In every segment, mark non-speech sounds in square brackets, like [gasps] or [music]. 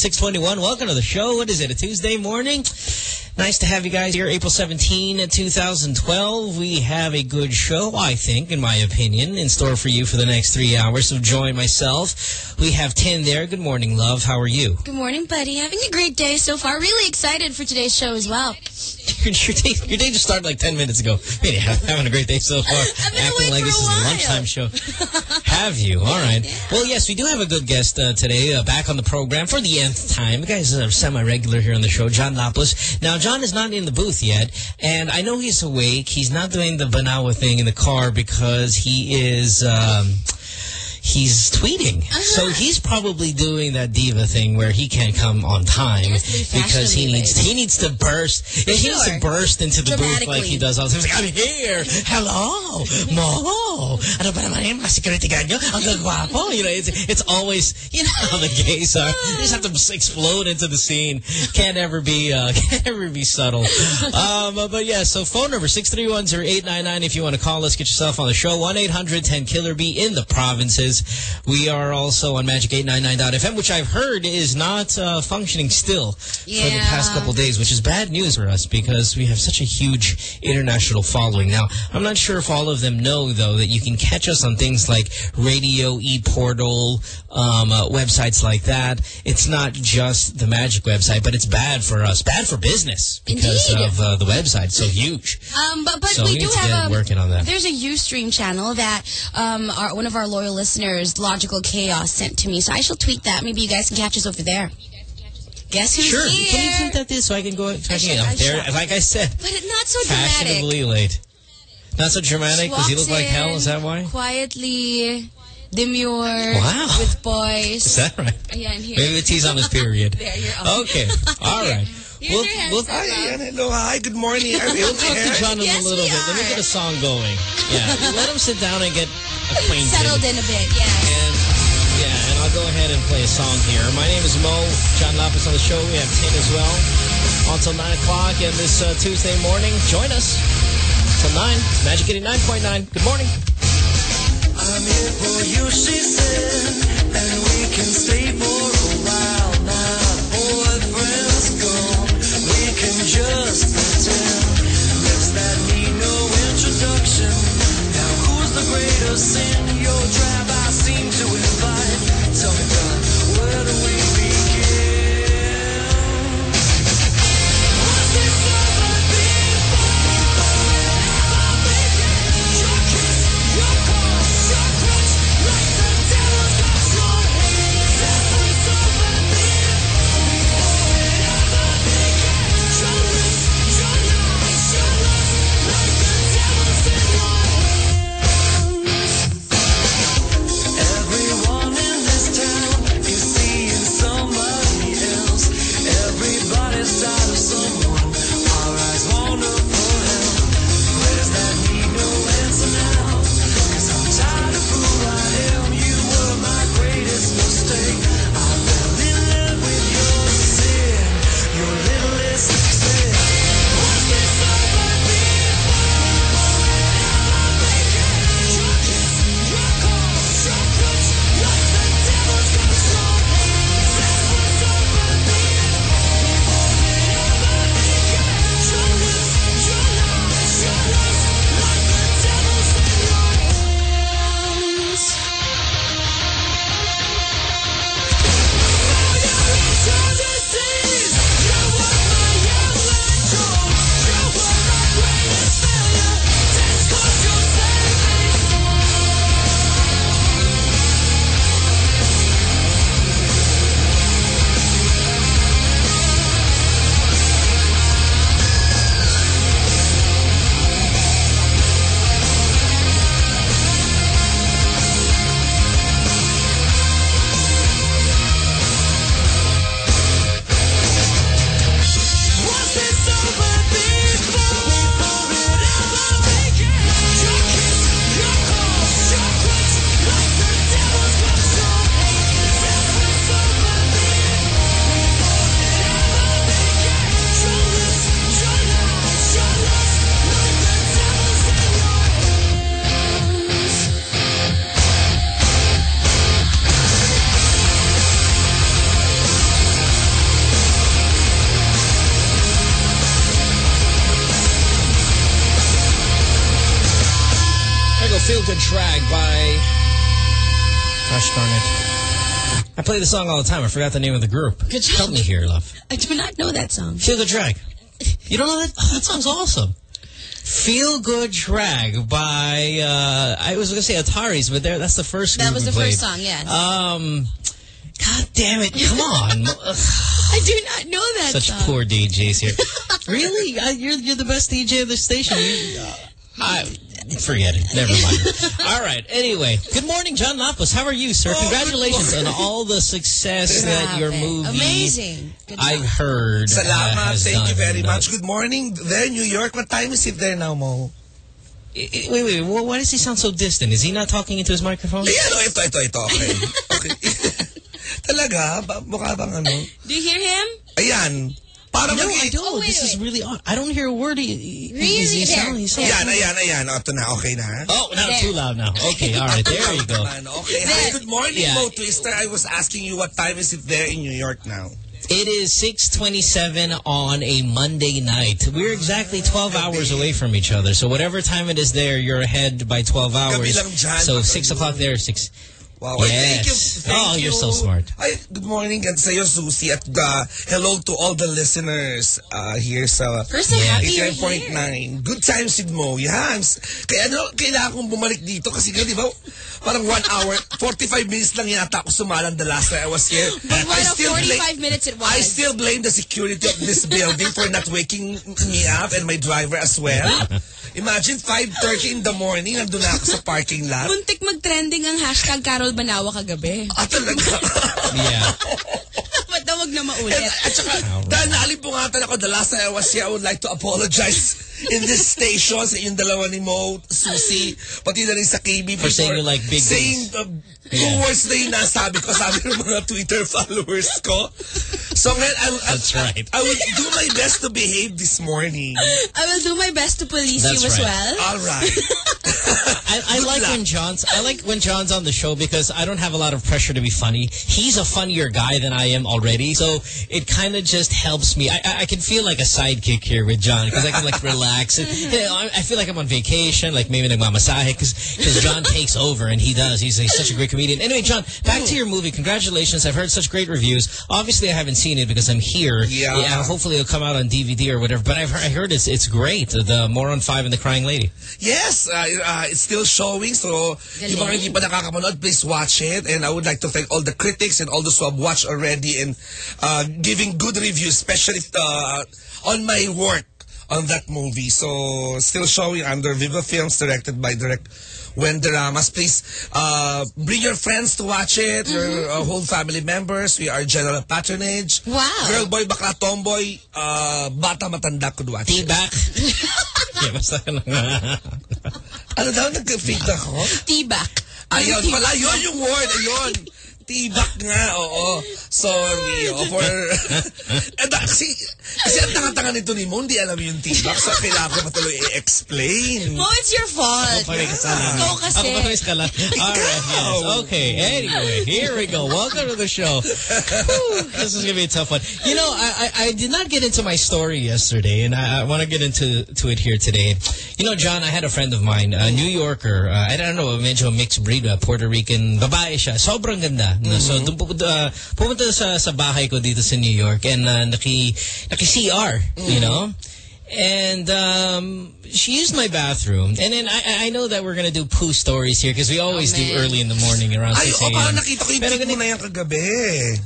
621. Welcome to the show. What is it, a Tuesday morning? Nice to have you guys here. April 17, 2012. We have a good show, I think, in my opinion, in store for you for the next three hours. So join myself. We have 10 there. Good morning, love. How are you? Good morning, buddy. Having a great day so far. Really excited for today's show as well. [laughs] your, day, your day just started like 10 minutes ago. Yeah, [laughs] having a great day so far. I've been Acting like for this is a lunchtime show. [laughs] have you? All right. Well, yes, we do have a good guest uh, today uh, back on the program for the nth time. The guy's a semi-regular here on the show, John Lapus. Now, John is not in the booth yet, and I know he's awake. He's not doing the Banawa thing in the car because he is... Um, he's tweeting. So he's probably doing that diva thing where he can't come on time He has to be because he needs he needs to burst. Yeah, he needs to burst into the booth like he does all the time. He's like, I'm here. Hello. [laughs] Mo. Ano ba naman yun? Mga security guard nyo? Ang gagwapo. You know, it's, it's always, you know how the gays are. You just have to explode into the scene. Can't ever be, uh, [laughs] can't ever be subtle. Um, uh, but yeah, so phone number 6310899 if you want to call us, get yourself on the show. 1-800-10-KILLER-B in the provinces. We are also on Magic899.fm, which I've heard is not uh, functioning still for the past couple days, which is bad news for us because we have such a huge international following. Now, I'm not sure if all of them know, though, that you can catch us on things like radio, e-portal, um, uh, websites like that. It's not just the Magic website, but it's bad for us, bad for business because Indeed. of uh, the website. So huge. Um, but but So we we do have a working on that. There's a UStream channel that um our, one of our loyal listeners, Logical Chaos, sent to me. So I shall tweet that. Maybe you guys can catch us over there. Guess who's Sure. here? Can you tweet that this so I can go so I I can get shall, I up there? shall. Like I said, But it, not so dramatic. fashionably late. Not so dramatic because he looked like hell. Is that why? Quietly, demure. Wow. With boys. [laughs] Is that right? yeah, and here. Maybe it's he's on his period. [laughs] There, you're on. Okay. All right. [laughs] Here's We'll, your hand, we'll, Sarah. Hi, Ian. Hello. Hi. Good morning. Are we we'll talk to? John in Yes, a little bit. Let me get a song going. [laughs] Yeah. Let him sit down and get acquainted. Settled in a bit, yeah. And yeah, and I'll go ahead and play a song here. My name is Mo. John Lapus on the show. We have Tin as well. Until 9 o'clock and this uh, Tuesday morning. Join us. Till 9. It's Magic 89.9. Good morning. I'm here for you, she said, and we can stay for a while greater sin? The song all the time. I forgot the name of the group. Good job. Help me here, love. I do not know that song. Feel Good Drag. You don't know that? That song's awesome. Feel Good Drag by, uh, I was going to say Ataris, but there, that's the first That was the played. first song, yes. Um, God damn it. Come on. [laughs] I do not know that Such song. poor DJs here. [laughs] really? I, you're, you're the best DJ of the station. You, uh, I, forget it. Never mind. [laughs] all right. Anyway, good morning, John Lapus. How are you, sir? Oh, Congratulations on all the success that your Grabe. movie, Amazing. I job. heard, uh, Salamat. has Thank you very Uh, much. Good morning. There, New York. What time is it there now, Mo? I- I- Wait, wait, wh- why does he sound so distant? Is he not talking into his microphone? Ayan, oh, ito, ito, ito. Okay. okay. [laughs] Talaga? Ba, mukha bang ano? Do you hear him? Ayan. Para No, I don't. Oh, wait, this is really odd. I don't hear a word. He, Really? He's, he's There. sounding, he's sounding- Ayan, ayan, ayan. O, ito na. Okay na. Oh, not There. too loud now. Okay, all right. There you go. [laughs] Okay. Hi, good morning, Yeah. Mo Twister. I was asking you what time is it there in New York now? It is 6:27 on a Monday night. We're exactly 12 hours away from each other. So whatever time it is there, you're ahead by 12 hours. So 6 o'clock there, 6. Wow. Ay, Thank you. Yes. Thank Oh, you're so smart. Ay, good morning and sa'yo, Susie. At uh, hello to all the listeners uh, here sa We're so Yeah. happy you're here. 89.9. Good times with Mo. Yeah, I'm, s- kaya ano, kailangan kong bumalik dito kasi nga, di ba, parang one hour, [laughs] 45 minutes lang yata ako sumalan the last time I was here. But what I a still 45 blame- minutes it was. I still blame the security of this building for not waking me up and my driver as well. [laughs] Imagine 5.30 in the morning, nandun na ako sa parking lot. Muntik mag-trending ang hashtag Carol Banawa kagabi. Ah, talaga? [laughs] Yeah. Ba't daw wag na And, maulit? at saka, dahil naalimpungatan ako, the last time I was here, I would like to apologize in this station sa yung dalawa ni Mo, Susie, pati na rin sa KB For saying you like big saying uh, two Yeah. words na yung nasabi ko, sabi ng mga Twitter followers ko. So ngayon, I, I, That's right. I, will do my best to behave this morning. I will do my best to police That's you as well. All right. [laughs] I, I like luck. when John's I like when John's on the show because I don't have a lot of pressure to be funny. He's a funnier guy than I am already, so it kind of just helps me. I, I I can feel like a sidekick here with John because I can like [laughs] relax. And, [laughs] you know, I, I feel like I'm on vacation, like maybe nagmamasahe because John [laughs] takes over and he does. He's, he's such a great comedian. Anyway, John, back to your movie. Congratulations! I've heard such great reviews. Obviously, I haven't seen it because I'm here. Yeah. hopefully, it'll come out on DVD or whatever. But I've heard, I heard it's it's great. The Moron Five and the Crying Lady. Yes, uh, uh, it's still showing. So, yung mga hindi pa please watch it. And I would like to thank all the critics and all those who have watched already and uh, giving good reviews, especially uh, on my work on that movie. So, still showing under Viva Films, directed by direct Wenn Deramas. Please uh, bring your friends to watch it, your uh, whole family members. We are general patronage. Wow. Girl, boy, bakla, tomboy, uh, bata, matanda could watch [laughs] yeah, basta lang. [laughs] Ano daw, nag-feed ako? T-back. Ayun pala, yun yung word, ayun. Tibak nga, oo. Sorry, oh, for... eh, da, kasi, kasi ang tanga-tanga nito ni Mo, hindi alam yung tibak. So, kailangan ko patuloy i-explain. Mo, it's your fault. Ako pa rin kasali. Ikaw kasi. Ako pa rin kasali. All right, yes. Okay, anyway, here we go. Welcome to the show. Whew, this is going to be a tough one. You know, I, I, I did not get into my story yesterday, and I, I want to get into to it here today. You know, John, I had a friend of mine, a New Yorker. Uh, I don't know, medyo mixed breed, uh, Puerto Rican. Babae siya. Sobrang ganda. No? So, dun pupunta, uh, pupunta sa, sa bahay ko dito sa New York, and uh, naki, naki-CR, you know? And um, she used my bathroom. And then I, I know that we're going to do poo stories here because we always do early in the morning around Ay, 6 oh, a.m. parang nakita ko yung mo na yan kagabi.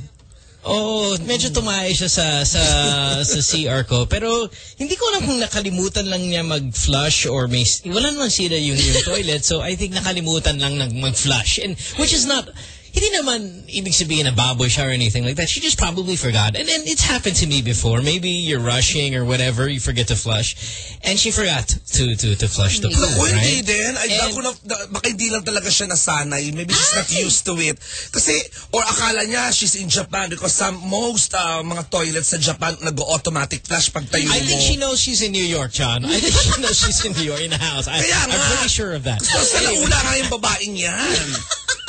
Oo, medyo tumae siya sa sa [laughs] sa CR ko. Pero hindi ko alam kung nakalimutan lang niya mag-flush or may wala naman sila yung, yung toilet. So I think nakalimutan lang mag-flush. And which is not hindi naman ibig sabihin na baboy siya or anything like that. She just probably forgot. And and it's happened to me before. Maybe you're rushing or whatever, you forget to flush. And she forgot to to to flush the poo, Naku, right? hindi din. Ay, And- ako na, baka hindi lang talaga siya nasanay. Maybe she's not used to it. Kasi, or akala niya she's in Japan because some, most uh, mga toilets sa Japan nag-automatic flush pag tayo I mo. think she knows she's in New York, John. I think she knows she's in New York, in the house. I, Kaya I'm nga. pretty sure of that. So, sa laula nga yung babaeng yan.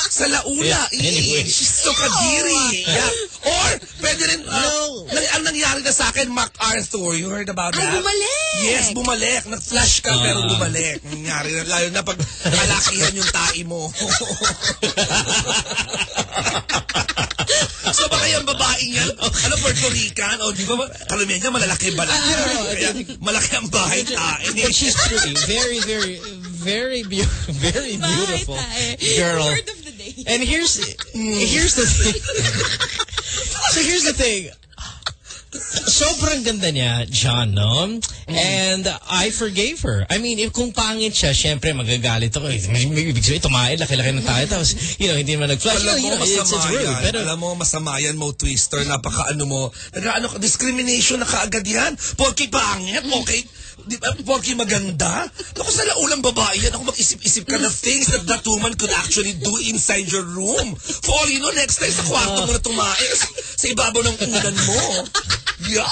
Sa laula. Yeah. Anyway. She's so kadiri. Yeah. Or, pwede rin, uh, No. nang, ang nangyari na sa akin, MacArthur, you heard about Ay, that? bumalik! Yes, bumalik. Nag-flash ka, pero Ah. bumalik. Nangyari na, lalo na pag kalakihan yung tae mo. [laughs] so baka yung babaeng yan, ano, Puerto Rican, o di ba, kalamihan niya malalaki balat. Kaya malaki ang bahay tae. But she's pretty. Very, very, very, beau- [laughs] very beautiful girl. Word of the day. And here's mm, here's the thing. so here's the thing. Sobrang ganda niya, John, no? And I forgave her. I mean, if kung pangit siya, syempre magagalit ako. May ibig sabihin, tumae, laki-laki ng tayo. Tapos, you know, hindi naman nag-flash. Alam You mo, know, it's, masama it's rude. Pero, Alam mo, masama yan, Mo Twister. Napaka ano mo. Nag-ano, ka- discrimination na kaagad yan. Porky pangit, okay? Di ba, porky maganda? Ako sa laulang babae yan, ako mag-isip-isip ka na [laughs] things that that woman could actually do inside your room. For all you know, next time sa kwarto mo na tumae, sa, ibabaw ng unan mo. Yeah.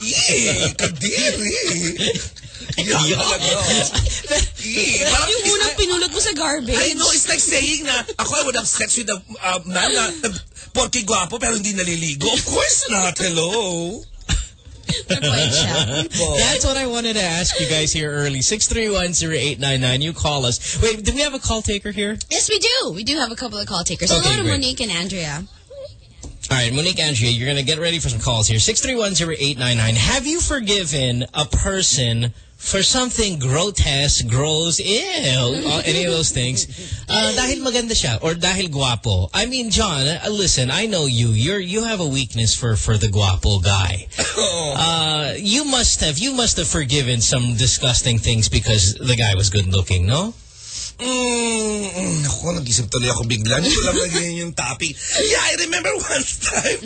Yee, kadiri. Yeah, talaga. Yee, parang Yung unang pinulot mo sa garbage. I know, it's like saying na ako I would have sex with a uh, man na na porky gwapo pero hindi naliligo. Of course not. Hello. Siya. That's what I wanted to ask you guys here early. 6310899. You call us. Wait, do we have a call taker here? Yes, we do. We do have a couple of call takers. Okay, Hello to great. Monique and Andrea. All right, Monique Andrea, you're going to get ready for some calls here. 6310899. Have you forgiven a person for something grotesque, gross, ew, any of those things, uh, dahil maganda siya or dahil guapo? I mean, John, uh, listen, I know you. You're you have a weakness for for the guapo guy. [coughs] Uh, you must have you must have forgiven some disgusting things because the guy was good looking, no? Mm, mm, ako, nag-isip tuloy ako bigla. Hindi ko lang [laughs] lagyan yung topic. Yeah, I remember one time.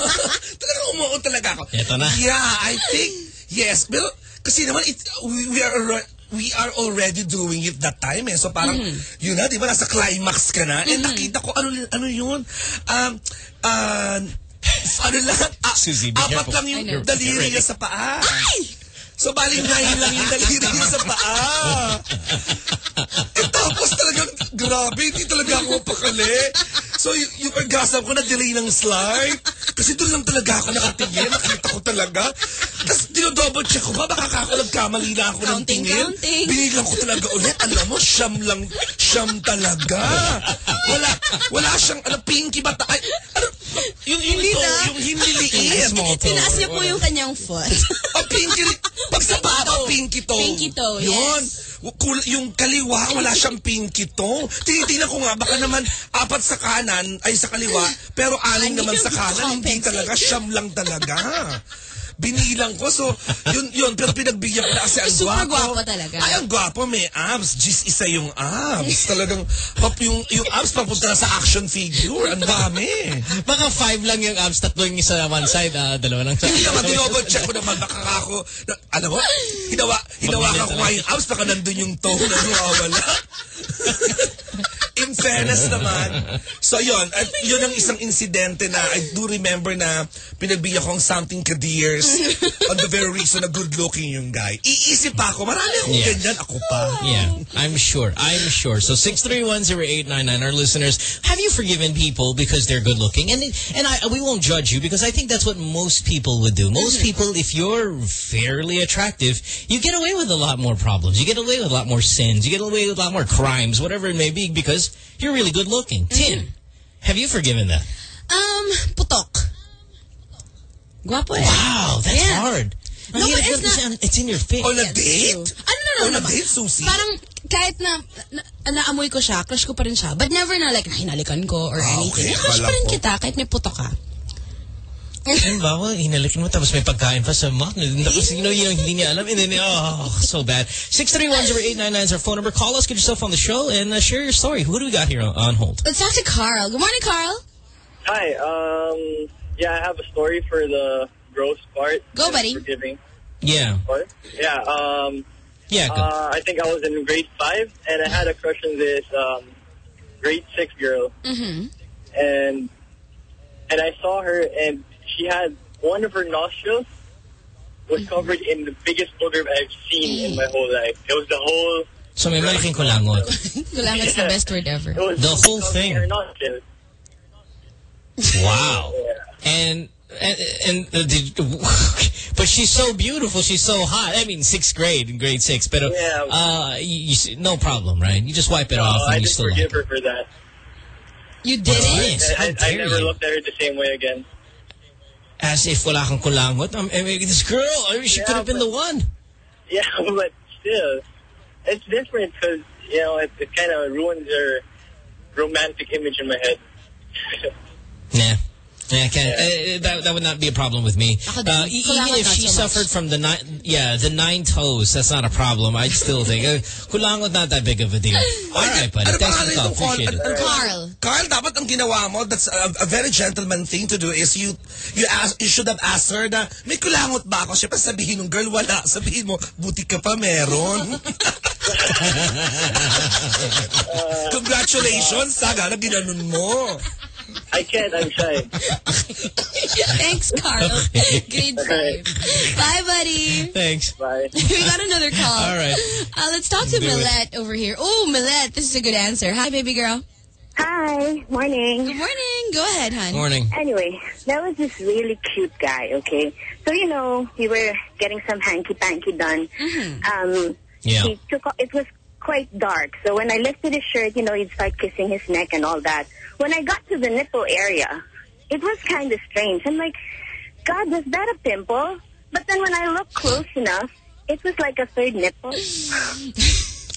[laughs] talagang umuot talaga ako. Eto na. Yeah, I think, yes. Pero, kasi naman, it, we, we are alre- we are already doing it that time eh. So parang, yun na, di ba, nasa climax ka na. And nakita ko, ano, ano yun? Um, uh, ano lang, Suzy, be apat lang yung I know. daliri niya sa paa. So, baling ngayon lang yung daliri niya sa paa. Eh, tapos talagang, grabe, hindi talaga ako mapakali. So, yung orgasm ko na-delay ng slide. Kasi doon lang talaga ako nakatingin. Nakita ko talaga. Tapos, dinodouble check ko ba? Baka ako nagkamali na ako ng Counting, tingin. counting. Binigyan ko talaga ulit. Alam mo, siyam lang, siyam talaga. Wala, wala siyang, ano, pinky ba? ta- Ay, ano, yung, yung, Hindi ito, na. yung hindi liit. Tinaas niya po yung kanyang foot. O, pinky, pag sa baba, pinky toe. Pinky toe, Yun. yes. Kul- yung kaliwa, wala siyang pinky toe. Tinitingnan ko nga, baka naman apat sa kanan, ay sa kaliwa, pero Hindi naman sa kanan, hindi talaga, siyam lang talaga. Binilang ko, so, yun, yun, pero pinagbigyan ko na kasi ang Super gwapo. gwapo talaga. Ay, ang gwapo, may abs. Gis isa yung abs. Talagang, pap, yung, yung abs papunta na sa action figure. Ang dami. Baka five lang yung abs, tatlo yung isa one side, ah, dalawa lang sa Hindi naman, dinoble check ko naman, baka ka ako, na, alam mo, hinawa, hinawakan ko nga yung abs, baka nandun yung toe na nawawala. In fairness naman. So yun, at yun ang isang insidente na I do remember na pinagbigyan ko ang something kadeers [laughs] on the very reason na good looking yung guy. Iisip pa ako, marami akong Yeah. ganyan, ako pa. Yeah, I'm sure. I'm sure. So 6310899, our listeners, have you forgiven people because they're good looking? And and I we won't judge you because I think that's what most people would do. Most people, if you're fairly attractive, you get away with a lot more problems. You get away with a lot more sins. You get away with a lot more crimes, whatever it may be, because you're really good looking. Tin, have you forgiven that? Um, putok. Guwapo eh. Wow, that's Yeah. hard. No, but it's It's not- it's in your face. On a Yes, date? true. Ano na On a date, Susie? Parang kahit na, na naamoy ko siya, crush ko pa rin siya. But never na like hinalikan ko or Ah, anything. okay. crush Akala pa rin ko. kita kahit may putok ka. Ano ba? Well, hinalikin mo tapos may pagkain pa sa mouth. Tapos, you know, you know, hindi niya alam. And then, oh, so bad. 6310899 is our phone number. Call us, get yourself on the show, and uh, share your story. Who do we got here on, on hold? Let's talk to Carl. Good morning, Carl. Hi. Um. Yeah, I have a story for the gross part. Go, buddy. Forgiving Yeah. part. Yeah. Um. Yeah, good. Uh, I think I was in grade five, and I had a crush on this um, grade six girl, Mm-hmm. and and I saw her, and she had one of her nostrils was covered in the biggest booger I've seen in my whole life. It was the whole. so may malaking kulangot. [laughs] Kulangat's the best word ever. The whole thing. Her nostrils. Wow. Yeah. And, and, and uh, did, but she's so beautiful. She's so hot. I mean, sixth grade, in grade six. But, Yeah. uh, you, you, no problem, right? You just wipe it off Uh, and I you just still like forgive her. her for that. You did it? Yes, I, I dare never you. looked at her the same way again. As if wala kang kulangot. I mean, this girl, I mean, she Yeah, could have been the one. Yeah, [laughs] but still, it's different because you know it, it kind of ruins her romantic image in my head. [laughs] Nah. Yeah, I can't. Uh, that, that would not be a problem with me. Uh, din. e- Kulangot even if not she so suffered from the nine, yeah, the nine toes, that's not a problem. I'd still think, uh, kulangot not that big of a deal. [laughs] All right, buddy. Ano Thanks for pangalan the call. Appreciate it. Carl. Carl, dapat ang ginawa mo, that's a, a very gentleman thing to do is you you ask, you should have asked her na, may kulangot ba ako? Siyempre sabihin ng girl, wala. Sabihin mo, buti ka pa meron. [laughs] [laughs] Congratulations, saga na ginanon mo. I can't. I'm shy. [laughs] Thanks, Carl. [laughs] Grade five. Bye, buddy. Thanks. Bye. [laughs] we got another call. All right. Uh, let's talk to Do it. Millette over here. Oh, Millette, this is a good answer. Hi, baby girl. Hi, morning. Good morning. Go ahead, hon. Morning. Anyway, there was this really cute guy, okay? So, you know, we were getting some hanky-panky done. Um, Yeah. He took, o- it was quite dark. So when I lifted his shirt, you know, he'd start kissing his neck and all that. When I got to the nipple area, it was kind of strange. I'm like, God, was that a pimple? But then when I looked close enough, it was like a third nipple. [laughs]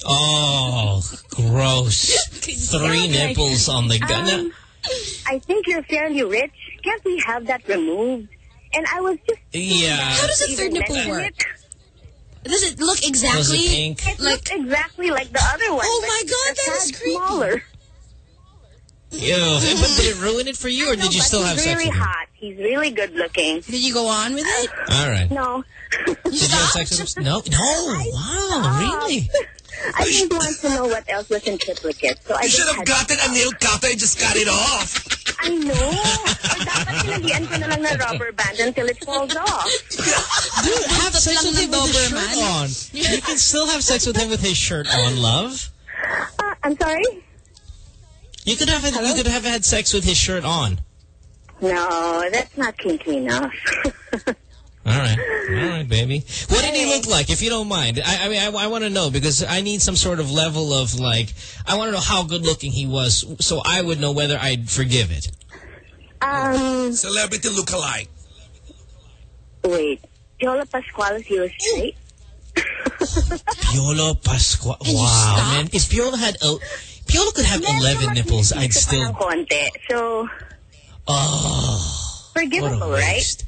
Oh, gross. Three nipples on the gun. Um, [laughs] I think you're fairly rich. Can't we have that removed? And I was just yeah. How does a third nipple work? it. Does it look Was exactly? it pink? It Like- looked exactly like the other one. Oh but my God, just that had creepy. Smaller. Ew. [laughs] But did it ruin it for you, or No, did you still have really sex with him? hot. He's really good looking. Did you go on with it? [laughs] All right. No. You Did you have sex with him? No. No. Wow. Really? I just want to know what else was in triplicate. So I You should have gotten a nail cutter I just got it off. I know. Or dapat sinagyan ko na lang ng rubber band until it falls off. [laughs] Dude, have sex with him with his shirt on. You can still have sex with him with his shirt on, love. Uh, I'm sorry? You could have you could have had sex with his shirt on. No, that's not kinky enough. [laughs] All right, all right, baby. What did he look like, if you don't mind? I, I mean, I, I want to know because I need some sort of level of like, I want to know how good looking he was, so I would know whether I'd forgive it. um, Celebrity look-alike. wait. Yola Pascual, he was straight? [laughs] Piolo Pascual. you Wow, man. If Piolo had, el- Piolo could have Medyo 11 nipples, I'd still. ng konti. So, Oh, what a forgivable, right? waste.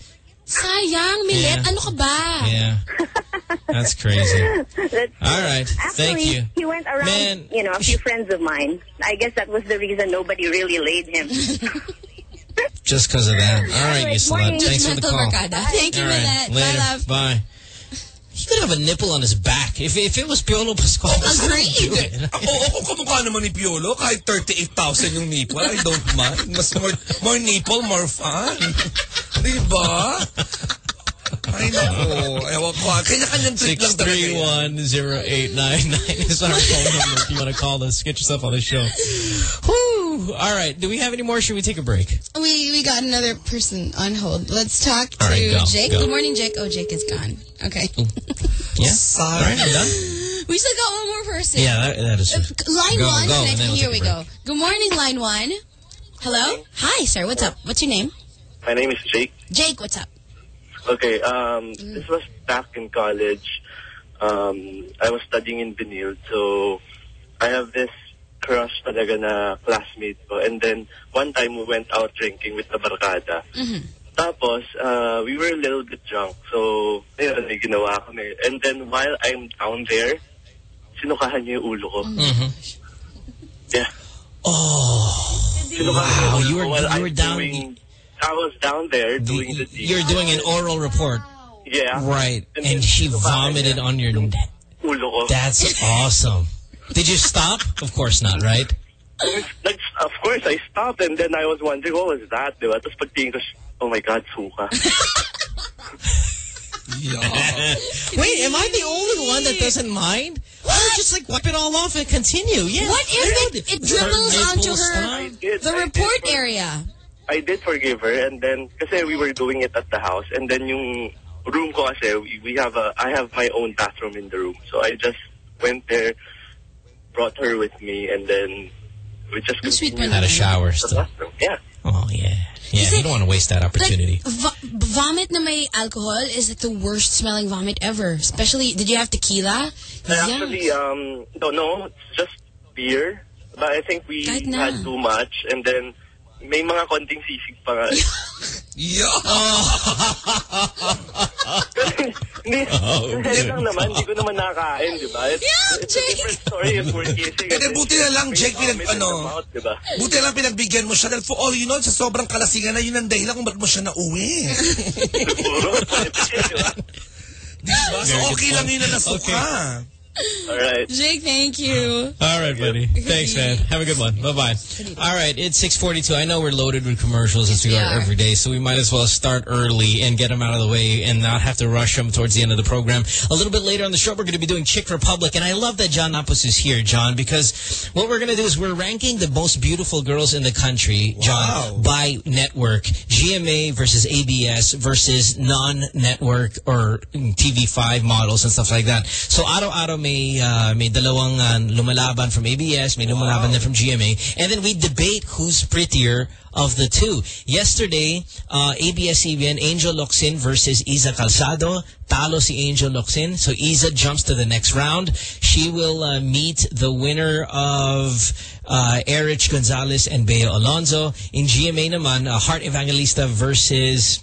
Sayang, Millet. Yeah. Ano ka ba? Yeah, that's crazy. [laughs] That's All right, Actually, thank you. he went around, Man. you know, a few friends of mine. I guess that was the reason nobody really laid him. [laughs] Just because of that. All right, Alright, you slut. morning. Thanks for the Judgmental call. Barkada. Thank you, All right, Millet. Bye, later. love. Bye. He could have a nipple on his back. If if it was Piolo Pascual, oh, Agreed. Oo, [laughs] kung kamukha naman ni Piolo, kahit 38,000 yung nipple, I don't mind. Mas more, more nipple, more fun. [laughs] Diba? Ay, naku. Ewan ko. Kanya-kanyang trip lang talaga 6310899 is our phone number if you want to call us. Get yourself on the show. Whew. All right. Do we have any more? Should we take a break? We we got another person on hold. Let's talk to All right, go, Jake. go. Good morning, Jake. Oh, Jake is gone. Okay. Yeah? [laughs] Sorry. All right, I'm done. We still got one more person. Yeah, that, that is true. Uh, line Go, one. go, and and then here we go. Good morning, line one. Hello. Hi, sir. What's up? What's your name? My name is Jake. Jake. What's up? Okay, um, this was back in college. Um, I was studying in Benil, so I have this crush talaga na classmate ko. And then, one time we went out drinking with the barkada. Tapos, uh, we were a little bit drunk. So, ayun, may ginawa kami. And then, while I'm down there, sinukahan niya yung ulo ko. Mhm. Yeah. Oh, Sinukahan Wow, you were- you were down- Doing, I was down there doing the deed. you're doing an oral report. Yeah. Right. And And she vomited on your... yung ulo ko. That's awesome. Did you stop? Of course not, right? Like, of course, I stopped and then I was wondering, what was that, di ba? Tapos pagtingin ko, oh my God, suka. [laughs] Wait, am I the only one that doesn't mind? Why don't you just like wipe it all off and continue? Yeah. What if it, it dribbles onto nipples, her the report area? I did forgive her and then, kasi we were doing it at the house and then yung room ko kasi, we, we have a, I have my own bathroom in the room. So I just went there, brought her with me and then we just Ang sweet continued mo Had a shower still. Yeah. Oh, yeah. Yeah, Is you it- don't want to waste that opportunity. Like, vo- vomit na may alcohol is like the worst smelling vomit ever. Especially, did you have tequila? I actually, um, don't know, it's just beer. But I think we had too much and then may mga konting sisig pa nga. Yeah. Hindi, [laughs] Oh, kasi good lang naman, hindi ko naman nakakain, di ba? It's, Yeah, it's a Jake. different story if we're kissing. Eh, buti na lang, Jake, pinag- ano, di ba? Buti lang pinagbigyan mo siya dahil for all you know, sa sobrang kalasingan na yun ang dahilan kung bakit mo siya nauwi. [laughs] Siguro, pwede, di ba? Diba? So okay lang yun na nasuka. All right. Jake, thank you. All right, buddy. [laughs] Thanks, man. Have a good one. Bye-bye. All right, it's 642. I know we're loaded with commercials as we we are are. every day, so we might as well start early and get them out of the way and not have to rush them towards the end of the program. A little bit later on the show, we're going to be doing Chick Republic, and I love that John Lapus is here, John, because what we're going to do is we're ranking the most beautiful girls in the country, John, Wow. by network. GMA versus ABS versus non-network or TV5 models and stuff like that. So araw-araw may, uh, may dalawang uh, lumalaban from ABS, may lumalaban din from GMA. And then we debate who's prettier of the two. Yesterday, uh, ABS-CBN, Angel Locsin versus Iza Calzado. Talo si Angel Locsin. So Isa jumps to the next round. She will uh, meet the winner of uh, Erich Gonzales and Bea Alonzo. In GMA naman, uh, Heart Evangelista versus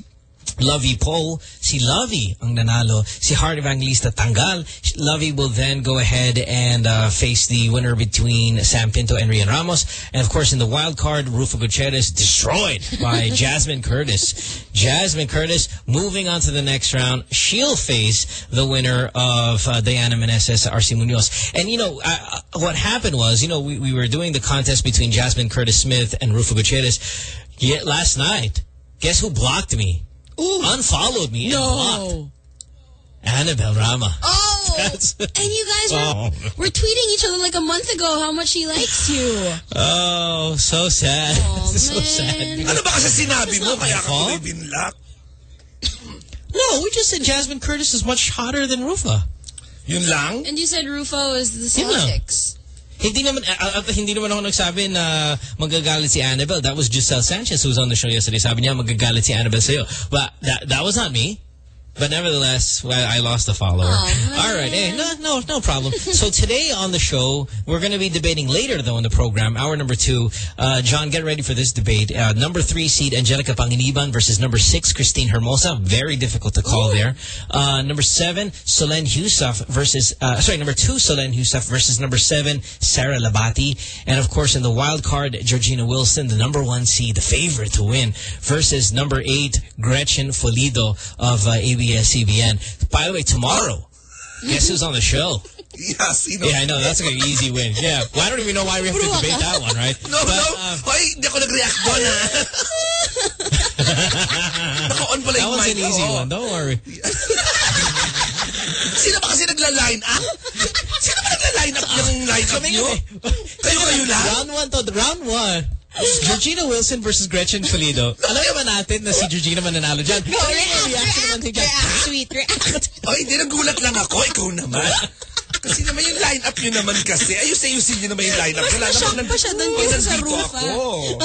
Lovi Poe. Si Lovey ang nanalo. Si Heart Evangelista tanggal. Lovey will then go ahead and uh, face the winner between Sam Pinto and Rhian Ramos. And of course, in the wild card, Ruffa Gutierrez destroyed by [laughs] Jasmine Curtis. Jasmine Curtis moving on to the next round. She'll face the winner of uh, Diana Meneses, Arci Muñoz. And, you know, uh, what happened was, you know, we, we were doing the contest between Jasmine Curtis Smith and Ruffa Gutierrez. Yet last night, guess who blocked me? Unfollowed me and blocked. No. Annabelle Rama. Oh, [laughs] That's- and you guys were, Oh. were tweeting each other like a month ago how much he likes you. Oh, so sad. Oh, [laughs] so sad. Ano ba kasi sinabi mo? Kaya ka fault. tuloy binlock? No, we just said Jasmine Curtis is much hotter than Rufa. Yun lang? And you said Rufo is the Yun lang. Celtics. Hindi naman uh, hindi naman ako nagsabi na magagalit si Annabelle. That was Giselle Sanchez who was on the show yesterday. Sabi niya magagalit si Annabelle sa'yo. But that that was not me. But nevertheless, well, I lost a follower. Oh, [laughs] All right. Hey, no, no, no problem. so today on the show, we're going to be debating later, though, in the program, hour number two. Uh, John, get ready for this debate. Uh, number three seed, Angelica Panganiban versus number six, Kristine Hermosa. Very difficult to call there. Uh, number seven, Solenn Heussaff versus, uh, sorry, number two, Solenn Heussaff versus number seven, Sarah Lahbati. And of course, in the wild card, Georgina Wilson, the number one seed, the favorite to win, versus number eight, Gretchen Fullido of uh, ABS-CBN. By the way, tomorrow, guess who's on the show? [laughs] Yeah, I know. That's like an easy win. Yeah. Well, I don't even know why we have to debate that one, right? [laughs] No, But, no. uh, Hoy, hindi ako nag-react doon, ha? Ah. [laughs] Naka-on pala that was an easy one. Don't worry. Sino ba kasi nagla-line up? Sino ba nagla-line up ah, yung line up nyo? Kayo-kayo lang? Round one to round one. Georgina Wilson versus Gretchen Fullido. Alam naman natin na si Georgina mananalo dyan. Pero yung reaction naman si Jack. Sweet react. Ay, hindi nagulat lang ako. Ikaw naman. Kasi naman yung line up nyo naman kasi. Ayus-ayusin nyo naman yung line up. Wala naman pa siya doon sa nandito roof, ako.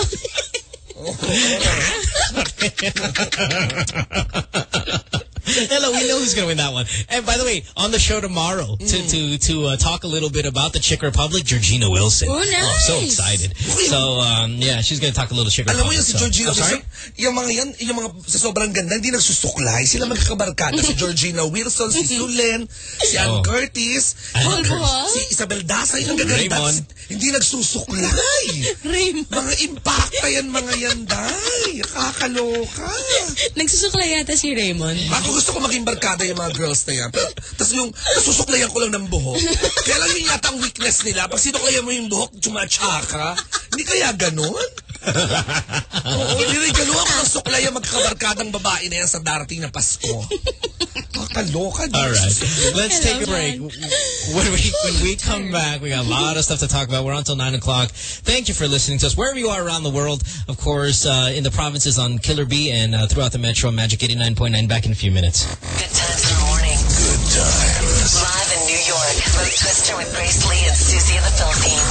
[laughs] [laughs] [laughs] [laughs] Hello, we know who's going to win that one. And by the way, on the show tomorrow to to to uh, talk a little bit about the Czech Republic, Georgina Wilson. Oh, nice. so excited. So um, yeah, she's going to talk a little Czech Alam mo Republic. yung si so- Georgina sorry? Wilson, yung mga yan, yung mga sa sobrang ganda, hindi nagsusuklay. Sila magkakabarkada. si Georgina Wilson, si [laughs] Solenn, si Ann Oh. Curtis, Ann si- Curtis. si Isabelle Daza, yung gaganda. Raymond. Hindi nagsusuklay. [laughs] Raymond. mga impacta yan, mga yan, day. Kakaloka. Nagsusuklay yata si Raymond. Ako gusto ko maging barkada yung mga girls na yan. Tapos yung nasusuklayan ko lang ng buhok. Kaya lang yun yata ang weakness nila. Pag sinuklayan mo yung buhok, chumatsaka. Hindi kaya ganun? Oo, nirigalo ako ng suklay ang magkabarkadang babae na yan sa darating na Pasko. Kakaloka. All right, let's Hello, take a break. John. When we when we come back, we got a lot of stuff to talk about. We're on until nine o'clock. Thank you for listening to us wherever you are around the world. Of course, uh, in the provinces on Killer B and uh, throughout the metro, Magic eighty nine point nine. Back in a few minutes. Good times in the morning. Good times. Live in New York. Mo Twister with Grace Lee and Susie in the Philippines.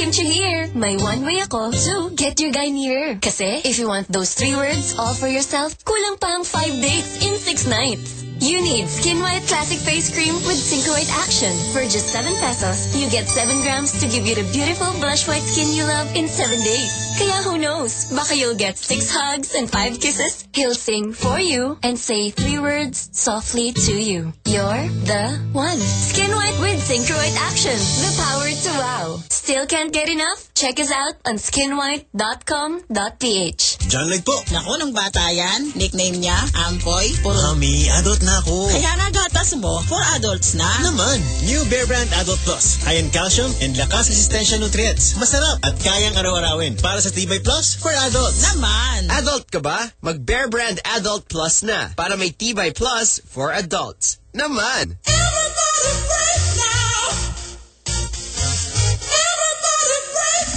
Kimchi here. May one way ako, so get your guy nearer. Kasi if you want those three words all for yourself, kulang pang five dates in six nights. You need Skin White Classic Face Cream with Cinco White Action. For just 7 pesos, you get 7 grams to give you the beautiful blush white skin you love in 7 days. Kaya who knows, baka you'll get six hugs and five kisses. He'll sing for you and say three words softly to you. You're the one. Skin White with Synchroid Action. The power to wow. Still can't get enough? Check us out on skinwhite.com.ph. John Lloyd po. Naku, nung bata yan, nickname niya, Ampoy. Puro, Mami, adult na ako. kaya nga gatas mo, for adults na. Naman, new Bear Brand Adult Plus. High in calcium and lakas resistensya nutrients. Masarap at kayang araw-arawin. Para sa Tibay Plus for adults. Naman. Adult ka ba? Mag Bear Brand Adult Plus na para may Tibay Plus for adults. Naman!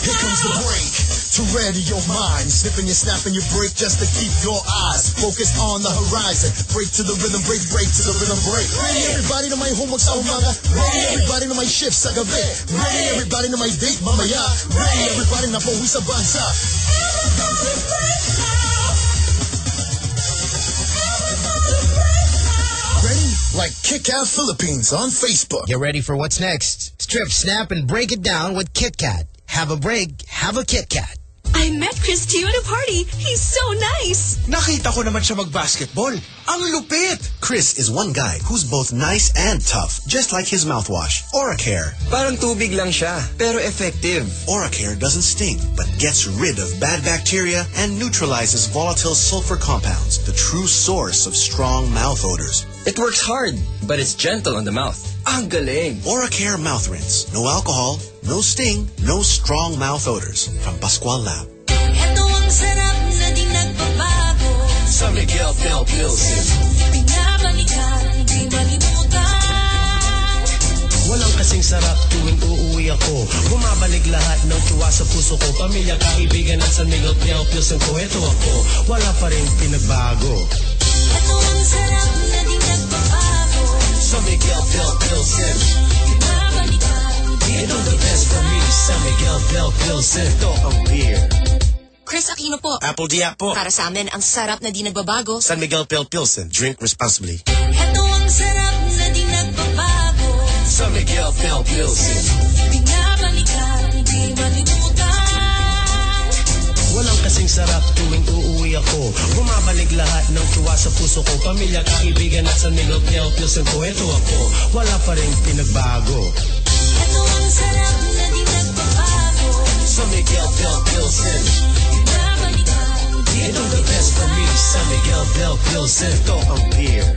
Here comes the break to ready your mind. Snipping and snapping your break just to keep your eyes focused on the horizon. Break to the rhythm, break, break to the rhythm, break. Ready everybody to my homework sa oh umaga. Ready everybody to my shift sa gabi. Ready everybody to my date mamaya. Ready everybody na pauwi sa bansa. Like Kit Kat Philippines on Facebook. Get ready for what's next. Strip, snap, and break it down with Kit Kat. Have a break, have a Kit Kat. I met Chris Tiu at a party. He's so nice. Nakita ko naman siya mag-basketball. Ang lupit! Chris is one guy who's both nice and tough, just like his mouthwash, Oracare. Parang tubig lang siya, pero effective. Oracare doesn't sting, but gets rid of bad bacteria and neutralizes volatile sulfur compounds, the true source of strong mouth odors. It works hard, but it's gentle on the mouth. Ang galing! Oracare mouth rinse. No alcohol, no sting, no strong mouth odors. From Pascual Lab. Ito ang sarap na di nagbabago Sa Miguel Pale Pilsen. Pinabalikan, di malimutan Walang kasing sarap tuwing uuwi ako Bumabalik lahat ng tuwa sa puso ko Pamilya, kaibigan at San Miguel Pale Pilsen ko Ito ako, wala pa rin pinagbago Ito ang sarap na di nagbabago San Miguel Pale Pilsen Pinabalikan, di Ito the best for me San Miguel Pale Pilsen Ito oh, ang beer Chris Aquino po. Apple Dia po. Para sa amin, ang sarap na di nagbabago. San Miguel Pale Pilsen. Drink responsibly. Ito ang sarap na di nagbabago Sa Miguel Pale Pilsen. Pinabalikan, di malimutan Walang kasing sarap tuwing uuwi ako Bumabalik lahat ng tuwa sa puso ko Pamilya, kaibigan at San Miguel Piao Pilsen ko Ito ako, wala pa rin pinagbago Ito ang sarap na di nagbabago San Miguel Bell Pilsen Pinabalikan, di Ito the best for me San Miguel Bell Pilsen Ito ang beer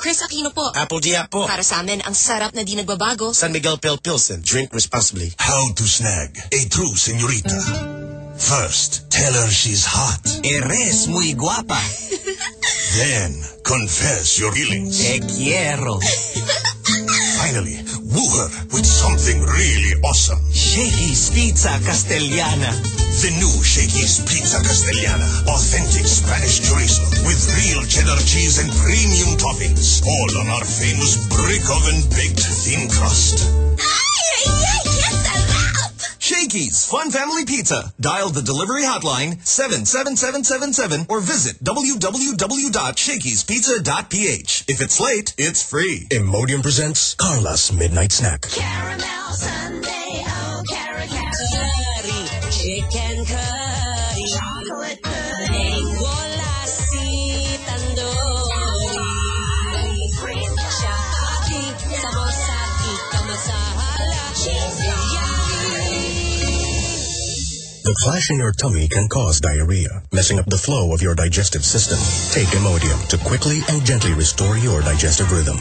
Chris Aquino po. Apple Dia po. Para sa amin, ang sarap na di nagbabago. San Miguel Pale Pilsen. Drink responsibly. How to snag a true senorita. First, tell her she's hot. Eres muy guapa. [laughs] Then, confess your feelings. Te quiero. Finally, woo her with something really awesome. Shakey's Pizza Castellana. The new Shakey's Pizza Castellana. Authentic Spanish chorizo with real cheddar cheese and premium toppings. All on our famous brick oven baked thin crust. Shakey's Fun Family Pizza. Dial the delivery hotline 77777 or visit www.shakeyspizza.ph. If it's late, it's free. Imodium presents Carla's Midnight Snack. Caramel sundae, oh, cara, cara. Curry, chicken curry. The clash in your tummy can cause diarrhea, messing up the flow of your digestive system. Take Imodium to quickly and gently restore your digestive rhythm.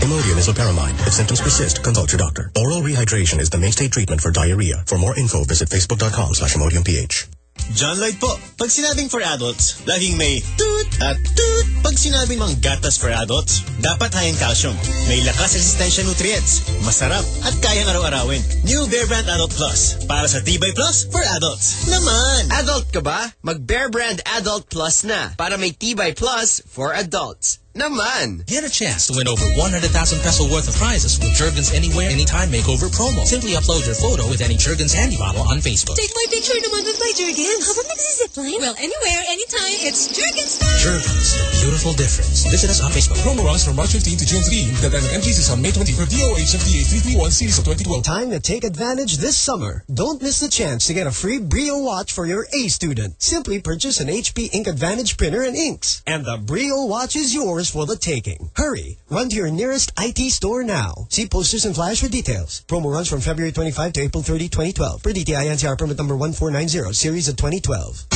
Imodium is loperamide. If symptoms persist, consult your doctor. Oral rehydration is the mainstay treatment for diarrhea. For more info, visit facebook.com slash imodiumph. John Lloyd po. Pag sinabing for adults, laging may toot at toot. Pag sinabing mang gatas for adults, dapat high in calcium. May lakas resistensya nutrients. Masarap at kayang araw-arawin. New Bear Brand Adult Plus. Para sa Tibay Plus for adults. Naman! Adult ka ba? Mag Bear Brand Adult Plus na para may Tibay Plus for adults. Naman! Get a chance to win over 100,000 peso worth of prizes with Jergens Anywhere Anytime Makeover promo. Simply upload your photo with any Jergens handy bottle on Facebook. Take my picture naman with my Jergens. How about zipline? Well, anywhere, anytime, it's Jergens time. Jergens, the beautiful difference. Visit us on Facebook. Promo runs from March 15 to June 3. The deadline entries is on May 20 for DOH FDA 331 series of 2012. Time to take advantage this summer. Don't miss the chance to get a free Brio watch for your A student. Simply purchase an HP Ink Advantage printer and inks. And the Brio watch is yours for the taking. Hurry! Run to your nearest IT store now. See posters and flyers for details. Promo runs from February 25 to April 30, 2012. Per DTI NCR permit number 1490, series of 2012.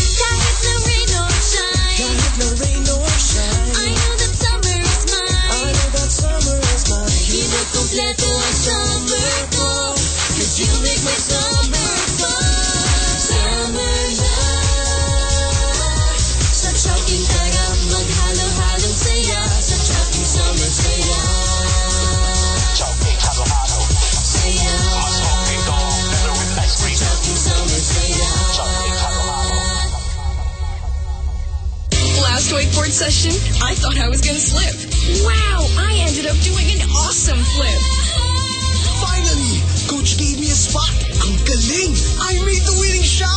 Kahit na rain or shine I know that summer is mine I know that summer is mine Kinukumpleto ang summer ko Cause you make my Last wakeboard session, I thought I was gonna slip. Wow, I ended up doing an awesome flip. Finally! Coach gave me a spot. Ang galing! I made the winning shot!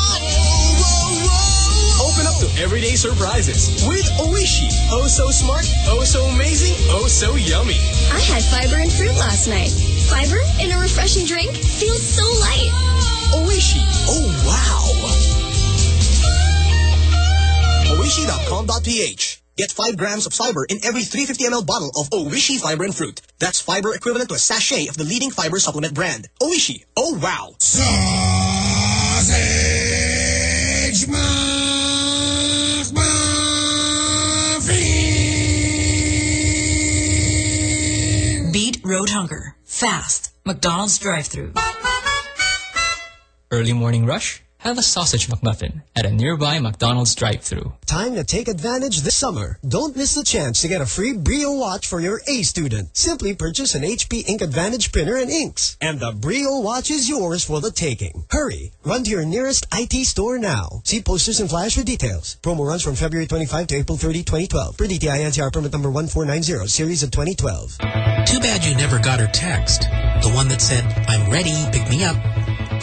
Open up to everyday surprises with Oishi. Oh so smart, oh so amazing, oh so yummy. I had fiber and fruit last night. Fiber in a refreshing drink feels so light. Oishi. Oh, wow! Oishi.com.ph Get 5 grams of fiber in every 350 ml bottle of Oishi Fiber and Fruit. That's fiber equivalent to a sachet of the leading fiber supplement brand. Oishi. Oh wow! Sausage Beat road hunger. Fast. McDonald's drive-thru. Early morning rush? Have a sausage McMuffin at a nearby McDonald's drive-thru. Time to take advantage this summer. Don't miss the chance to get a free Brio watch for your A student. Simply purchase an HP Ink Advantage printer and inks. And the Brio watch is yours for the taking. Hurry! Run to your nearest IT store now. See posters and flyers for details. Promo runs from February 25 to April 30, 2012. Per DTI NCR permit number 1490, series of 2012. Too bad you never got her text. The one that said, I'm ready, pick me up.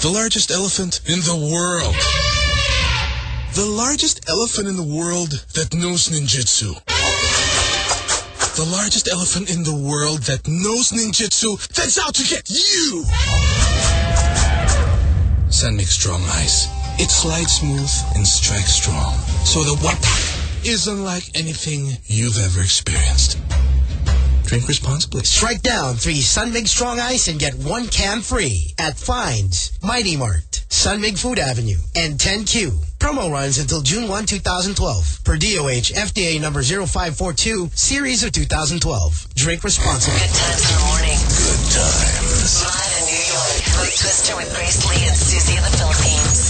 The largest elephant in the world. The largest elephant in the world that knows ninjutsu. The largest elephant in the world that knows ninjutsu that's out to get you! San Mig Strong Ice. It slides smooth and strikes strong. So the watak is unlike anything you've ever experienced. Drink responsibly. Strike down three San Mig Strong Ice and get one can free at Fines, Mighty Mart, San Mig Food Avenue, and 10Q. Promo runs until June 1, 2012. Per DOH FDA number 0542, series of 2012. Drink responsibly. Good times in the morning. Good times. Live in New York. Mo Twister with Grace Lee and Susie in the Philippines.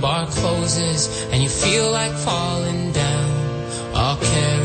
bar closes and you feel like falling down, I'll carry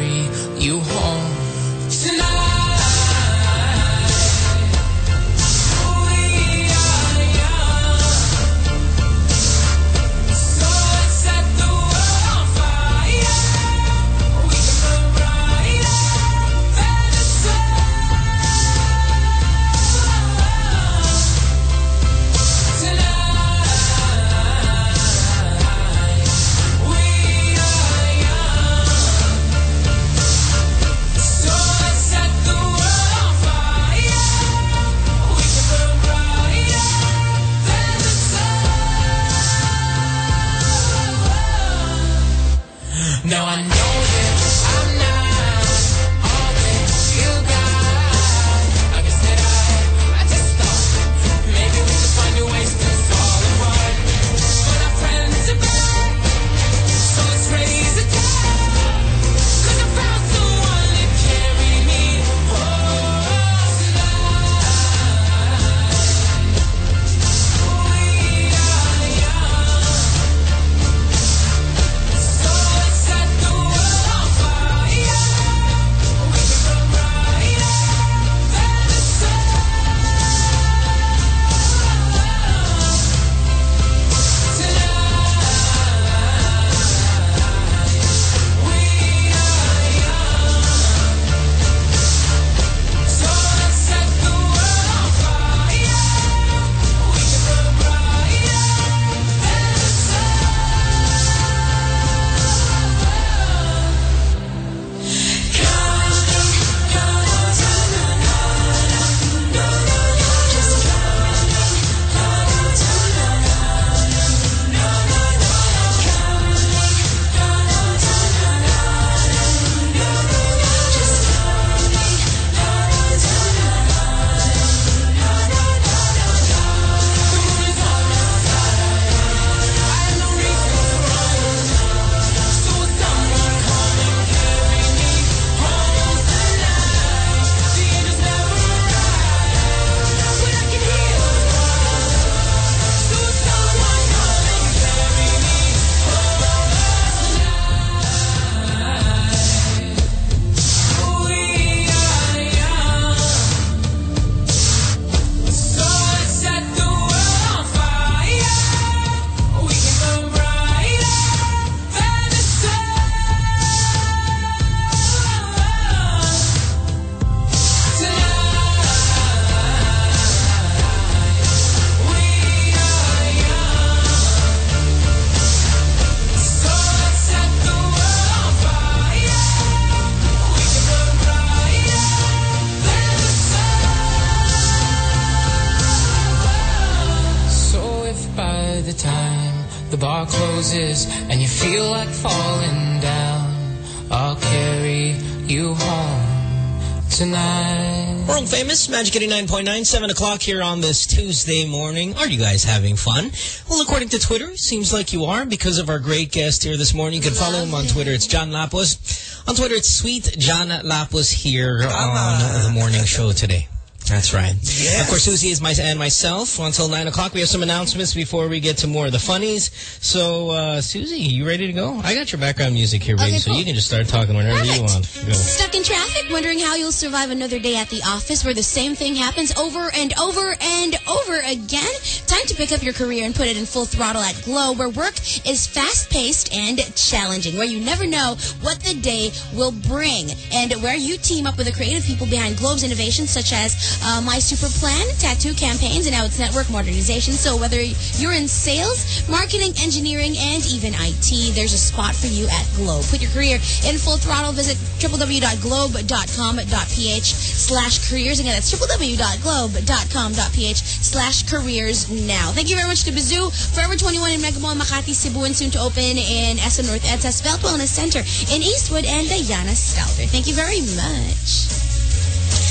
Magic 89.9, 7 o'clock here on this Tuesday morning. Are you guys having fun? Well, according to Twitter, seems like you are because of our great guest here this morning. You can follow him on Twitter. It's John Lapus. On Twitter, it's Sweet John Lapus here on the morning show today. That's right. Of course, Susie is my and myself until 9 o'clock. We have some announcements before we get to more of the funnies. So, uh, Susie, you ready to go? I got your background music here ready, Okay, so cool. you can just start talking whenever you want. Go. Stuck in traffic, wondering how you'll survive another day at the office where the same thing happens over and over and over again? Time to pick up your career and put it in full throttle at Globe, where work is fast-paced and challenging, where you never know what the day will bring, and where you team up with the creative people behind Globe's innovations, such as uh, My Super Plan, tattoo campaigns, and now it's network modernization. So whether you're in sales, marketing, engineering, and even IT, there's a spot for you at Globe. Put your career in full throttle. Visit www.globe.com.ph slash careers. Again, that's www.globe.com.ph slash careers now. Thank you very much to Bazoo, Forever 21 in Mega Mall, Makati, Cebu, and soon to open in SM North EDSA Svelte Wellness Center in Eastwood and Diana Stelter. Thank you very much.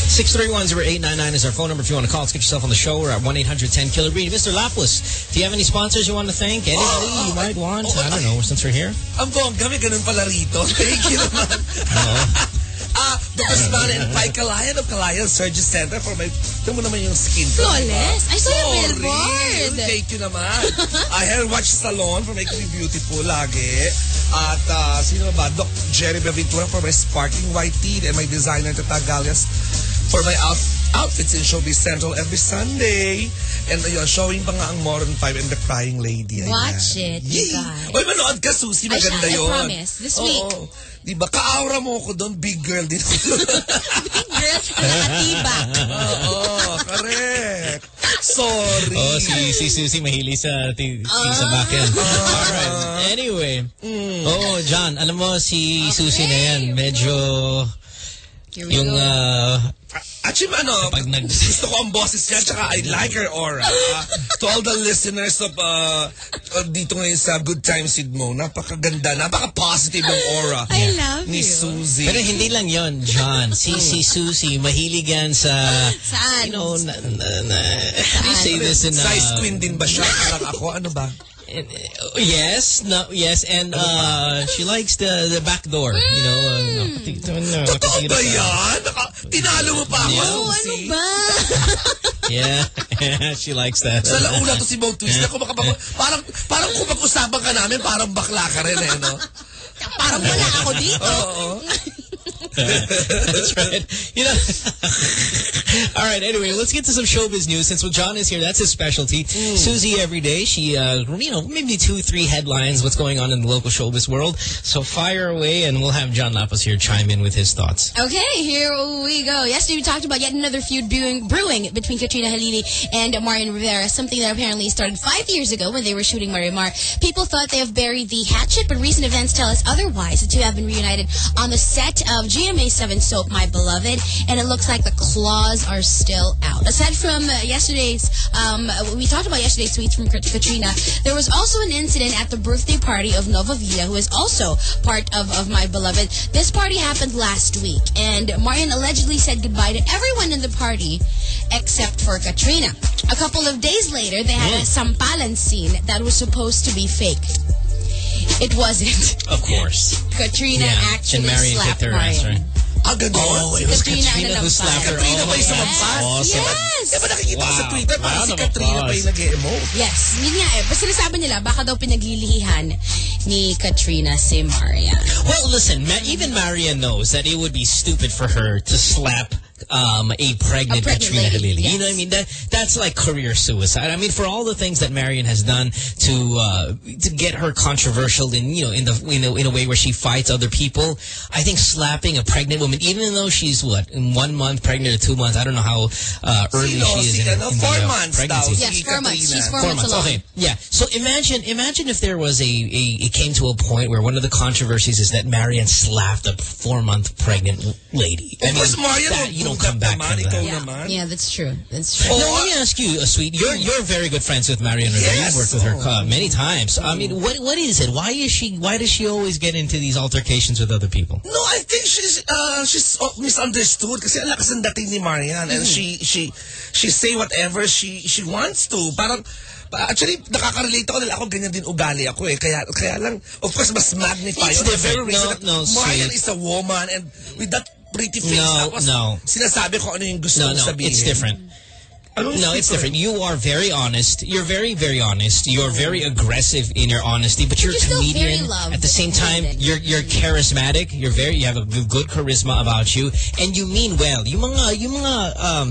631-0899 is our phone number if you want to call us. Get yourself on the show. We're at 1-800-10-KILLER Green. Mr. Lapus, do you have any sponsors you want to thank? Anybody you might want? I don't know, since we're here. Ang bongga, may ganun pala rito. [laughs] Thank you naman. [laughs] Ah, Dr. Smana and Pie Calayan of Calayan Surgery Center for my, ito mo naman yung skin ko. Flawless. I saw your Sorry. billboard. Thank you naman. [laughs] I have watched salon for making me beautiful lagi. At ah, sino ba? Doc Jerry Beventura for my sparkling white teeth and my designer Tata Galias for my out outfits in Showbiz Central every Sunday. And ayun, showing pa nga ang Moron 5 and the Crying Lady. Ayan. Watch it, you Yay! guys. Oy, manood ka, Susie. I Maganda shall, I promise. This week. Oo. Di ba? Ka-aura mo ako doon. Big girl din ako. Big girl na nakatibak. Oo, correct. Sorry. Oh, si, si Susie mahili sa, ti, si sa backend. Alright. Anyway. Oh, John, alam mo si Susie na yan, medyo yung uh, Actually, ano, gusto ko ang boses niya, tsaka I like her aura. Ah, [laughs] to all the listeners of uh, uh, dito ngayon sa Good Times with Mo, napakaganda, napaka-positive ng aura I love ni you. Susie. Pero hindi lang yon John. Si, si Susie, mahilig yan sa, Saan? you know, na, na, na, how do you say this in, uh, Size queen din ba siya? Parang ako, ano ba? Yes, no, yes, and uh, she likes the the back door. You know, uh, nakati- no, Totoo ba yan? Naka, tinalo mo pa ako, Yeah. Susie. Ba? [laughs] Yeah, [laughs] she likes that. Sa launa to si Mo Twist. Ako makapag- [laughs] parang, parang kung pag-usapan ka namin, parang bakla ka rin eh, no? Parang wala ako dito. Oo. That's right. You know. [laughs] All right. Anyway, let's get to some showbiz news. Since well, John is here, that's his specialty. Susie, every day she, uh, you know, maybe two, three headlines. What's going on in the local showbiz world? So fire away, and we'll have John Lapus here chime in with his thoughts. Okay, here we go. Yesterday we talked about yet another feud brewing, brewing between Katrina Halili and Marian Rivera, something that apparently started five years ago when they were shooting Marimar. People thought they have buried the hatchet, but recent events tell us otherwise. The two have been reunited on the set of GMA7 soap My Beloved, and it looks like the claws are still out. Aside from uh, yesterday's, um, we talked about yesterday's tweets from Katrina, there was also an incident at the birthday party of Nova Villa, who is also part of, of My Beloved. This party happened last week, and Marian allegedly said goodbye to everyone in the party except for Katrina. A couple of days later, they had a sampalan scene that was supposed to be faked. It wasn't. Of course. Katrina Yeah. actually and Marian slapped kicked her ass, right? Ah, ganun? Oh, it was Katrina Katrina, who slapped her. Katrina oh, ba yung that's sumampas? Awesome. Yes! Di ba nakikita ko sa Wow. Twitter, parang Round si Katrina pa yung nag-emote. Yes. Yun nga eh. Basta sinasabi nila, baka daw pinaglilihihan ni Katrina si Marian. Well, listen, even Maria knows that it would be stupid for her to slap um, a pregnant, A pregnant Katrina lady, Halili. You know what I mean? That that's like career suicide. I mean, for all the things that Marian has done to uh, to get her controversial in you know in the in a, in a way where she fights other people, I think slapping a pregnant woman, even though she's what in one month pregnant or two months, I don't know how uh, early Sino? she is Si in, ano? in the Four uh, months daw. pregnancy. Yes, four months. She's four, Four months, months. Okay. Yeah. So imagine, imagine if there was a, a, it came to a point where one of the controversies is that Marian slapped a four month pregnant lady. Of course, Marian that, you know, don't come back naman, from that. naman. Yeah, that's true. That's true. No, let me ask you, uh, sweet. You're you're very good friends with Marian Rivera. Yes. You've worked with her uh, many times. I mean, what what is it? Why is she? Why does she always get into these altercations with other people? No, I think she's uh, she's misunderstood kasi ang lakas ng dating ni Marian and she she she say whatever she she wants to. Parang Actually, nakaka-relate ako dahil ako ganyan din ugali ako eh. Kaya, kaya lang, of course, mas magnify. It's the different. very reason No, no, Marian sweet. is a woman and with that pretty face, No, tapos no. sinasabi ko ano yung gusto No, no, sabihin. it's different. Ano No, it's different. You are very honest. You're very, very honest. You're very aggressive in your honesty, but you're, You're a still very comedian. loved. At the same time, you're you're charismatic. You're very. You have a good good charisma about you, and you mean well. You mga, you mga, um,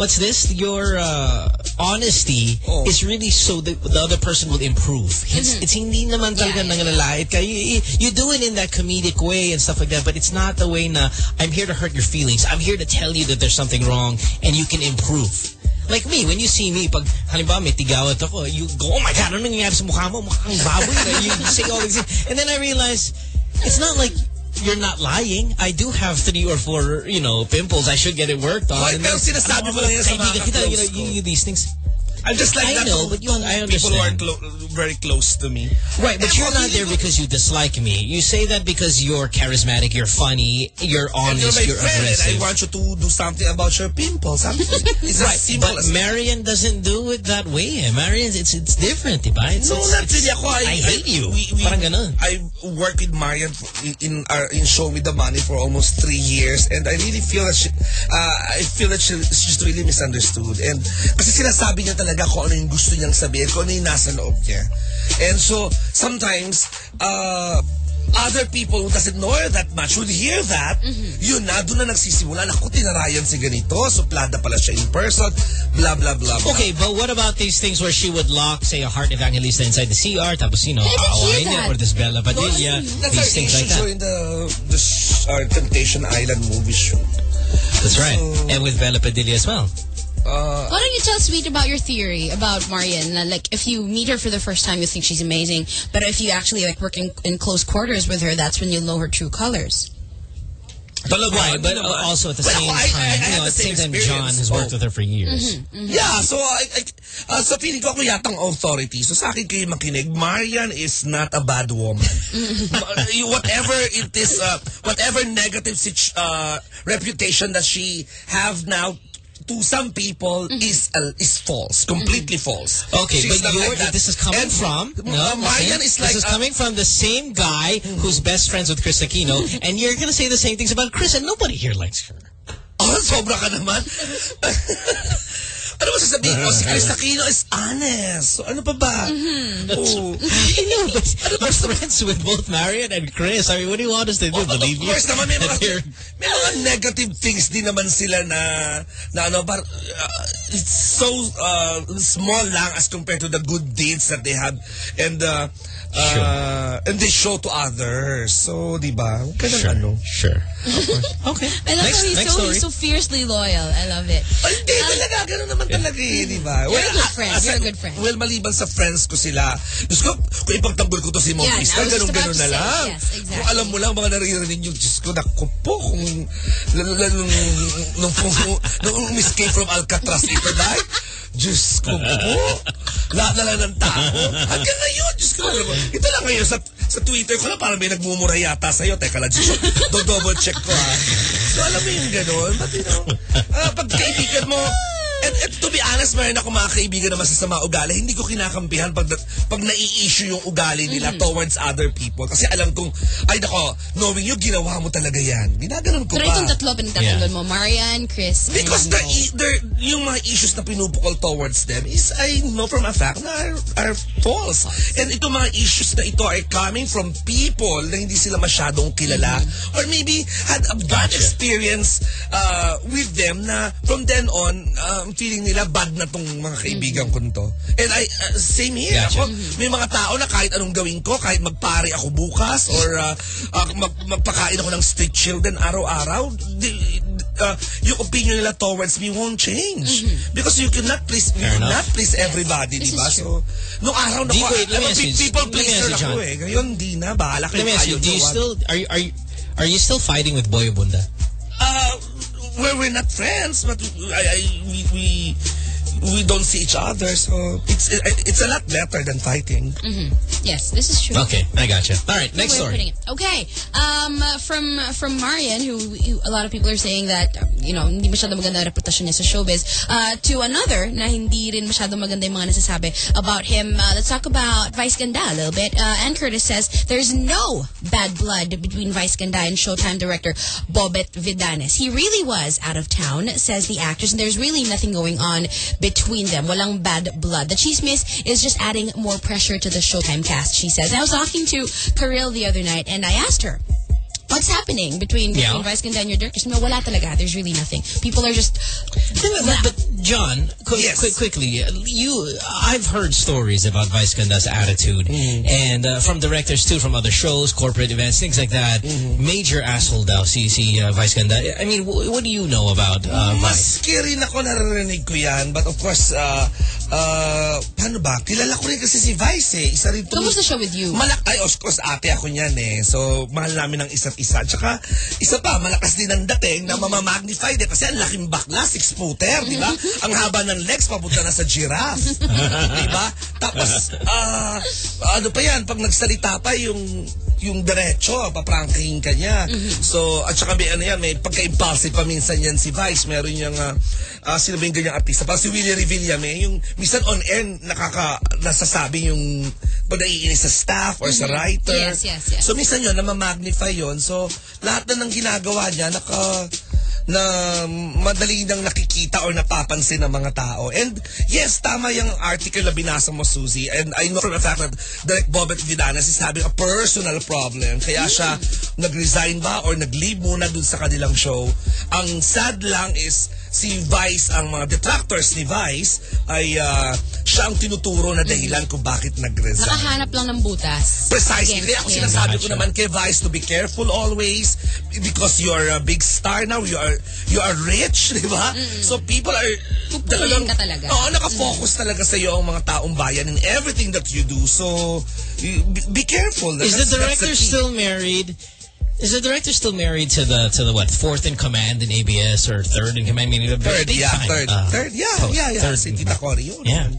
what's this? Your uh, honesty Oh. is really so that the other person will improve. It's, Mm-hmm. it's hindi naman talaga nangalalait ka. You, you, you do it in that comedic way and stuff like that, but it's not the way na I'm here to hurt your feelings. I'm here to tell you that there's something wrong and you can improve. Like me, when you see me, pag halimbawa may tigawat ako, you go, oh my God, ano nangyayari sa mukha mo? Mukhang baboy. You, [laughs] you say all these things. And then I realize, it's not like you're not lying. I do have three or four, you know, pimples. I should get it worked on. And pero sinasabi mo lang yan sa mga kita, you know, you, you, these things. I'm just like I that know, but you, I people who are understand. clo- very close to me. Right, but Eh, you're not there because you dislike me. You say that because you're charismatic, you're funny, you're And honest, you're you're and I want you to do something about your pimples. It's as [laughs] Right, simple but as Marian doesn't do it that way. eh. Marian, it's it's different, diba? It's, No, it's, not really ako. I, I hate you. We, we, Parang ganun. I worked with Marian in in, our, in Show Me the Money for almost three years, and I really feel that she, uh, I feel that she, she's really misunderstood. And kasi sinasabi niya talaga kung ano yung gusto niyang sabihin, kung ano yung nasa loob niya. And so sometimes, uh, other people who doesn't know her that much would hear that, yun na, doon na nagsisimula, naku, tinarayan si ganito, suplada pala siya in person, blah, blah, blah, blah. Okay, but what about these things where she would lock, say, a Heart Evangelista inside the CR, tapos, you know, I didn't hear aawain niya, or this Bella No, Padilla, that's these things like issue that. in the, the sh- our Temptation Island movie show. That's right. And with Bela Padilla as well. Uh, Why don't you tell Sweet about your theory about Marian? Like, if you meet her for the first time, you think she's amazing. But if you actually like work in, in close quarters with her, that's when you know her true colors. Talaga, Right, hindi but naman. also at the Well, same I- I- time, I you know, the at the same same time, John has worked Oh. with her for years. Yeah, so I, I, uh, so feeling ko ako yatang authority. So sa akin kayo makinig, Marian is not a bad woman. Whatever it is, uh, whatever negative uh, reputation that she have now to some people is uh, is false, completely false. Okay, She's but you're, like this is coming And, from no, Marian listen, is like this is uh, coming from the same guy who's best friends with Kris Aquino, and you're gonna say the same things about Kris, and nobody here likes her. Oh, [laughs] sobra ka naman. [laughs] ano mo sasabihin mo? Si Kris Aquino is honest. So, ano pa ba? Oh. I know, but you're friends with both Marian and Kris. I mean, what do you want us to do? Believe you? of you? course naman, may that mga, [laughs] they're- may mga negative things din naman sila na, na ano, but uh, it's so uh, small lang as compared to the good deeds that they have. And, uh, uh, and they show to others. So, di ba? Huwag ka nang Sure, ano. sure. I love [laughs] Next- how he's next so, story. he's so fiercely loyal. I love it. Ay, hindi talaga. Ganun naman talaga eh, di ba? You're a good friend. as You're a good friend. Well, maliban sa friends ko sila. Diyos ko, kung ipagtanggol ko to si Mom Yeah, ganun ganun to na say, lang. yes, exactly. Kung alam mo lang, mga naririnig yung Diyos ko, naku po, kung nung, nung, nung, nung escape from Alcatraz ito dahil, Diyos ko po, lahat na lang ng tao. Hanggang ngayon, Diyos ko, alam mo, ito lang ngayon, sa, sa Twitter ko lang, parang may nagmumura yata sa'yo. Teka lang, Diyos ko, do double check ko ha. So, alam mo yung gano'n, but you know, ah, pag kaibigan mo, And, and to be honest, meron ako mga kaibigan na masasama ugali. Hindi ko kinakampihan pag, pag nai-issue yung ugali nila Mhm. towards other people. Kasi alam kong, ay nako, knowing you, ginawa mo talaga yan. Ginaganon ko Pero pa. itong tatlo, pinagtatanggol mo. Marian, Chris, Because the, the, yung mga issues na pinupukol towards them is, I know from a fact na are, are false. And itong mga issues na ito are coming from people na hindi sila masyadong kilala or maybe had a bad experience uh, with them na from then on, um, feeling nila bad na tong mga kaibigan ko nito. And I, uh, same here. Gotcha. Ako, may mga tao na kahit anong gawin ko, kahit magpare ako bukas or uh, uh, mag, magpakain ako ng street children araw-araw, uh, yung opinion nila towards me won't change. Because you cannot please, you Fair enough. cannot please everybody, di ba? So, nung araw na ko, wait, let I'm a me ask you, people pleaser you, ako eh. Ngayon, di na. Bahala kayo. Let me ask ayaw you, do you still, are you, are you, are you still fighting with Boyo Bunda? Uh, we're not friends, but I, I, we, we we don't see each other, so it's it's a lot better than fighting. Mhm. Yes, this is true. Okay, I gotcha. All right, next Good way of putting story. Okay. Um, from from Marian, who, who a lot of people are saying that you know hindi masyado maganda ang reputasyon niya sa showbiz. Uh, to another na hindi rin masyado maganda yung mga nasasabi about him. Uh, let's talk about Vice Ganda a little bit. Uh, Anne Curtis says there's no bad blood between Vice Ganda and Showtime director Bobet Vidanes. He really was out of town, says the actress, and there's really nothing going on between them. Walang bad blood. The chismis is just adding more pressure to the Showtime cast, she says. I was talking to Karylle the other night and I asked her, what's happening between, Yeah. between Vice Ganda and your directors? No, wala talaga. There's really nothing. People are just... But, but John, quick, quick, quickly, you, I've heard stories about Vice Ganda's attitude, Mm-hmm. and uh, from directors too, from other shows, corporate events, things like that. Mm-hmm. Major asshole daw si, si uh, Vice Ganda. I mean, wh- what do you know about uh, Vice? Maski rin ako naririnig ko yan, but of course, uh, uh, paano ba? Kilala ko rin kasi si Vice eh. Isa rin Kamusta siya with you? Malak ay, of course, ate ako niyan eh. So, mahal namin ng isa't isa. Tsaka, isa pa, malakas din ang dating na mamamagnify din kasi ang laking bakla, six-footer, di ba? [laughs] ang haba ng legs, papunta na sa giraffe. di ba? Tapos, ah, ano pa yan, pag nagsalita pa yung yung diretso, paprangking ka niya. So, at saka may ano yan, may pagka-impulsive pa minsan yan si Vice. Meron yung, uh, uh, sino ba yung ganyang artista? Parang si Willie Revilla, may yung minsan on air, nakaka, nasasabi yung pag naiinis sa staff or sa Mhm. writer. Yes, yes, yes. So, minsan yun, namamagnify yun. So, lahat na ng ginagawa niya, naka, na madali nang nakikita or napapansin ng mga tao. And yes, tama yung article na binasa mo, Susie. And I know for a fact that Direk Bobet Vidanas is having a personal problem. Kaya siya nag-resign ba or nag-leave muna dun sa kanilang show. Ang sad lang is si Vice, ang mga detractors ni Vice, ay ah, siya ang tinuturo na dahilan kung bakit nag-resign. Nakahanap lang ng butas. Precisely. Kaya ako sinasabi ko naman kay Vice to be careful always because you're a big star now. You are you are rich, [laughs] di ba? So people are Pupulin ka talaga. Oo, nakafocus talaga sa iyo ang mga taong bayan in everything that you do. So be, be careful. Is That's- the director still married? Is the director still married to the to the what fourth in command in ABS or third in command? I mean, Third, yeah, time, third, uh, third, yeah, post, yeah, yeah. third Si in Tita command. Cory. Yeah,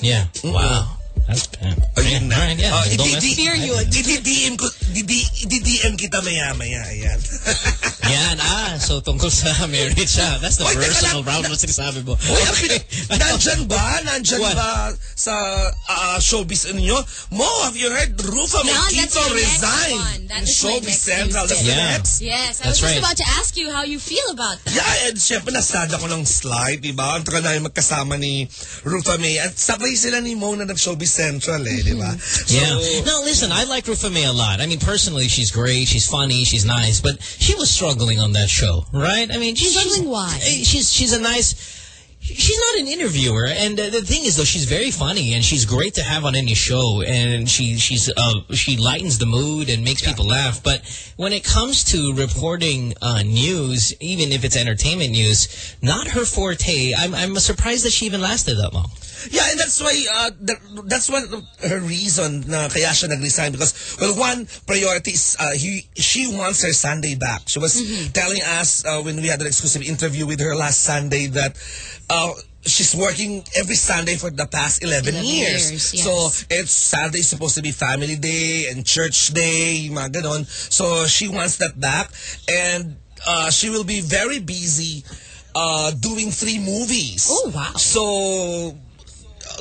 yeah. Wow, that's bad. Ayun na. All right, yeah. Oh, don't i- mess- i- i-DM ko, i-DM kita maya-maya. Ayan. [laughs] Yan, ah, so tungkol sa [laughs] marriage siya. That's the Oy, teka personal lang. round mo sinasabi mo. Uy, ang pin- [laughs] nandyan ba? Nandyan What? ba sa ah, showbiz ninyo? Mo, have you heard Rufa No, that's Mekito my next resign one. That in is my Showbiz next Central? That's Tuesday. the Yeah. next? Yes, I That's was just right. about to ask you how you feel about that. Yeah, and syempre nasad ako ng slide, di ba? Ang tagal na yung magkasama ni Rufa Mae. At sabay sila ni Mo na nag-Showbiz Central eh, di ba? So, Yeah. No, listen, I like Rufa Mae a lot. I mean, personally, she's great. She's funny. She's nice. But she was struggling on that show, right? I mean, she's Struggling why? eh, She's she's a nice. She's not an interviewer, and uh, the thing is, though, she's very funny and she's great to have on any show, and she she's uh, she lightens the mood and makes people laugh. But when it comes to reporting uh, news, even if it's entertainment news, not her forte. I'm I'm surprised that she even lasted that long. Yeah, and that's why uh, that, that's one of her reason na kaya siya nag-resign because well, one priority is uh, he she wants her Sunday back. She was telling us uh, when we had an exclusive interview with her last Sunday that uh, she's working every Sunday for the past 11, 11 years. years, yes. So it's Saturday supposed to be family day and church day, mga ganon. So she wants that back and uh, she will be very busy uh, doing three movies. Oh, wow. So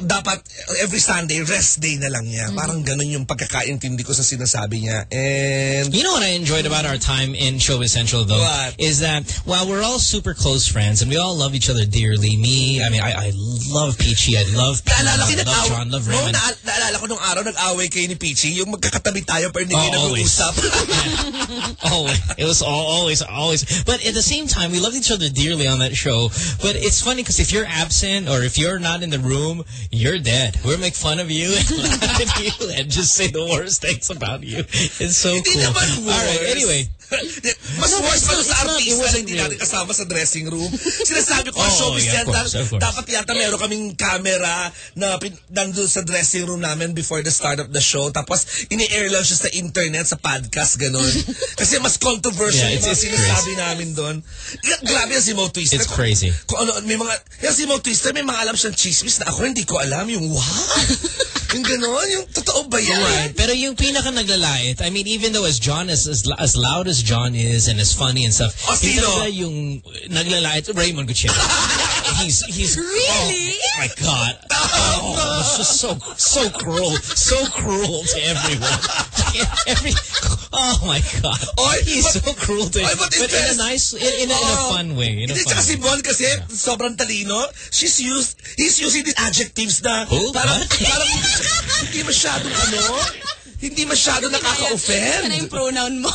dapat every Sunday rest day na lang niya. Mm-hmm. Parang ganun yung pagkakaintindi ko sa sinasabi niya. And You know what I enjoyed about our time in Showbiz Central, though? What? Is that while we're all super close friends and we all love each other dearly, me, I mean, I, I love Peachy, I love ko I love. John, love No, Raymond. naal- naalala ko nung araw nag-away kayo ni Peachy, yung magkakatabi tayo pero hindi kayo Oh, always. nag-uusap. [laughs] always. It was all, always, always. But at the same time, we loved each other dearly on that show. But it's funny because if you're absent or if you're not in the room, you're dead. We'll make fun of you and [laughs] laugh at you and just say the worst things about you. It's so cool. All right, anyway. Mas No, worse pa sa artista na hindi natin kasama sa dressing room. Sinasabi ko, [laughs] Oh, showbiz yeah, yan, course, course. dapat yata meron kaming camera na nandun sa dressing room namin before the start of the show. Tapos, ini-air lang siya sa internet, sa podcast, ganun. [laughs] Kasi mas controversial Yeah, yung it's- mga it's sinasabi namin doon. Gra- Grabe yan si Mo Twister. It's crazy. Kung ano, may mga, yan si Mo Twister, may mga alam siyang chismis na ako hindi ko alam. Yung wow! [laughs] yung gano'n, yung totoo ba yan? Right. Pero yung pinaka naglalait, I mean, even though as John is as, as loud as John is and as funny and stuff, Oh, yung sino? talaga yung naglalait, Raymond Gutierrez. [laughs] he's he's Really? Oh my God! Oh, it's just so so cruel, so cruel to everyone. [laughs] Every oh my God! Oy, he's but- so cruel to, Oy, but but in a nice, in, in, a, in a Oh, fun way. In a Hindi, fun tsaka si way. Bon kasi sobrang talino. She's used, he's using these adjectives na Who? parang, What? parang hindi masyadong ano, hindi masyado nakaka-offend. Ano yung pronoun mo?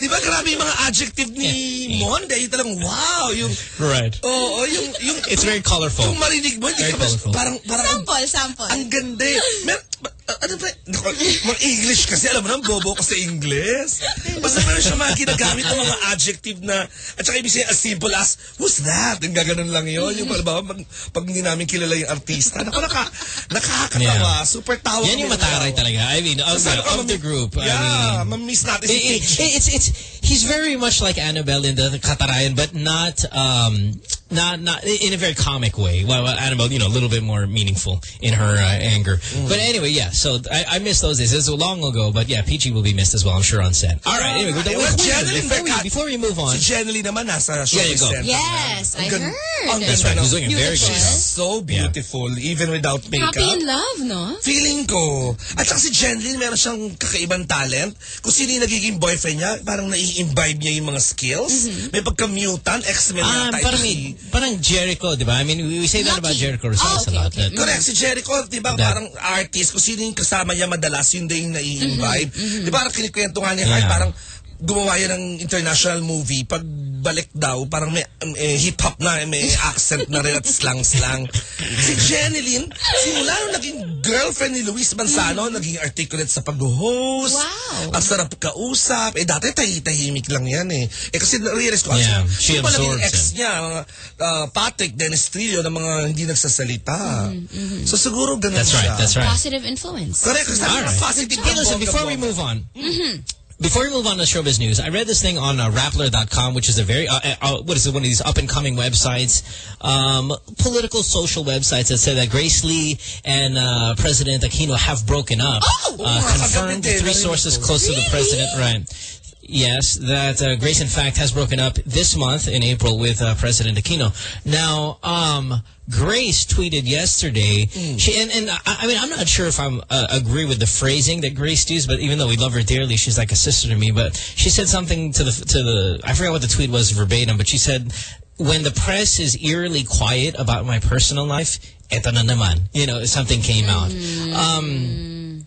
Di ba grabe yung mga adjective ni Mon? Dahil talagang wow, yung, Right. oo, yung, yung, It's very colorful. yung marinig mo, hindi Very ka mas, parang, parang, sample, sample. ang ganda eh. Mer, ba- ano ba, naku, mga English kasi, alam mo na, bobo ko sa English. Basta meron siya mga ginagamit ng mga adjective na, at saka ibig sabihin, as simple as, who's that? Yung gaganon lang yun. Yung, alam pag, pag hindi namin kilala yung artista, naku, naka, nakakatawa. Super tawa. Yan yung mataray talaga. I mean, of, ko, of the group. Yeah, I Yeah, mean, mamiss natin si it- Peach. it's it's he's very much like Annabelle in the, Katarayan, but not um not not in a very comic way. Well, Annabelle, you know, a little bit more meaningful in her uh, anger. But anyway, yeah. So I, I miss those days. It was long ago, but yeah, Peachy will be missed as well. I'm sure on set. All right. Anyway, before, well, Jennylyn before, we, Mercat- before we move on, Si Jennylyn naman nasa Yeah, you showbiz go. center. Yes, I gan- heard. Ang That's right. ng- She's looking very good. She's so beautiful, even without makeup. Happy in love, no? Feeling ko. At saka si Jennylyn, meron siyang kakaibang talent. Kung sino yung nagiging boyfriend niya, parang nai-imbibe niya yung mga skills. May pagka-mutant, X-Men Ah, yata. parang, parang Jericho, di ba? I mean, we, we say that about Jericho Rosales a lot. that- Correct, si Jericho, di ba, That- parang artist, kung sino yung kasama niya madalas, yun din yung nai-imbibe. Di ba, parang kinikwento nga niya, Yeah. kahit parang gumawa yan ng international movie, pag balik daw, parang may um, eh, hip-hop na, may accent na rin at slang-slang. [laughs] si Jeneline, simula nung naging girlfriend ni Luis Manzano, naging articulate sa pag-host. Wow. Ang sarap kausap. Eh, dati tahi-tahimik lang yan eh. Eh, kasi na-realize ko, Yeah, she yung pala yung ex niya, mga uh, Patrick Dennis Trillo, na mga hindi nagsasalita. So siguro ganun That's right, siya. that's right. Positive influence. Correct. Kasi right. positive Hey, listen, before we move on, Before we move on to showbiz news, I read this thing on uh, Rappler.com, which is a very, uh, uh, what is it, one of these up-and-coming websites, um, political social websites that say that Grace Lee and uh, President Aquino have broken up. uh, confirmed three sources close to the president, right. Yes, that uh, Grace, in fact, has broken up this month in April with uh, President Aquino. Now, um, Grace tweeted yesterday, she and, and I, I mean, I'm not sure if I'm uh, agree with the phrasing that Grace used, but even though we love her dearly, she's like a sister to me. But she said something to the to the I forgot what the tweet was verbatim, but she said, "When the press is eerily quiet about my personal life, eto na naman." You know, something came out. Um,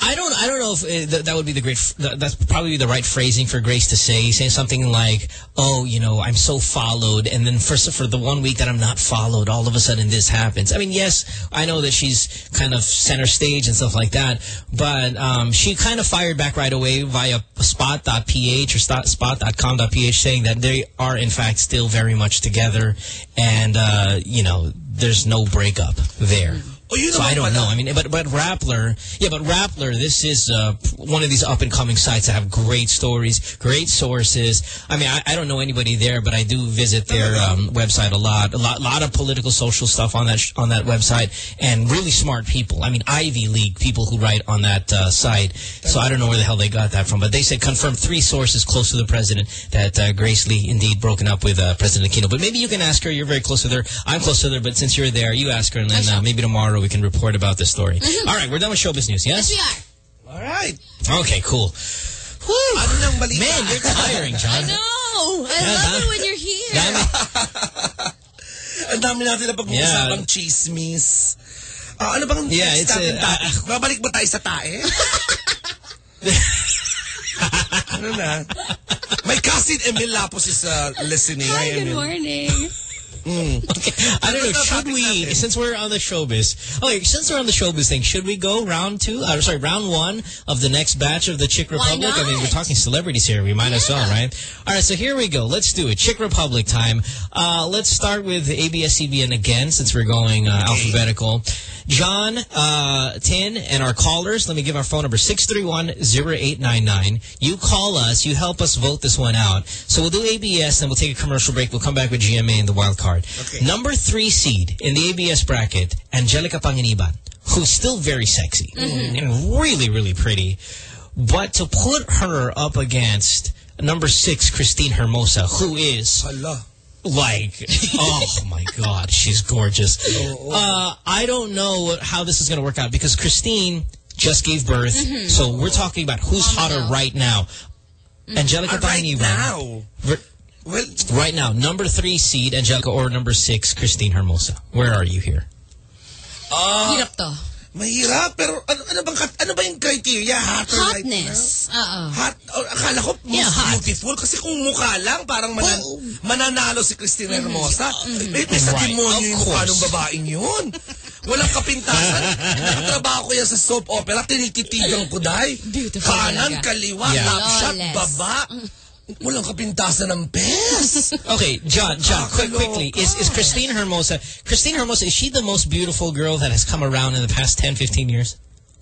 I don't. I don't know if uh, th that would be the great. Th that's probably the right phrasing for Grace to say. Saying something like, "Oh, you know, I'm so followed," and then for for the one week that I'm not followed, all of a sudden this happens. I mean, yes, I know that she's kind of center stage and stuff like that, but um, she kind of fired back right away via spot.ph or spot- spot.com.ph, saying that they are in fact still very much together, and uh, you know, there's no breakup there. Oh, yun So I don't know. I mean, but but Rappler, yeah, but Rappler, this is uh, one of these up and coming sites that have great stories, great sources. I mean, I, I don't know anybody there, but I do visit their um, website a lot. A lot, lot of political, social stuff on that sh on that website, and really smart people. I mean, Ivy League people who write on that uh, site. So I don't know where the hell they got that from, but they said confirmed three sources close to the president that uh, Grace Lee indeed broken up with uh, President Aquino. But maybe you can ask her. You're very close to her. I'm close to her, but since you're there, you ask her, and then uh, maybe tomorrow we can report about this story. All right, we're done with showbiz news. Yes. Yes, we are. All right. Okay, cool. Ano nang balita? Man, you're tiring, John. No, I Yeah, love huh? it when you're here. [laughs] Ang dami natin na pag-uusapang Yeah. chismis. Ah, ano bang Yeah, next it's natin a- topic? Babalik ba tayo sa tae? [laughs] ano na? My cousin Emil Lapus is uh, listening. Hi, Hi, good Emil. morning. [laughs] Okay. I don't know. Should we, since we're on the showbiz, okay, since we're on the showbiz thing, should we go round two? Uh, sorry, round one of the next batch of the Chick Republic? I mean, we're talking celebrities here. We might as well, right? All right, so here we go. Let's do it. Chick Republic time. Uh, let's start with ABS-CBN again, since we're going uh, alphabetical. John, uh, Tin, and our callers, let me give our phone number, 631-0899. You call us, you help us vote this one out. So we'll do ABS, then we'll take a commercial break. We'll come back with GMA and the wild card. Number three seed in the ABS bracket, Angelica Panganiban, who's still very sexy and really, really pretty. But to put her up against number six, Kristine Hermosa, who is like, oh my God, she's gorgeous. [laughs] Uh, I don't know how this is going to work out because Kristine just gave birth. Mhm. So we're talking about who's hotter right now. Angelica Uh, right Panganiban. now? Well, right now, number three seed, Angelica, or number six, Kristine Hermosa. Where are you here? Ah, Hirap to. Mahirap, pero ano, ano, bang, ano ba yung criteria? Hotter right Hotness. Oo. Hot, oh, akala ko most beautiful kasi kung mukha lang parang manan, mananalo si Christina Hermosa. Eh, may sa Right, demonyo of yung mukha course. ng babaeng yun. Walang kapintasan. [laughs] Nakatrabaho ko yan sa soap opera, tinititigan ko dahil. Kanan, talaga. kaliwa, Yeah. top shot, Flawless. baba. Walang kapintasan ng pes. [laughs] Okay, John, John, quick, quickly. Is, is Kristine Hermosa, Kristine Hermosa, is she the most beautiful girl that has come around in the past 10, 15 years?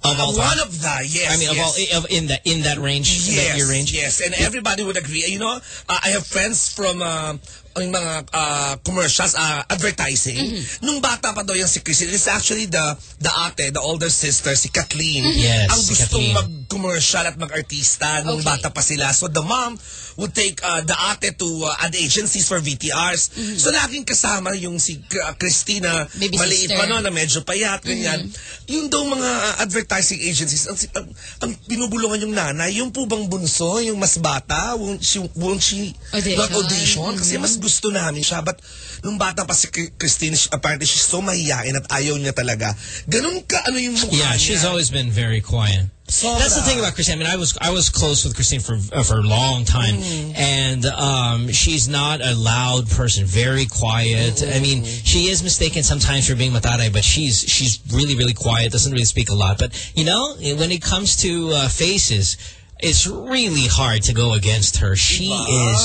Of all time? One of the, yes. I mean, of all, of, in that, in that range, in that Yes, year range? yes, and everybody would agree. You know, uh, I have friends from uh, yung mga uh, commercials, uh, advertising. Mm-hmm. Nung bata pa daw yung si Kristine, it's actually the the ate, the older sister, si Kathleen. Mhm. Yes, ang gustong Kathleen. mag-commercial at mag-artista nung Okay. bata pa sila. So the mom would take uh, the ate to uh, ad agencies for VTRs. Mm-hmm. So laging kasama yung si uh, Christina, Baby maliit sister. pa no, na medyo payat, ganyan. Mm-hmm. Yung daw mga uh, advertising agencies, ang, ang, ang binubulungan yung nanay, yung po bang bunso, yung mas bata, won't she, won't she Audition. not audition? Kasi Mm-hmm. mas gusto namin siya. But nung bata pa si Cri- Kristine, she- apparently she's so mahihain at ayaw niya talaga. Ganun ka, ano yung mukha Yeah, niya. she's always been very quiet. That's the thing about Kristine. I mean, I was I was close with Kristine for uh, for a long time, and um, she's not a loud person. Very quiet. I mean, she is mistaken sometimes for being mataray, but she's she's really really quiet. Doesn't really speak a lot. But you know, when it comes to uh, faces. It's really hard to go against her. She is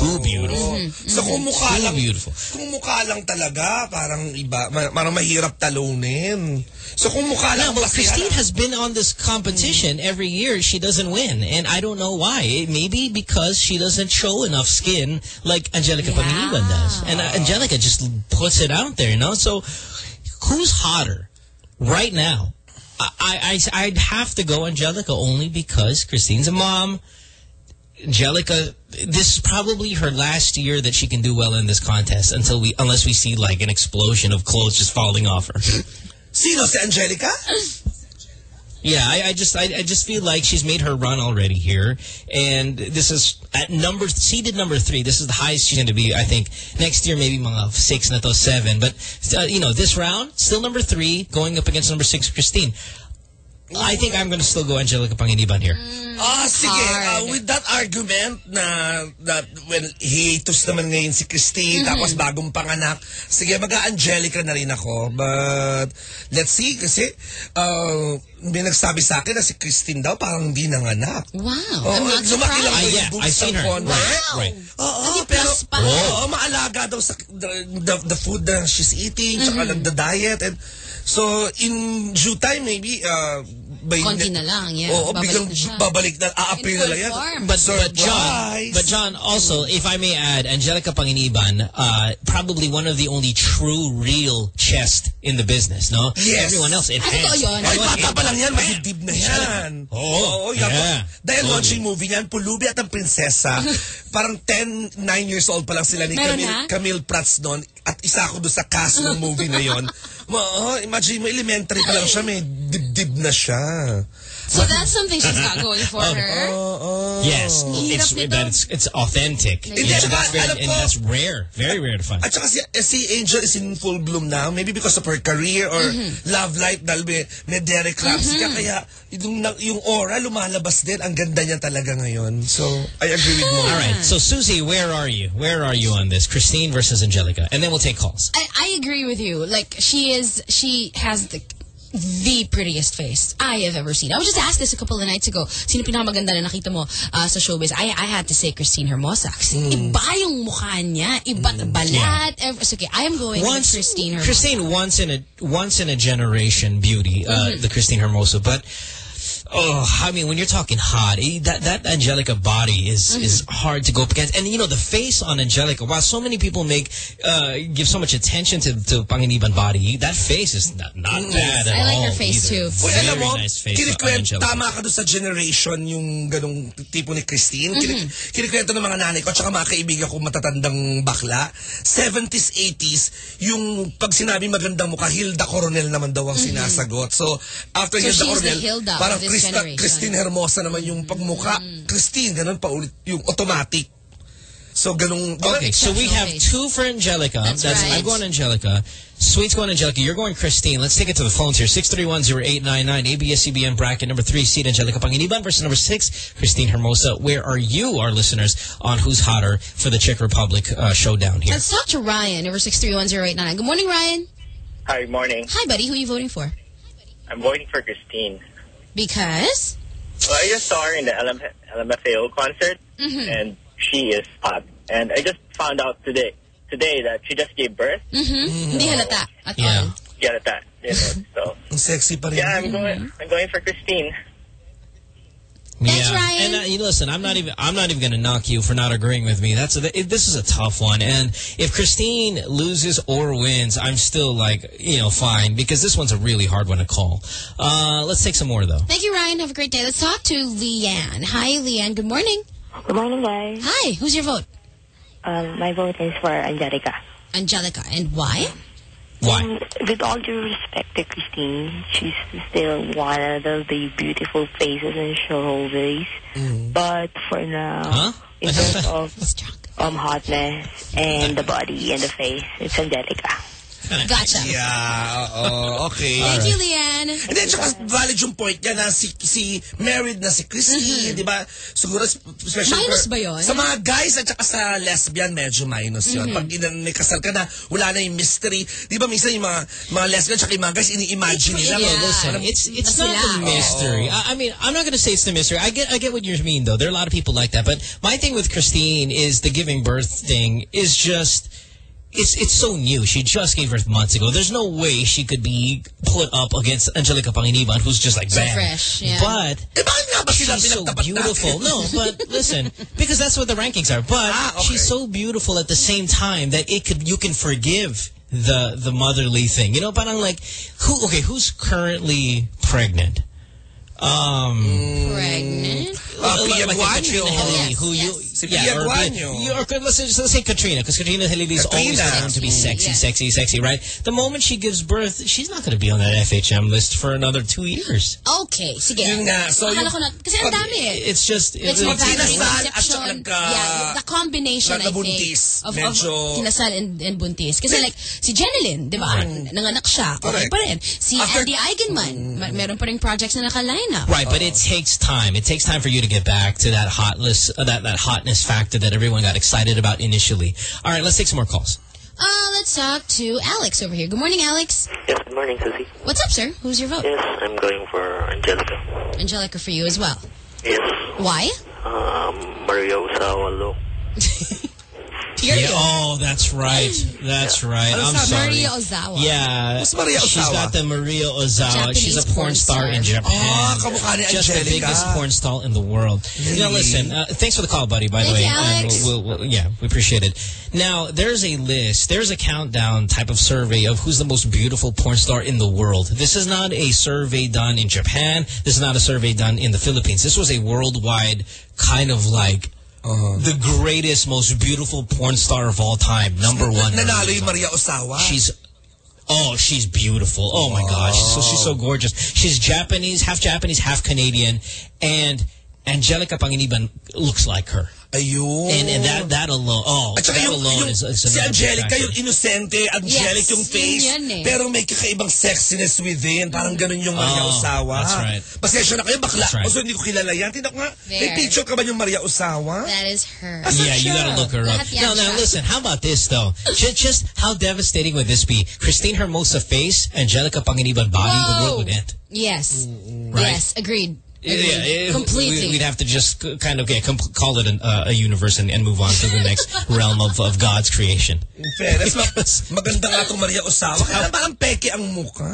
too beautiful. So kung mukha Too lang, beautiful. kung mukha lang talaga, parang iba, parang mahirap talunin. So kung mukha lang, No, but Kristine has been on this competition every year. She doesn't win, and I don't know why. Maybe because she doesn't show enough skin like Angelica Panganiban does, and uh, Angelica just puts it out there, you know. So, who's hotter right now? I, I I'd have to go Angelica only because Kristine's a mom. Angelica, this is probably her last year that she can do well in this contest until we, unless we see like an explosion of clothes just falling off her. Sino si Angelica? Yeah, I, I just I, I just feel like she's made her run already here, and this is at number seeded number three. This is the highest she's going to be. I think next year maybe mga six na to seven, but uh, you know this round still number three going up against number six Kristine. I think I'm going to still go Angelica Panganiban here. Ah, sige. Uh, with that argument na that when hiatus naman ngayon si Kristine tapos bagong panganak, sige, mag-Angelica na rin ako. But let's see kasi uh, may nagsabi sa akin na si Kristine daw parang hindi nanganak. Wow. Oo, I'm not lumaki lang Ah, daw yeah, I've seen her. konti. Right, right. Oo, pero pa. oo, maalaga daw sa the, the, the food that she's eating, tsaka Mhm. the diet. And so, in due time, maybe, uh, by Konti na lang, yeah. Oo, biglang babalik na, a-appear na lang yan. But, but John, but John, also, if I may add, Angelica Panganiban, uh, probably one of the only true, real chest in the business, no? Yes. Everyone else, totoo yun. Ay, bata pa lang yan, mahidib na yan. Oo, yan. yeah. Dahil launching movie niyan, Pulubi at ang Prinsesa. [laughs] parang 10, 9 years old pa lang sila ni Camille? Camille Prats noon. At isa ako doon sa cast ng movie na yon. [laughs] Ma, oh, imagine mo, elementary pa lang siya, may dibdib na siya. So that's something she's got going for her. Yes, it's, nito. but it's it's authentic. Hindi, Yeah, tsaka that's very, and that's rare, very rare to find. At saka si, eh, si Angel is in full bloom now, maybe because of her career or Mm-hmm. love life dahil may, may Derek Ramsey ka. Kaya yung, na- yung aura lumalabas din. Ang ganda niya talaga ngayon. So, I agree with mo. All right, so Susie, where are you? Where are you on this? Kristine versus Angelica, and then we'll take calls. I, I agree with you. Like she is, she has the the prettiest face I have ever seen. I was just asked this a couple of nights ago. Sino pinakamaganda na nakita mo uh, sa showbiz? I, I had to say Kristine Hermosa. Kasi Iba yung mukha niya. Iba balat. ev- It's okay. I am going Once Kristine Hermosa. Kristine, once in a once in a generation beauty, uh, the Kristine Hermosa, but. Oh, I mean, when you're talking hot, eh, that that Angelica body is is hard to go up against, and you know the face on Angelica. While so many people make uh, give so much attention to to Panganiban body, that face is not not bad at I like all. her face either. too. Uy, Very alam mo, nice face on kinikwento, tama ka doon sa generation yung ganong tipo ni Kristine. Kini, Kinikwento ng mga nanay ko at saka mga kaibigan ko matatandang bakla. 70s, 80s, yung pag sinabi magandang mukha, Hilda Koronel naman daw ang sinasagot. So, after So Hilda Koronel, parang this Christa, generation. Mm. Kristine Hermosa naman yung pagmukha. Kristine, ganun pa ulit, yung automatic. So, ganung... Okay, so we have two for Angelica. That's right. I'm going Angelica. Sweet's going Angelica. You're going Kristine. Let's take it to the phones here. 6310899, ABS-CBN bracket number three, seat Angelica Panganiban versus number six, Kristine Hermosa. Where are you, our listeners, on who's hotter for the Chick Republic uh, showdown here? Let's talk to Ryan over 6310899. Good morning, Ryan. Hi, morning. Hi, buddy. Who are you voting for? I'm voting for Christine. Because? Well, I just saw her in the LM LMFAO concert, Mhm. and she is hot. And I just found out today today that she just gave birth. Mm-hmm. Hindi halata at Yeah. all. Get that, you know, so [laughs] sexy pa rin. yeah, I'm going. I'm going for Kristine. Thanks, yeah. Ryan. And uh, listen, I'm not even I'm not even going to knock you for not agreeing with me. That's a, it, this is a tough one. And if Kristine loses or wins, I'm still like you know fine because this one's a really hard one to call. Uh, let's take some more though. Thank you, Ryan. Have a great day. Let's talk to Leanne. Hi, Leanne. Good morning. Good morning, guys. Hi. Who's your vote? Um, my vote is for Angelica. Angelica. And why? Why? Um, with all due respect to Kristine, she's still one of the, the beautiful faces in showbiz. But for now, Huh? in terms [laughs] of um, hotness and the body and the face, it's Angelica. Gotcha. Yeah, oo, [laughs] okay. Thank you, Leanne. Hindi, tsaka valid yung point niya na si, si married na si Kristine, di ba? Siguro, especially Mm-hmm. Minus for- ba yun? Sa mga guys at saka sa lesbian, medyo minus yun. Mhm. Pag ina- may kasal ka na, wala na yung mystery. Di ba minsan yung mga, mga lesbian at saka yung mga guys, ini-imagine nila. Yeah, listen, it's it's not the mystery. I, I mean, I'm not going to say it's the mystery. I get I get what you mean though. There are a lot of people like that, but my thing with Kristine is the giving birth thing is just. It's it's so new. She just gave birth months ago. There's no way she could be put up against Angelica Panganiban, who's just like So fresh, yeah. But she's so beautiful. No, but listen, because that's what the rankings are. But Ah, she's so beautiful at the same time that it could you can forgive the the motherly thing. You know, but I'm like, who? Okay, who's currently pregnant? Um, Pregnant? Ah, like- Pia like a Guanio. Katrina Halili, Yes, who you, Si yeah, Pia or, Guanio. you- or let's, let's say Katrina, because Katrina Halili is always Katrina. known to be sexy, Yes. sexy, sexy, right? The moment she gives birth, she's not going to be on that FHM list for another two years. Okay, sige. Yun nga. So, Akala yung- na, kasi ang dami eh. It's just, It's it's, more it's- family kinasal at saka nagka- yeah, the combination, I think, of, Medyo- of kinasal and, and buntis. Kasi like, si Jennylyn, di ba? Nanganak siya. Okay Correct. pa rin. Si Andi Eigenmann, ma- meron pa rin projects na naka-line up. Right, but it takes time. It takes time for you to get back to that hotness, uh, that that hotness factor that everyone got excited about initially. All right, let's take some more calls. Uh, let's talk to Alex over here. Good morning, Alex. Yes, good morning, Susie. What's up, sir? Who's your vote? Yes, I'm going for Angelica. Angelica for you as well. Yes, Why? um, Maria Ozawa Lo. [laughs] Yeah, oh, that's right. That's right. I'm sorry. Maria Ozawa. Yeah. Who's Maria She's Ozawa? got the Maria Ozawa. Japanese She's a porn star star. in Japan. Kamukha ni Just the biggest porn star in the world. Really? listen, uh, thanks for the call, buddy, by the way. Alex. we'll, we'll, we'll- yeah, we appreciate it. Now, there's a list, there's a countdown type of survey of who's the most beautiful porn star in the world. This is not a survey done in Japan. This is not a survey done in the Philippines. This was a worldwide kind of like Uh-huh. the greatest, most beautiful porn star of all time. Number one. Nanalo yung Maria Ozawa. She's Oh, she's beautiful. Oh my gosh, so she's so gorgeous. She's Japanese, half Japanese, half Canadian, and Angelica Panganiban looks like her. Ayun. And, and that that alone, oh, At that yung, alone yung, is, is si Angelica, factor. yung innocente, angelic Yes, yung face, yun yan eh. pero may kakaibang sexiness within. Parang ganun yung Maria Oh, Ozawa. that's right. Pasensya na kayo, bakla. That's right. O so hindi ko kilala yan. Tinak nga, may There. picture ka ba yung Maria Ozawa? That is her. Yeah, you gotta look her up. Lahat No, yan no, siya. listen, how about this though? Just, just how devastating would this be? Kristine Hermosa face, Angelica Panganiban body, the world would end. Yes. Right? Yes, agreed. Yeah, Agreed. it- Completely. we- We'd have to just kind of yeah, call it an, uh, a universe and, and move on to the next [laughs] realm of, of God's creation. In fairness, [laughs] maganda nga itong Maria Ozawa. Kaya parang peke ang mukha.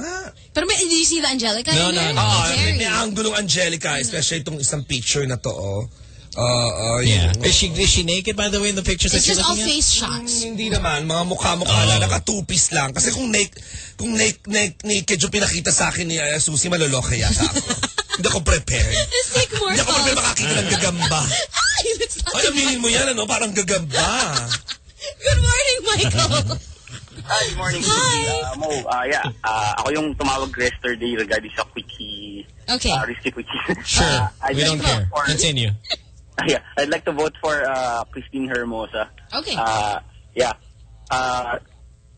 But may, did you see the Angelica No, no, no. Very. may, may angulo Angelica, especially itong isang picture na to, oh. Uh, uh, Yeah. yung- Is she is she naked by the way in the pictures It's that you're just all looking at? face shots. Hindi naman, mga mukha-mukha Oh. lang, naka-two-piece lang. Kasi kung, naked, kung naked, naked, naked yung pinakita sa akin ni uh, Susie, maloloke yata ako. [laughs] Hindi ako prepared. Let's take more Hindi ako prepared makakita ng gagamba. [laughs] Ay, let's not Ay, aminin mo yan, ano? Parang gagamba. Good morning, Michael. Hi, [laughs] good morning. Uh, Mo, uh, yeah, uh, ako yung tumawag yesterday regarding sa quickie, okay. uh, risky quickie. [laughs] Sure. Uh, I'd we like don't care. For, Continue. yeah, I'd like to vote for uh, Kristine Hermosa. Okay. Uh, yeah. Uh,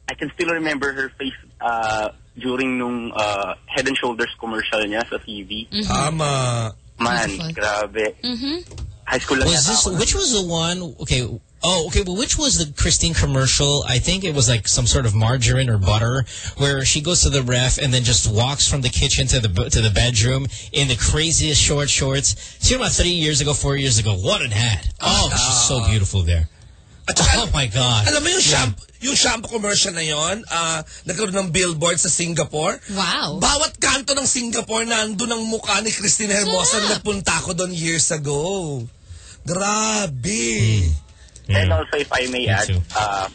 I can still remember her face uh, during nung uh, Head and Shoulders commercial niya sa TV. Mm-hmm. Tama. Man, Beautiful. grabe. Mm-hmm. High school lang Was yata this which was the one? Okay. Oh, okay. Well, which was the Kristine commercial? I think it was like some sort of margarine or butter, where she goes to the ref and then just walks from the kitchen to the to the bedroom in the craziest short shorts. See about three years ago, four years ago. What an ad! Oh, she's so beautiful there. At saka, Oh my God. alam mo yung shampoo, yung shampoo commercial na yon, uh, nagkaroon ng billboard sa Singapore. Wow. Bawat kanto ng Singapore, nandun ang mukha ni Christine Hermosa na nagpunta ako doon years ago. Grabe. And also, if I may add, uh,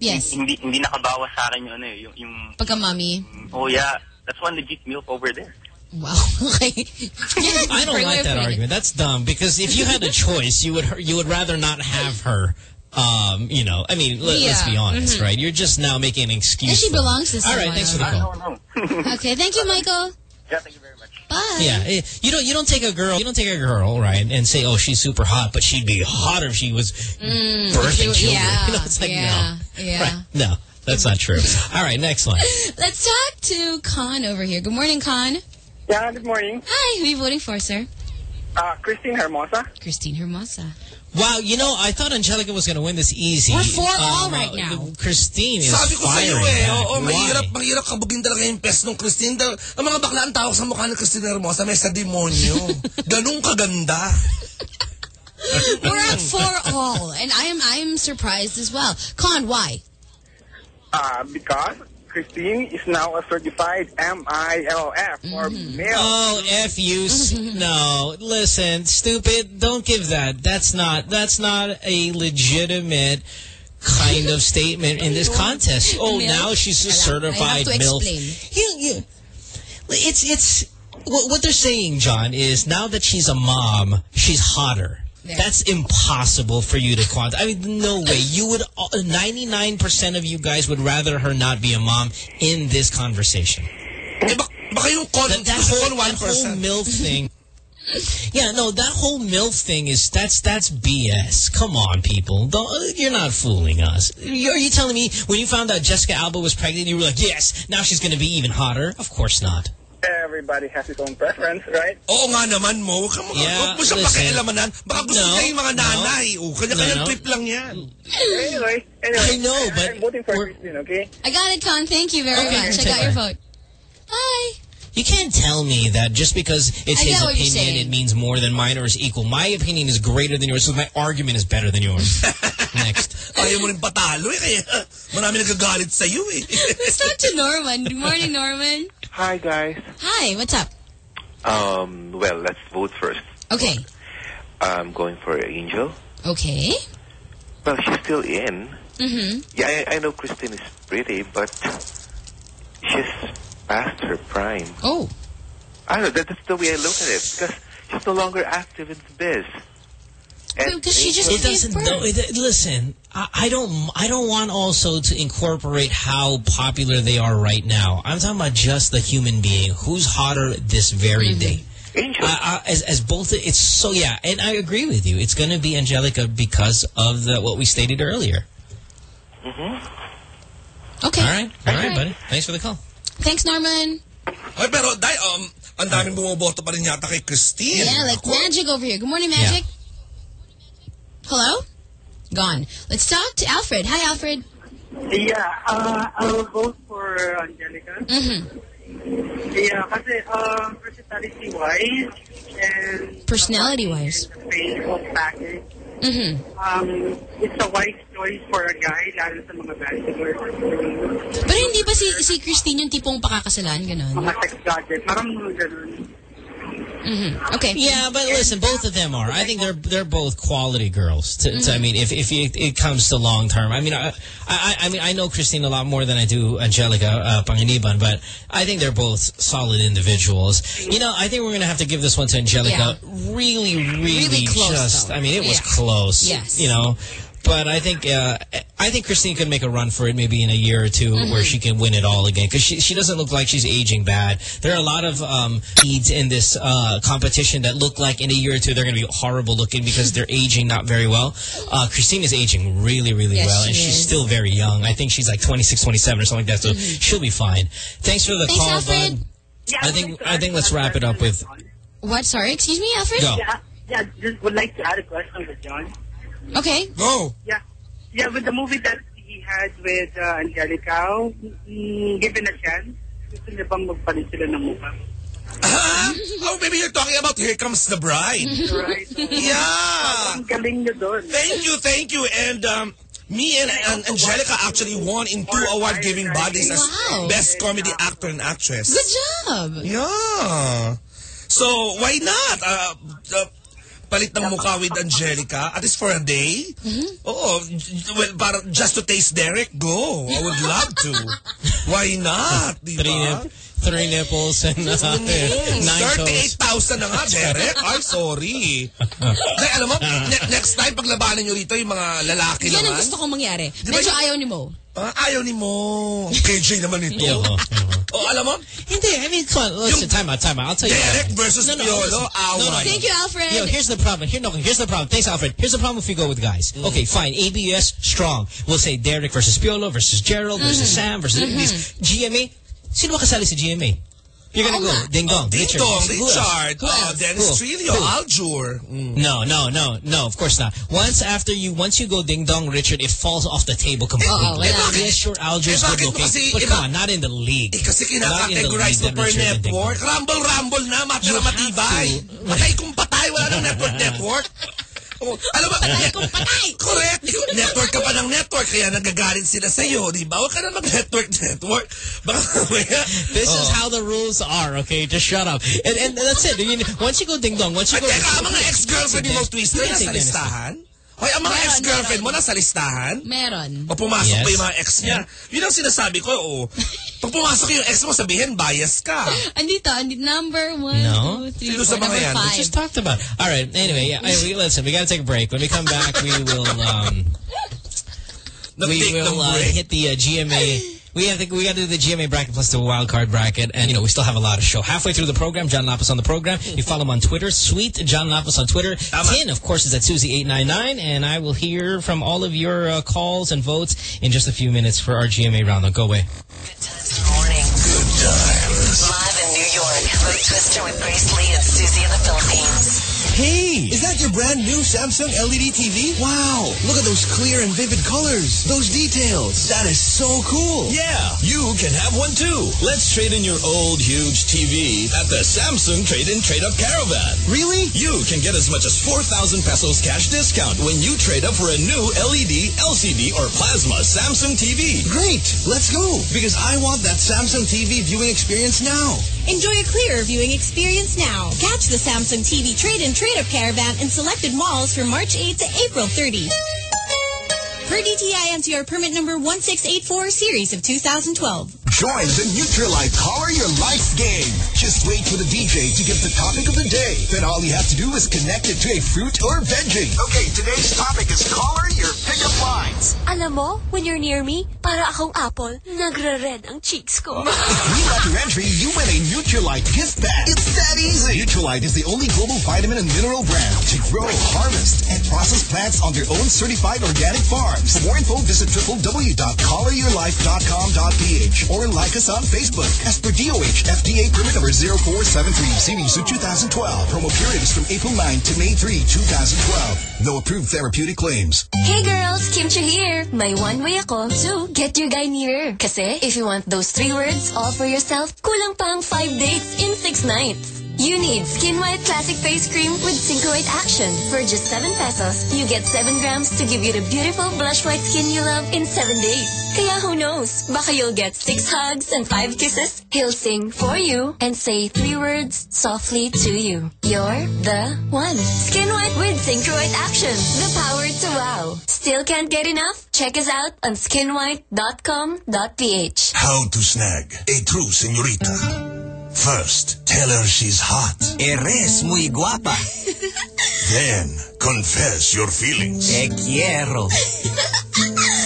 Yes. hindi hindi nakabawas sa akin yung ano eh, yung, yung Pagka-mommy. oh yeah, that's one legit milk over there. Wow. Okay. [laughs] I don't like that argument. That's dumb because if you had a choice, you would you would rather not have her. Um, you know, I mean, let, us be honest, Mhm. right? You're just now making an excuse. And she for belongs to All right, thanks for the I call. don't know. Okay, thank you, Michael. yeah, thank you very much. Bye. Yeah, eh, you don't you don't take a girl you don't take a girl right and say oh she's super hot but she'd be hotter if she was Mm, birthing if you- children. [laughs] Yeah. You know, it's like yeah. no, Yeah. right? No, that's not true. All right, next one. [laughs] Let's talk to Khan over here. Good morning, Khan. Yeah, good morning. Hi. Who are you voting for, sir? Uh, Kristine Hermosa. Kristine Hermosa. Wow, you know I thought Angelica was going to win this easy. We're four all Um, right uh, now. Kristine is Sabi ko sa iyo eh, back. oo, Why? mahirap, mahirap kabugin talaga yung pes ng Kristine. Dahil Ang mga bakla ang tawag sa mukha ni Kristine Hermosa, may sa demonyo. [laughs] Ganun kaganda. We're at four all, and I am I am surprised as well. Khan, why? Uh, because Kristine is now a certified MILF or Mm-hmm. male. Oh, F you. [laughs] no, listen, stupid. Don't give that. That's not, that's not a legitimate kind of statement in this contest. Oh, Milf? now she's a certified MILF. You, you, it's, it's, what, what they're saying, John, is now that she's a mom, she's hotter. There. That's impossible for you to quantify. I mean, no way. You would, 99% of you guys would rather her not be a mom in this conversation. Eh, baka yung con, That, that, whole whole, that whole MILF thing. Yeah, no, that whole MILF thing is, that's, that's BS. Come on, people. Don't, you're not fooling us. Are you telling me when you found out Jessica Alba was pregnant, you were like, yes, now she's going to be even hotter? Of course not. Everybody has his own preference, right? Oo nga naman mo. Huwag ka mga, Yeah, huwag mo siyang listen. pakialamanan. Baka gusto No, niya yung mga no. nanay. Oh, kanya-kanyang No, no. trip lang yan. Anyway, anyway. I know, but I'm voting for Kristine, okay? I got it, Khan. Thank you very Okay, much. I take got your vote. Bye. You can't tell me that just because it's I his opinion, it means more than mine or is equal. My opinion is greater than yours, so my argument is better than yours. [laughs] Next. Ayaw mo rin patalo eh. Kaya marami nagagalit sa iyo eh. Let's talk to Norman. Good morning, Norman. Hi, guys. Hi. What's up? Um, well, let's vote first. Okay. I'm going for Angel. Okay. Well, she's still in. Mm-hmm. Yeah, I, I know Kristine is pretty, but she's past her prime. Oh. I don't know. That, that's the way I look at it because she's no longer active in the biz. Because she just it doesn't. birth. No, it, listen, I, I don't. I don't want also to incorporate how popular they are right now. I'm talking about just the human being who's hotter this very day. Angel. Uh, uh, as, as both, it's so yeah, and I agree with you. It's going to be Angelica because of the what we stated earlier. Okay. All right, all right, buddy. Thanks for the call. Thanks, Norman. Ay, pero, Day, um, ang daming bumoboto pa rin yata kay Kristine. Yeah, like Magic over here. Good morning, Magic. Hello? Gone. Let's talk to Alfred. Hi, Alfred. Yeah, uh, I will vote for Angelica. Mm-hmm. Yeah, kasi uh, personality-wise and Personality-wise. the facial package, Mm-hmm. um, it's a wise choice for a guy, lalo sa mga bachelors. Pero hindi ba si, si Kristine yung tipong pakakasalan? Ganon? Mga sex gadget, parang mga ganun. Mm-hmm. Okay. Yeah, but listen, both of them are. I think they're they're both quality girls. To, to- I mean, if if you, it comes to long term, I mean, I, I I mean, I know Kristine a lot more than I do Angelica uh, Panganiban, but I think they're both solid individuals. You know, I think we're gonna have to give this one to Angelica. Really, really, Really close, just. though. I mean, it was close. Yes. You know. But I think uh, I think Kristine could make a run for it maybe in a year or 2 Mm-hmm. where she can win it all again because she she doesn't look like she's aging bad. There are a lot of um, leads in this uh, competition that look like in a year or two they're going to be horrible looking because they're aging not very well. Uh, Kristine is aging really really Yes, well she and she's still very young. I think she's like 26, 27 or something like that. So she'll be fine. Thanks for the. Thanks, call, Alfred. bud. I think I think let's wrap it up with What? Sorry? Excuse me, Alfred? Go. Yeah, yeah, just would like to add a question with John. Okay. Go. Yeah, yeah, with the movie that he had with uh, Angelica, mm, given a chance, gusto niya bang magpalit sila ng mukha? Ah? Oh, maybe you're talking about Here Comes the Bride. [laughs] right. Yeah. Ang galing niyo doon. Thank you, thank you. And um, me and, and Angelica actually won in two award-giving bodies as Wow. Best Comedy Actor and Actress. Good job. Yeah. So, why not? Uh, uh, palit ng mukha with Angelica, at least for a day. Mm-hmm. Oo. Well, para just to taste Derek, go. I would love to. Why not? Di three, ba? nip, three nipples and uh, nine toes. 38,000 na nga, Derek. [laughs] Ay, sorry. Nay, alam mo, ne- next time paglabanan nyo rito yung mga lalaki Yan ang gusto kong mangyari. Di ba Medyo ayaw ni Mo. Ah, ayaw ni mo. KJ naman ito. Yo, yo. [laughs] Oh, alam mo, Hindi, I mean, come on, listen, time out, time out. I'll tell you. Derek versus No, no, Piolo, listen. away. No, no, Thank you, Alfred. Yo, here's the problem. Here, no, here's the problem. Thanks, Alfred. Here's the problem if we go with guys. Mm. Okay, fine. ABS, strong. We'll say Derek versus Piolo versus Gerald versus Sam versus these. GMA, sino ba kasali sa GMA? You're gonna go Ding Dong, Ding Richard. Dong? Richard, uh. Dennis Who? Trillo, Who? Aljur. Mm. No, no, no, no. Of course not. Once after you, once you go Ding Dong, Richard, it falls off the table completely. Oo, wala. yes, sure, Aljur's Eh, good looking, kasi but come on, not in the league. Eh, kasi Not in the kinakategorize mo per Richard and Ding Dong. network. Rumble-rumble na, matira matibay. Patay kung patay, wala nang network-network. [laughs] Oh, alam mo, Patay kung patay. Correct. Network ka pa ng network, kaya nagagalit sila sa'yo, di ba? Huwag ka na mag-network-network. [laughs] Baka. This is Oh. how the rules are, okay? Just shut up. And, and that's it. You know, once you go ding dong, once you go... teka, mga ex-girlfriend Mo Twister nasa listahan? Hoy, ang mga Meron, ex-girlfriend mo meron. nasa listahan? Meron. O pumasok Yes. pa yung mga ex niya. Yun ang sinasabi ko, oh. [laughs] Pag pumasok yung ex mo, sabihin, bias ka. Andito, andito, number one, No. two, three, Sino four, sa mga number yan? We just talked about. All right. Anyway, yeah, I, we, listen. We got to take a break. When we come back, we will um, we will uh, hit the uh, GMA. [laughs] We have to, we got to do the GMA bracket plus the wild card bracket, and you know we still have a lot of show. Halfway through the program, John Lapus on the program. You follow him on Twitter, Sweet John Lapus on Twitter. Tin, of course, is at Susie eight nine nine, and I will hear from all of your uh, calls and votes in just a few minutes for our GMA roundup. Go away. Good Morning. Good times. Live in New York. Mo Twister with Grace Lee and Susie in the Philippines. Hey! Is that your brand new Samsung LED TV? Wow! Look at those clear and vivid colors. Those details. That is so cool. Yeah, you can have one too. Let's trade in your old huge TV at the Samsung Trade-In Trade-Up Caravan. Really? You can get as much as 4,000 pesos cash discount when you trade up for a new E LED, LCD, or plasma Samsung TV. Great! Let's go! Because I want that Samsung TV viewing experience now. Enjoy a clearer viewing experience now. Catch the Samsung TV Trade-In Trade-Up Caravan in selected malls from March 8 to April 30. Per DTI NCR permit number 1684 series of 2012. Join the Nutrilite Color Your Life game. Just wait for the DJ to give the topic of the day. Then all you have to do is connect it to a fruit or veggie. Okay, today's topic is color your pickup lines. Alam mo, when you're near me, para akong apple, nagre-red ang cheeks ko. If [laughs] we got your entry, you win a Nutrilite gift bag. It's that easy. Nutrilite is the only global vitamin and mineral brand to grow, harvest, and process plants on their own certified organic farms. For more info, visit www.coloryourlife.com.ph or like us on Facebook as per DOH FDA permit number 0473 series of 2012. Promo period is from April 9 to May 3, 2012. No approved therapeutic claims. Hey girls, Kim Chiu here. May one way ako, so get your guy nearer. Kasi if you want those three words all for yourself, kulang pang five dates in six nights. You need Skin White Classic Face Cream with Synchroid Action. For just 7 pesos, you get 7 grams to give you the beautiful blush white skin you love in 7 days. Kaya who knows, baka you'll get 6 hugs and 5 kisses. He'll sing for you and say 3 words softly to you. You're the one. Skin White with Synchroid Action. The power to wow. Still can't get enough? Check us out on skinwhite.com.ph. How to snag a true señorita. First, tell her she's hot. Eres muy guapa. Then, confess your feelings. Te quiero.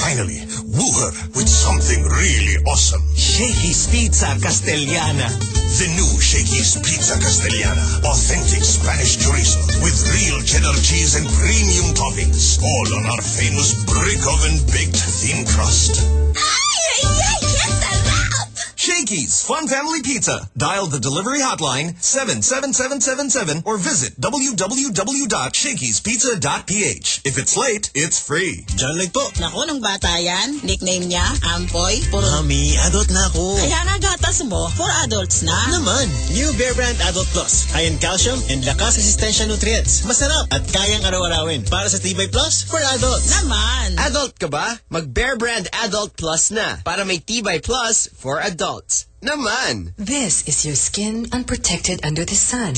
Finally, woo her with something really awesome. Shakey's Pizza Castellana. The new Shakey's Pizza Castellana. Authentic Spanish chorizo with real cheddar cheese and premium toppings. All on our famous brick oven baked thin crust. Shakey's Fun Family Pizza. Dial the delivery hotline 77777 or visit www.shakeyspizza.ph. If it's late, it's free. John Leg po. Naku, nung bata yan, nickname niya, Ampoy. Puro... Mami, adult na ako. Kaya nga gatas mo, for adults na. Naman. New Bear Brand Adult Plus. High in calcium and lakas resistensya nutrients. Masarap at kayang araw-arawin. Para sa Tibay Plus for adults. Naman. Adult ka ba? Mag Bear Brand Adult Plus na. Para may Tibay Plus for adults. Naman. This is your skin unprotected under the sun.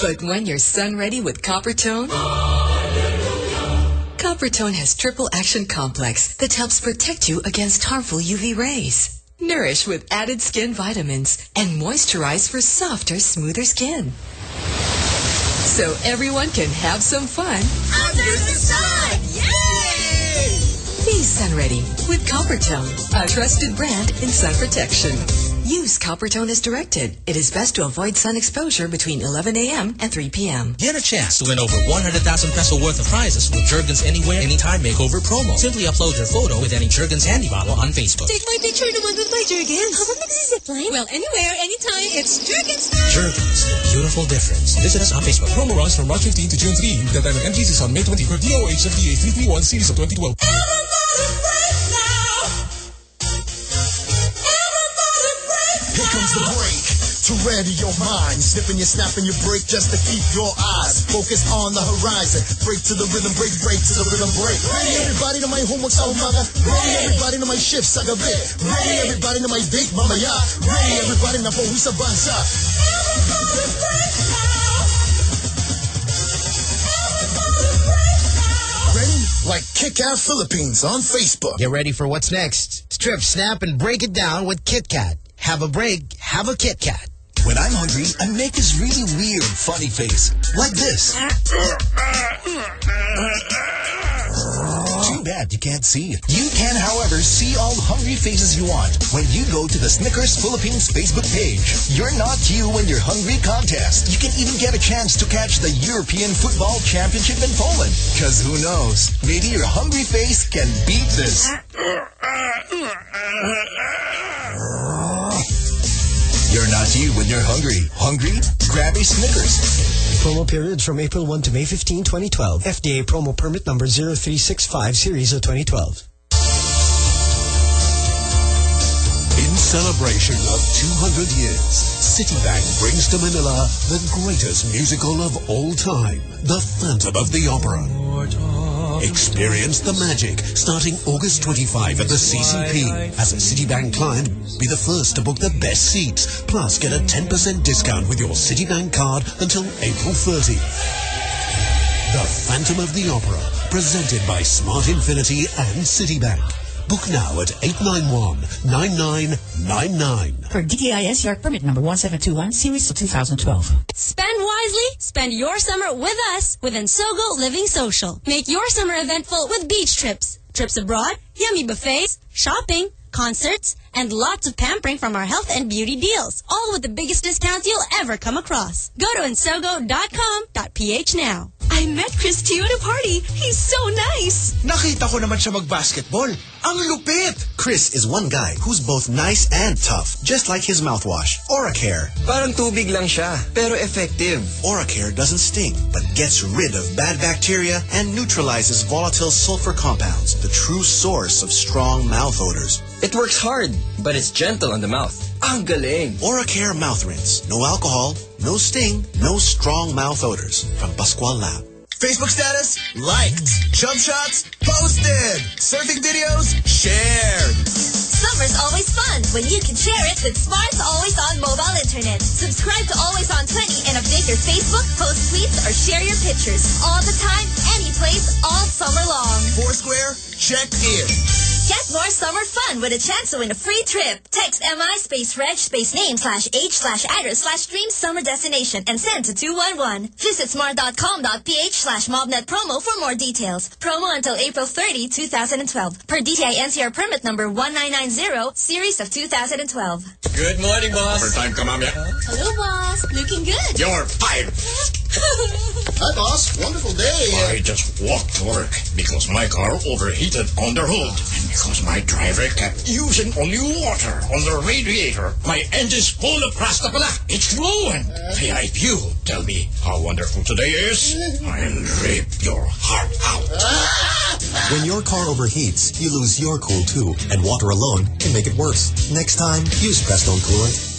But when you're sun ready with Coppertone, [gasps] Coppertone has triple action complex that helps protect you against harmful UV rays. Nourish with added skin vitamins and moisturize for softer, smoother skin. So everyone can have some fun. Under the sun! Yay! Be sun ready with Coppertone, a trusted brand in sun protection. Use Coppertone as directed. It is best to avoid sun exposure between 11 a.m. and 3 p.m. Get a chance to win over 100,000 peso worth of prizes with Jergens Anywhere Anytime Makeover promo. Simply upload your photo with any Jergens handy bottle on Facebook. Take my picture naman with my Jergens. How about this zipline? Well, anywhere, anytime, it's Jergens. Jergens, the beautiful difference. Visit us on Facebook. Promo runs from March 15 to June 3. The time of entries is on May 20 for DOH FDA 331 series of 2012. Comes the break. To ready your mind, snipping your snapping your break just to keep your eyes focused on the horizon. Break to the rhythm, break, break to the rhythm, break. Ready everybody to my homework sa umaga. Ready everybody to my shift sa gabi. Ready everybody to my date mamaya. Ready everybody na pauwi sa bansa. Like Kit Kat Philippines on Facebook. Get ready for what's next. Strip, snap, and break it down with Kit Kat. Have a break, have a Kit Kat. When I'm hungry, I make this really weird, funny face. Like this. Too bad you can't see it. You can, however, see all hungry faces you want when you go to the Snickers Philippines Facebook page. You're not you when you're hungry contest. You can even get a chance to catch the European Football Championship in Poland. Cause who knows? Maybe your hungry face can beat this. You're not you when you're hungry. Hungry? Grab a Snickers. Promo periods from April 1 to May 15, 2012. FDA promo permit number 0365 series of 2012. In celebration of 200 years, Citibank brings to Manila the greatest musical of all time, The Phantom of the Opera. Experience the magic starting August 25 at the CCP. As a Citibank client, be the first to book the best seats. Plus, get a 10% discount with your Citibank card until April 30. The Phantom of the Opera, Presented by Smart Infinity and Citibank. Book now at 891-9999. For DTIS York Permit number 1721, series of 2012. Spend wisely. Spend your summer with us with Ensogo Living Social. Make your summer eventful with beach trips, trips abroad, yummy buffets, shopping, concerts, and lots of pampering from our health and beauty deals. All with the biggest discounts you'll ever come across. Go to ensogo.com.ph now. I met Chris Tiu at a party. He's so nice. Nakita ko naman siya mag-basketball. Ang lupit! Chris is one guy who's both nice and tough, just like his mouthwash, Oracare. Parang tubig lang siya, pero effective. Oracare doesn't sting, but gets rid of bad bacteria and neutralizes volatile sulfur compounds, the true source of strong mouth odors. It works hard, but it's gentle on the mouth. Ang galing! Oracare mouth rinse. No alcohol, no sting, no strong mouth odors. From Pascual Lab. Facebook status, liked. Jump shots, posted. Surfing videos, shared. Summer's always fun when you can share it with Smart's Always On mobile internet. Subscribe to Always On 20 and update your Facebook, post tweets, or share your pictures. All the time, any place, all summer long. Foursquare, check in. Get more summer fun with a chance to win a free trip. Text MI space reg space name slash age slash address slash dream summer destination and send to 211. Visit smart.com.ph slash mobnet promo for more details. Promo until April 30, 2012. Per DTI NCR permit number 1990, series of 2012. Good morning, boss. Overtime ka, yeah. Hello, boss. Looking good. You're fired. Hi, boss. Wonderful day. I just walked to work because my car overheated on the road. And because my driver kept using only water on the radiator, my engine's full of pasta pala. It's ruined. Kaya if you tell me how wonderful today is, I'll rip your heart out. Ah! When your car overheats, you lose your cool too, and water alone can make it worse. Next time, use Prestone Coolant.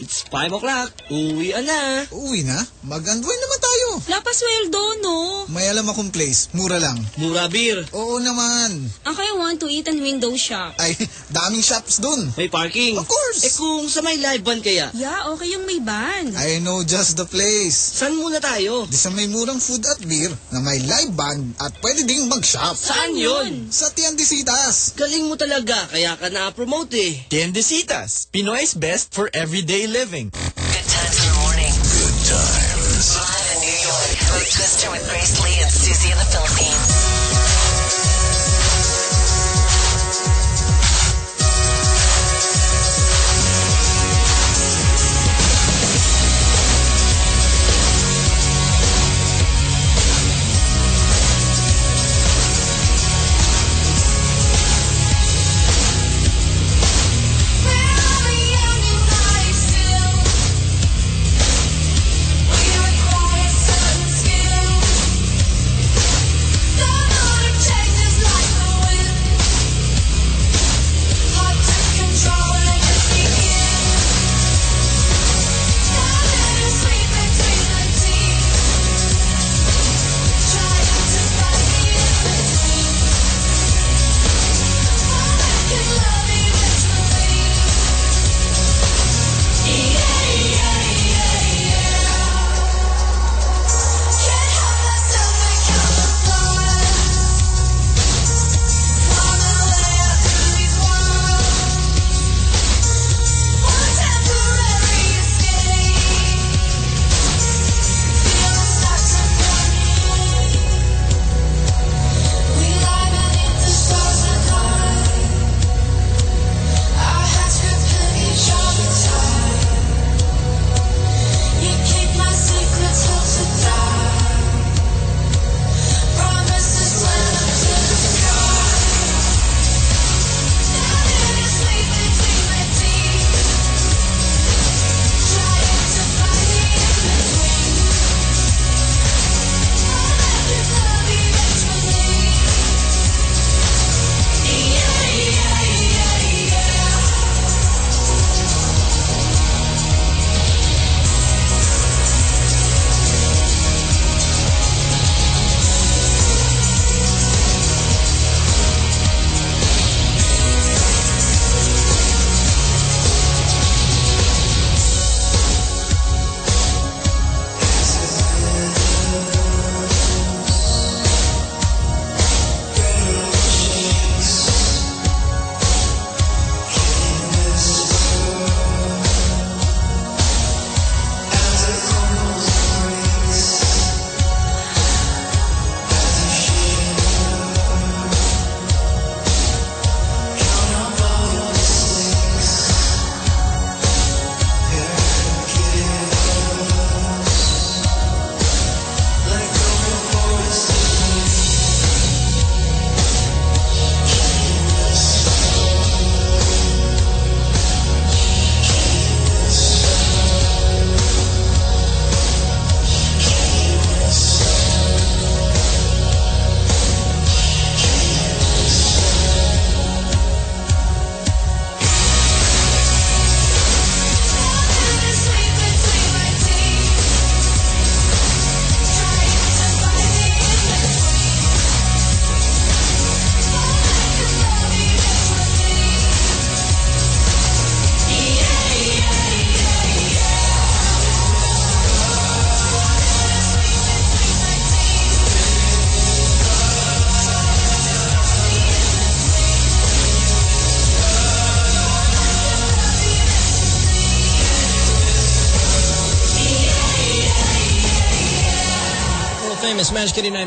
It's 5 o'clock. Uwi na. Uwi na? Mag-unwind naman tayo. Lapasweldo, no? May alam akong place. Mura lang. Mura beer. Oo naman. Ako I want to eat and window shop. Ay, [laughs] daming shops dun. May parking. Of course. Eh kung sa may live band kaya? Yeah, okay yung may ban. I know just the place. Saan muna tayo? Di sa may murang food at beer na may live band at pwede ding mag-shop. Saan yun? Sa Tiendesitas. Galing mo talaga, kaya ka na-promote eh. Tiendesitas, Pinoy's best for everyday living. Good times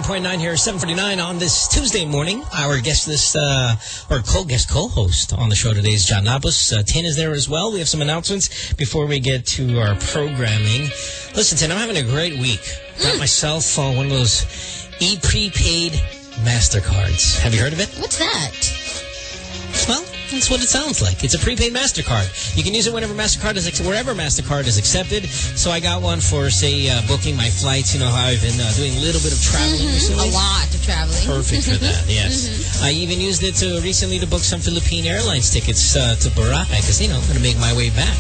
101.9 here, 749 on this Tuesday morning. Our guest this, uh, or co guest co-host on the show today is John Lapus. Uh, Tin is there as well. We have some announcements before we get to our programming. Listen, Tin, I'm having a great week. Got myself uh, one of those e-prepaid MasterCards. Have you heard of it? What's that? That's what it sounds like. It's a prepaid MasterCard. You can use it whenever MasterCard is, wherever MasterCard is accepted. So I got one for, say, uh, booking my flights. You know how I've been uh, doing a little bit of traveling Mhm. recently. A lot of traveling. Perfect for that, [laughs] yes. Mhm. I even used it to recently to book some Philippine Airlines tickets uh, to Boracay because, you know, I'm going to make my way back.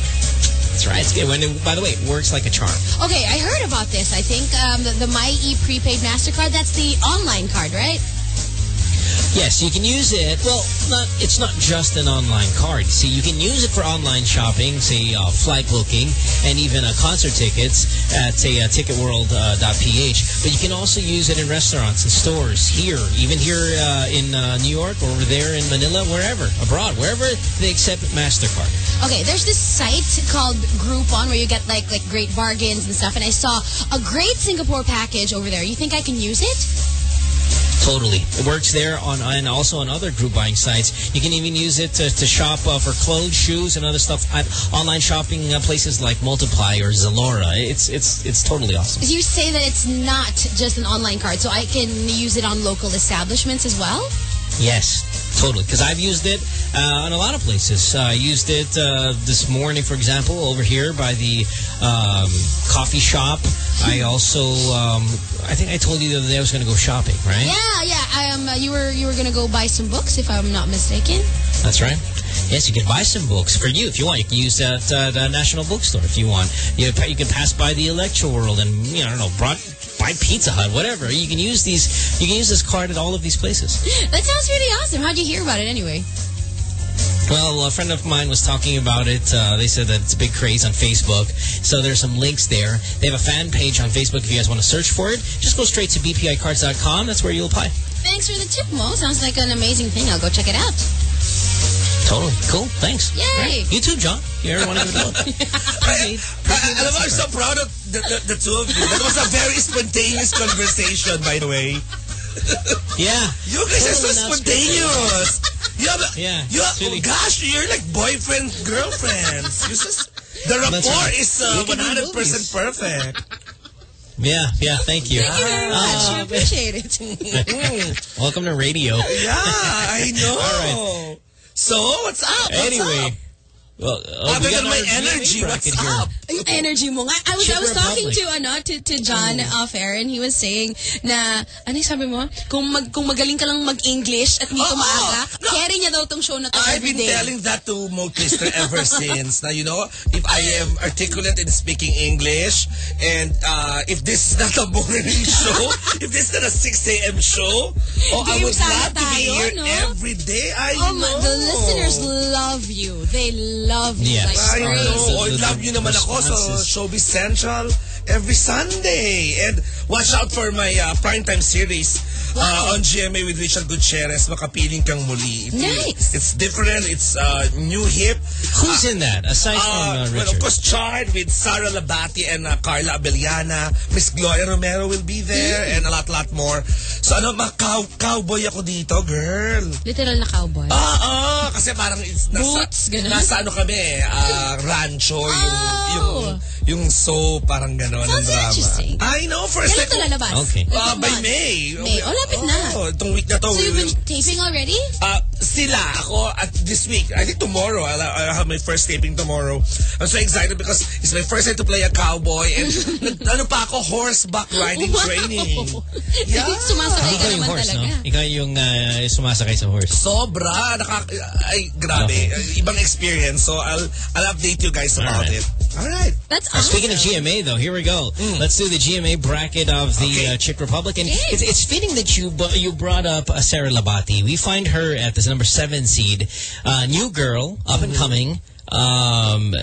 That's right. It's good. When it- by the way, it works like a charm. Okay, I heard about this. I think um, the, the MyE prepaid MasterCard, that's the online card, right? Yes, you can use it. Well, not it's not just an online card. See, you can use it for online shopping, say uh, flight booking, and even uh, concert tickets at say uh, ticketworld.ph. but you can also use it in restaurants and stores here, even here uh, in uh, New York, or over there in Manila, wherever, abroad, wherever they accept Mastercard. Okay, there's this site called Groupon where you get like like great bargains and stuff. And I saw a great Singapore package over there. You think I can use it? Totally. It works there on and also on other group buying sites. You can even use it to, to shop uh, for clothes, shoes, and other stuff at online shopping uh, places like Multiply or Zalora. It's it's it's totally awesome. You say that it's not just an online card, so I can use it on local establishments as well? Yes, totally. Because I've used it uh, in a lot of places. Uh, I used it uh, this morning, for example, over here by the um, coffee shop. I also, um, I think I told you the other day I was going to go shopping, right? Yeah, yeah. I um, uh, you were you were gonna go buy some books, if I'm not mistaken. That's right. Yes, you can buy some books for you if you want. You can use that uh, the National Bookstore if you want. You you can pass by the Electro World and you know, I don't know, brought, buy Pizza Hut, whatever. You can use these. You can use this card at all of these places. That sounds really awesome. How'd you hear about it anyway? Well, a friend of mine was talking about it. Uh, they said that it's a big craze on Facebook. So there's some links there. They have a fan page on Facebook if you guys want to search for it. Just go straight to bpicards.com. That's where you'll apply. Thanks for the tip, Mo. Sounds like an amazing thing. I'll go check it out. Totally. Cool. Thanks. Yay. Right. You too, John. You're one of the it? I, I, I'm so proud of the, the, the two of you. That was a very spontaneous conversation, by the way. Yeah. You guys are so spontaneous. You have, a- Yeah, you have, it's really- gosh, you're like boyfriend, girlfriends. You just, the That's rapport right. is uh, We can do 100% movies. perfect. Yeah. Yeah. Thank you. Thank you very much. [laughs] Uh, we appreciate it. [laughs] Welcome to radio. Yeah, I [laughs] know. All right. So, what's up? What's Anyway. up? Well, uh, Other we than my energy, what's up? Yung energy mo nga. I was, I Czech was talking Republic. to, ano, to, to John off air and he was saying na, ano yung sabi mo? Kung, mag, kung magaling ka lang mag-English at hindi Oo. ka maaga, No. carry niya daw tong show na to I've been day. telling that to Mo Twister ever [laughs] since. Now, you know, if I am articulate in speaking English, and uh, if this is not a morning [laughs] show, if this is not a 6 a.m. show, oh, I Game would sana love to be here no? every day. I Oh, know. my, the listeners love you. They love you. Yes. Like I know. I love you the naman ako sa responses. Showbiz Central every Sunday. And watch out for my uh, primetime series uh, on GMA with Richard Gutierrez, Makapiling Kang Muli. Nice. It's different. It's uh, new hip. Who's in that aside from uh, well, of Richard? course, Chard with Sarah Lahbati and uh, Carla Abellana. Miss Gloria Romero will be there and a lot, lot more. So ano, mga cow cowboy ako dito, girl. Literal na cowboy. Ah, ah, kasi parang it's nasa, Boots, ganun? nasa ano kami, ah, rancho, yung, Oh. yung, yung soap, parang gano'n. Sounds ang drama. interesting. I know, first Kailan time. to lalabas? Okay. Like by what month? May. May. Oh, lapit na. Oh, itong week na to. So we you've been will- taping already? Uh, sila, ako, at this week, I think tomorrow, I'll, I'll have my first taping tomorrow. I'm so excited because it's my first time to play a cowboy and [laughs] nag, ano pa ako, horseback riding Wow. training. [laughs] Yeah. Sumasakay ka Ikaw yung naman horse, talaga. no? Ikaw yung uh, sumasakay sa horse. Sobra. Naka, ay, grabe. Ibang experience. So, I'll, I'll update you guys about Alright. it. All right. That's awesome. Speaking of GMA, though, here we go. Let's do the GMA bracket of the Okay. uh, Chick Republic. And Okay. it's, it's fitting that you you brought up uh, Sarah Lahbati. We find her at this number seven seed. Uh, new girl, up and coming. Um,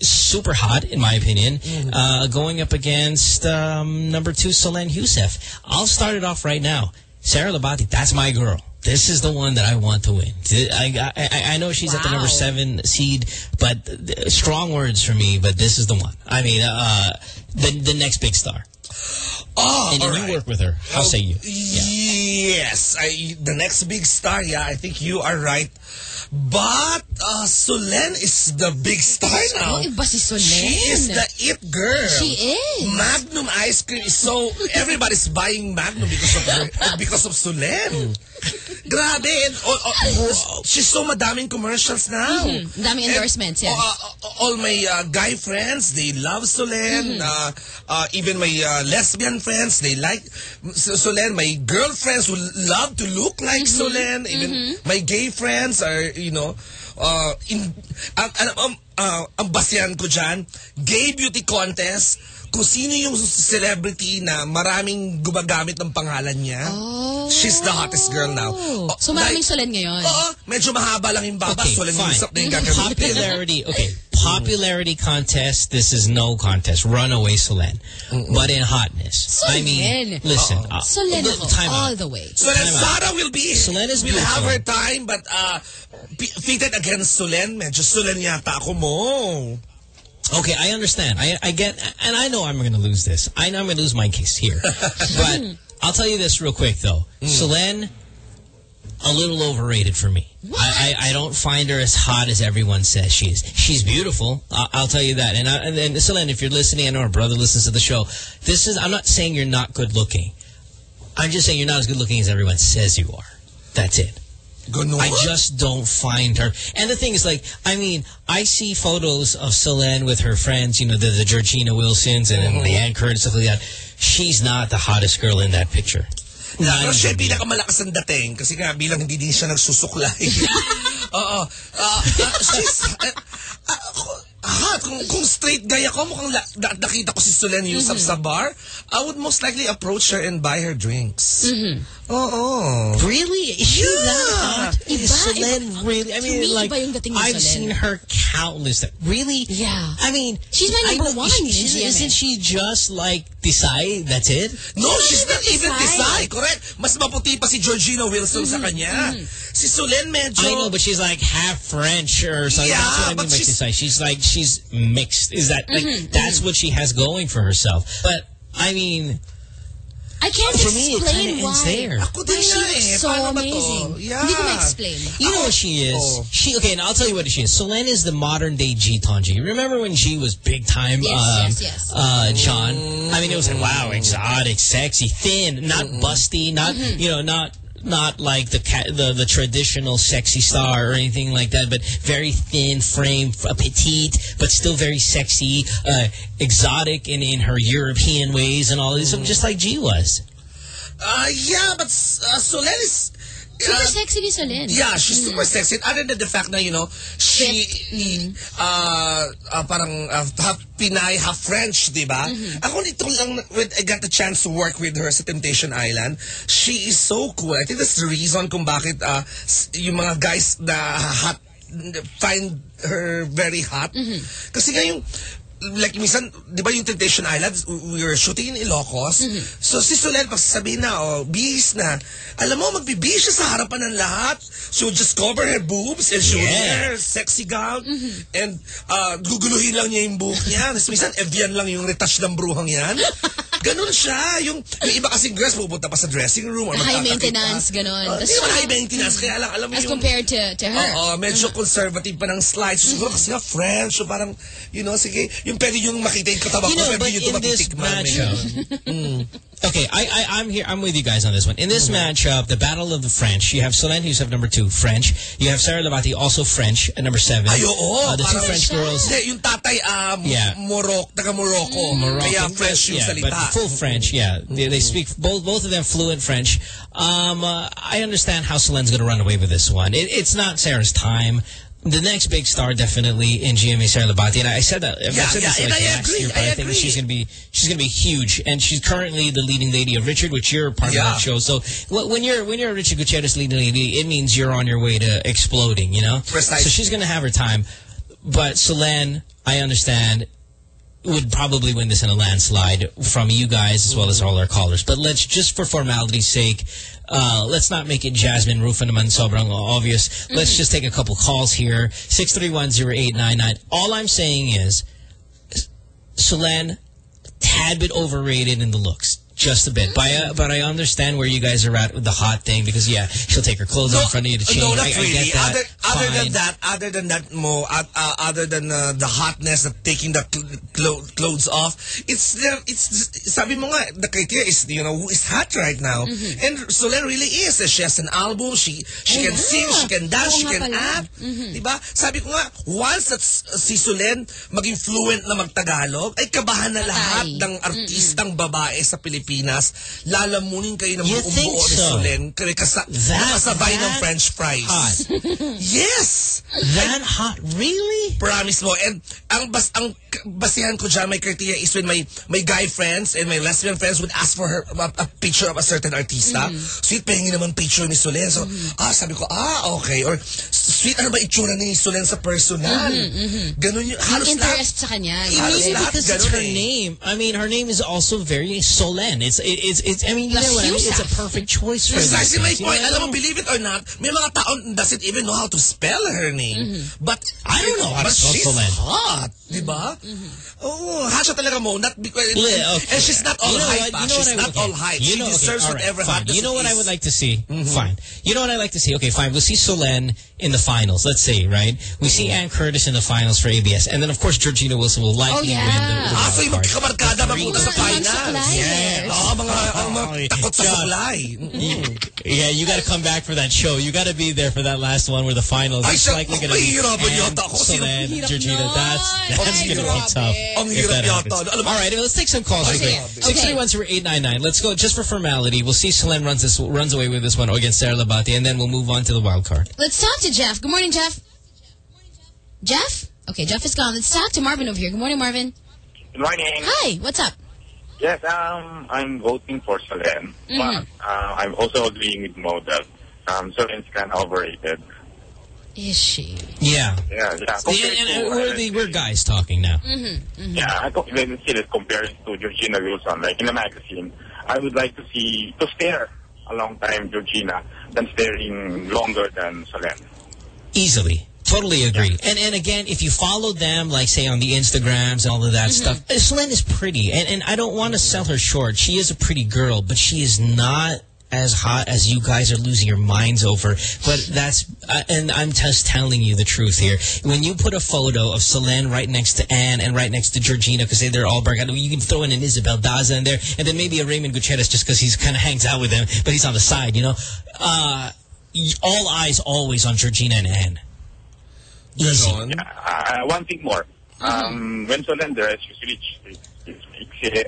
super hot, in my opinion. Uh, going up against um, number two, Solenn Heussaff. I'll start it off right now. Sarah Lahbati, that's my girl. This is the one that I want to win. I, I, I know she's at the number seven seed, but strong words for me, but this is the one. I mean, uh, the, the next big star. Oh, and, and alright. you work with her. How say you? Yes, I, the next big star. Yeah, I think you are right. But uh, Solenn is the big star now. Oh, iba si Solenn. She is the it girl. She is. Magnum ice cream is so everybody's buying Magnum because of her, because of Solenn. [laughs] Grabe. Oh, oh, she's so madaming commercials now. Mhm. Daming endorsements, And, yeah. uh, all my uh, guy friends, they love Solenn. Mhm. Uh, uh, even my uh, lesbian friends, they like Solenn. My girlfriends would love to look like Mm-hmm. Solenn. Even my gay friends are, you know, uh, in, ang, ang, ang, uh, ang basyan ko dyan, gay beauty contest, kung sino yung celebrity na maraming gumagamit ng pangalan niya. She's the hottest girl now. Oh, So maraming Solen ngayon. Oo, medyo mahaba lang yung baba. Okay, Solen fine. usap na yung gagamitin. Popularity, okay. Popularity contest, this is no contest. Runaway Solen. But in hotness. I mean, listen. uh, Solen look, ako, time all out. the way. So then Time out. Sarah will be, Solen is will have her time, but uh, pitted against Solen, medyo Solen yata ako mo. Okay, I understand. I I get, and I know I'm going to lose this. I know I'm going to lose my case here. [laughs] but I'll tell you this real quick, though. Mm. Solenn, a little overrated for me. I, I I don't find her as hot as everyone says she is. She's beautiful. I, I'll tell you that. And I, and then Solenn, if you're listening, I know our brother listens to the show. This is. I'm not saying you're not good looking. I'm just saying you're not as good looking as everyone says you are. That's it. I just don't find her. And the thing is, like, I mean, I see photos of Selene with her friends, you know, the, the Georgina Wilsons and, and Leanne Curtis, stuff like that. She's not the hottest girl in that picture. Pero siya pinakamalakas ang dating kasi nga bilang hindi din siya nagsusuklay. [laughs] Oo. Uh, uh, she's... Uh, uh, hot. Kung, kung straight guy ako, mukhang la, da, nakita ko si Solenn Heussaff sa bar, I would most likely approach her and buy her drinks. Mhm. Oo. Really? Is she Yeah. that hot? Iba, Is Solenn iba. really? I mean, me, like, iba yung dating ni I've Solenn. seen her countless times. Really? Yeah. I mean, She's my I number know- one is- in is- GMA. Isn't she just like Desai? That's it? No, she's not even Desai. Desai. Correct. Mas maputi pa si Georgina Wilson sa mm-hmm, kanya. Mm-hmm. Si Solenn medyo... I know, but she's like half French or something. Yeah, that's what I mean by she's-. She's like, she's mixed. Is that, like, Mhm, that's what she has going for herself. But, I mean, I can't For me, it explain kinda ends why. there. Ako din she looks eh. so Paano amazing. Yeah. Hindi ko ma-explain. You know what she is? Oh. She okay, and I'll tell you what she is. Solenn is the modern day G Toengi. Remember when G was big time? Yes, um, yes, yes. Uh, John. I mean, it was like wow, exotic, sexy, thin, not busty, not Mm-hmm. you know, not not like the the the traditional sexy star or anything like that, but very thin frame, petite, but still very sexy, uh, exotic in in her European ways and all this, so just like G was. Uh, yeah, but uh, Solenn is... Super sexy ni. Yeah, she's super sexy. Other than the fact na, you know, she, uh, uh, parang uh, half Pinay, half French, di ba? Ako nito lang, when I got the chance to work with her sa Temptation Island, she is so cool. I think that's the reason kung bakit uh, yung mga guys na hot find her very hot. Kasi nga yung, like minsan, di ba yung Temptation Island, we were shooting in Ilocos. So si Solen, pag sasabihin na, oh, bihis na, alam mo, magbibihis siya sa harapan ng lahat. She would just cover her boobs and she would wear sexy gown and uh, guguluhin lang niya yung buhok niya. Tapos minsan, Evian lang yung retouch ng bruhang yan. Ganun siya. Yung, yung iba kasi girls pupunta pa sa dressing room or High maintenance, pa. ganon. Uh, Hindi naman high maintenance. Kaya lang, alam mo As yung... compared to, to her. Oo, medyo conservative pa ng slides. Siguro kasi nga French, so parang, you know, sige, yung pwede yung makita yung You ko, know, pwede but yung in this matchup, [laughs] okay, I, I, I'm here. I'm with you guys on this one. In this matchup, the Battle of the French, you have Solenn Heussaff number two, French. You have Sarah Lahbati, also French, at number seven. Ay, oo. Uh, the two French girls. Hindi, yung tatay, um, Yeah. Morocco, taga Morocco. Moroccan, Kaya French yung yeah, salita. but full French, yeah. They, they speak both both of them fluent French. Um, uh, I understand how Solenn's going to run away with this one. It, it's not Sarah's time. The next big star definitely in GMA Sarah Lahbati, and I said that. I've Yeah, said yeah, this like I last agree, year, but I I, think agree. she's going to be she's going to be huge, and she's currently the leading lady of Richard, which you're part Yeah. of that show. So when you're when you're a Richard Gutierrez leading lady, it means you're on your way to exploding. You know, Precisely. so she's going to have her time. But Solenn, I understand, would probably win this in a landslide from you guys as well as all our callers. But let's just for formality's sake, uh, let's not make it Jasmine Rufin naman sobrang obvious. Let's just take a couple calls here. 6310899. All I'm saying is Solenn tad bit overrated in the looks. Just a bit. But I, uh, but I understand where you guys are at with the hot thing because yeah, she'll take her clothes off in front of you to change. No, not I, I get that. Other, other than that, other than that, mo, uh, uh, other than uh, the hotness of taking the cl- clo- clothes off, it's there. It's sabi mo nga, the criteria is you know who is hot right now, Mhm. and Solenn really is. She has an album. She she Oh, can sing. She can dance. Oo she can pala. act. Diba? Sabi ko nga, once that s- si Solenn maging fluent na magtagalog, ay kabahan na lahat ng artistang babae sa Pilipinas. Lalamunin kayo ng buong buo so? Kasa, That- ng French fries. hot. [laughs] yes! That hot? Really? Promise mo. And ang bas ang basihan ko dyan, my criteria is when my my guy friends and my lesbian friends would ask for her a, a picture of a certain artista. Sweet, pahingi naman picture ni Solenn. So, ah, sabi ko, ah, okay. Or, sweet, ano ba itsura ni Solenn sa personal? Ganun yung, halos Yung lahat. interest sa kanya. Halos Maybe lahat because it's her eh. name. I mean, her name is also very Solenn. It's it, it's it's. I mean, you know what I mean. It's a perfect choice for Precisely my point. you know? Alam mo, believe it or not, may mga tao doesn't even know how to spell her name. But I don't know how to but she's Solenn. hot. Di ba? Oo, hot siya talaga mo. Not because, Yeah, okay. And she's not all You know hype. what? ah. You know she's what I not would- all okay. hype. You she know, okay, deserves whatever fine. You know it what I would like to see? Mm-hmm. Fine. You know what I like to see? Okay, fine. We'll see Solenn in the finals. Let's say, right? We see mm-hmm. Anne Curtis in the finals for ABS. And then, of course, Georgina Wilson will likely Oh, yeah. win the, the Ah, so wild yung card. magkakabarkada mapunta sa Mga finals. suklay. Yes. Oo, ah, mga, ang mga takot sa God. suklay. Mm-hmm. Yeah, you got to come back for that show. You got to be there for that last one where the finals Ay, is siya, likely going to be mahihirapan Anne, yata Solenn, Georgina. That's that's going to be grabe. tough. Ang if hirap that yata. happens. All right, let's take some calls. Okay. Okay. Okay. Six three one zero eight nine nine. Let's go just for formality. We'll see Solenn runs this runs away with this one against Sarah Lahbati, and then we'll move on to the wild card. Let's talk to Jeff. Good morning, Jeff. Jeff? Okay, Jeff is gone. Let's talk to Marvin over here. Good morning, Marvin. Good morning. Hi, what's up? Yes, um, I'm voting for Solenn, Mhm. but uh, I'm also agreeing with Mo that um, Solenn's kind of overrated. Is she? Yeah. Yeah, yeah. And, and, to, we're uh, the we're guys talking now. Mm-hmm. yeah, I don't see it compared to Georgina Wilson. Like in a magazine, I would like to see to stare a long time Georgina than staring longer than Solenn. Easily. Totally agree. And and again, if you follow them, like say on the Instagrams and all of that stuff, uh, Selene is pretty. And and I don't want to sell her short. She is a pretty girl, but she is not as hot as you guys are losing your minds over. But that's, uh, and I'm just telling you the truth here. When you put a photo of Selene right next to Anne and right next to Georgina, because they're all Bergado, you can throw in an Isabelle Daza in there, and then maybe a Raymond Gutierrez just because he's kind of hangs out with them, but he's on the side, you know? Uh, all eyes always on Georgina and Anne. Easy. Uh, one thing more. Um, when Solenn dress, usually she, she, she,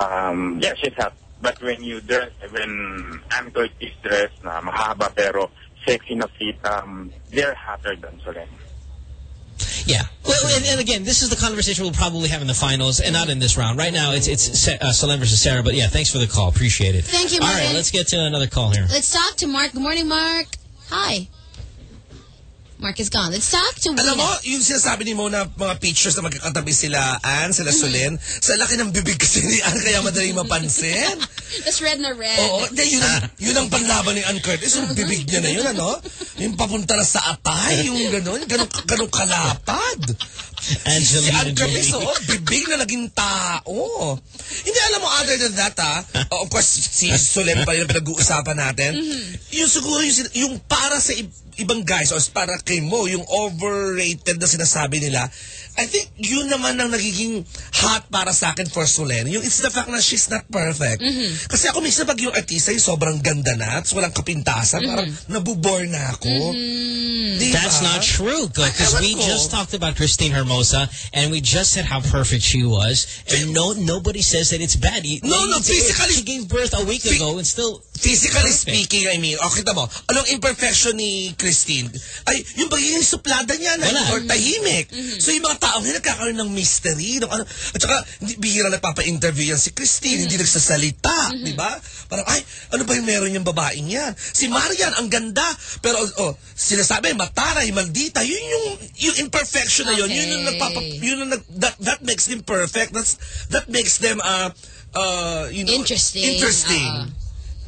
um, yeah, she's hot. But when you dress, when Anne Curtis dress na mahaba pero sexy na fit, um, they're hotter than Solenn. Yeah. Well, and, and again, this is the conversation we'll probably have in the finals and not in this round. Right now, it's it's Sa- uh, Solenn versus Sarah. But yeah, thanks for the call. Appreciate it. Thank you, All right, let's get to another call here. Let's talk to Mark. Good morning, Mark. Hi. Mark is gone. Let's talk to Alam mo, yung sinasabi ni Mo na mga pictures na magkakatabi sila Anne, sila Solenn, mm-hmm. sa laki ng bibig kasi ni Anne kaya madaling [laughs] mapansin. That's red na red. Oo, hindi, yun, ang, yun ang panlaban ni Anne Curtis, yung [laughs] bibig niya na yun, ano? Yung papunta na sa atay, yung gano'n, gano'n, gano'n kalapad. Si Ann Curtis, oo, bibig na naging tao. Hindi, alam mo, other than that, ah, [laughs] oh, of course, si Solen pa rin ang pinag-uusapan natin. Yung siguro, yung, yung para sa ib- ibang guys, or para kay Mo, yung overrated na sinasabi nila, I think yun naman ang nagiging hot para sa akin for Solenn. Yung it's the fact na she's not perfect. Mm-hmm. Kasi ako minsan pag yung artista yung sobrang ganda na at walang kapintasan, parang mm-hmm. nabubore na ako. Mm-hmm. Di That's not true, because ah, we ko. just talked about Kristine Hermosa, and we just said how perfect she was, and no, nobody says that it's bad. You- No, no, it's- physically- she gave birth a week ago, and still Physically perfect. speaking, I mean, okay kita mo, anong imperfection ni Kristine? Ay, yung pagiging suplada niya na, Wala. or tahimik. So yung mga tao ngayon nagkakaroon ng mystery. Ng ano, at saka, hindi, bihira nagpapa-interview yan si Christine, hindi nagsasalita, di ba? Parang, ay, ano ba yung meron yung babaeng yan? Si Marian, ang ganda. Pero, oh, sila sabi, mataray, maldita. Yun yung, yung imperfection na yun. Yun yung Okay. nagpapa, yun yung nag, that, that makes them perfect. That's, that makes them, uh, uh, you know, Interesting. Interesting. Uh-uh.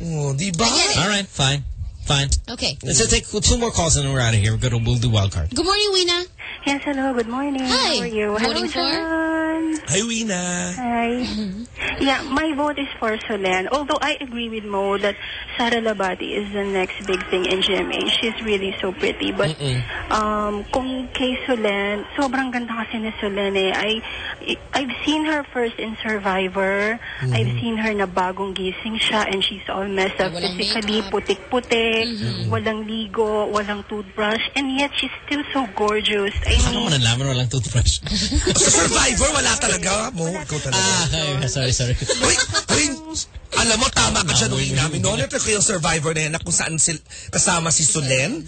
Oh, di ba? All right, fine. Fine. Okay. Let's just take two more calls and then we're out of here. We're gonna we'll do wild card. Good morning, Weena. Yes, hello. Good morning. Hi. How are you? Voting hello, for? John. Hi, Wina. Hi. [laughs] Yeah, my vote is for Solenn. Although I agree with Mo that Sarah Lahbati is the next big thing in GMA. She's really so pretty. But um, kung kay Solenn, sobrang ganda kasi ni Solenn eh. I, I've seen her first in Survivor. I've seen her na bagong gising siya and she's all messed up Walang physically, putik-putik, walang ligo, walang toothbrush, and yet she's still so gorgeous. I Paano mo mean, nalaman walang toothbrush? Sa Survivor, wala talaga mo. Ikaw talaga. ah, sorry, sorry. Uy, uy, alam mo, tama ka dyan nung inamin. Monitor ko yung Survivor na yan na kung saan sil kasama si Solenn.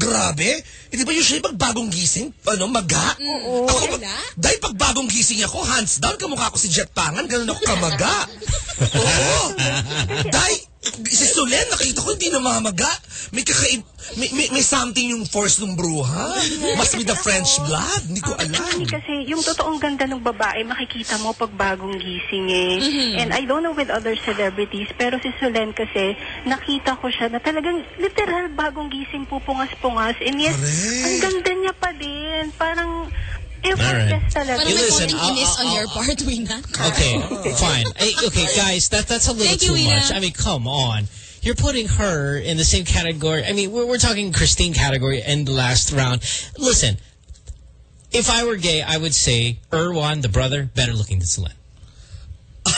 Grabe. Eh, di ba usually pag bagong gising, ano, maga? Oo. Ako, dahil pag bagong gising ako, hands down, kamukha ko si Jett Pangan, ganun ako kamaga. [laughs] Oo. [laughs] dahil, si Solen, nakita ko hindi na mamaga. May kakaib, may, may, may something yung force ng bruha. Must be the French blood. Hindi ko alam. Actually, kasi yung totoong ganda ng babae, makikita mo pag bagong gising eh. And I don't know with other celebrities, pero si Solen kasi, nakita ko siya na talagang literal bagong gising pupungas-pungas. And yet, ang ganda niya pa din. Parang, effortless talaga. Parang may listen, konting I'll- inis on I'll- your part, Weena. Okay, fine. Hey, okay, guys, that that's a little Thank too Ina. much. I mean, come on. You're putting her in the same category. I mean, we're, we're talking Kristine category in the last round. Listen, if I were gay, I would say Erwan, the brother, better looking than Solenn. [laughs]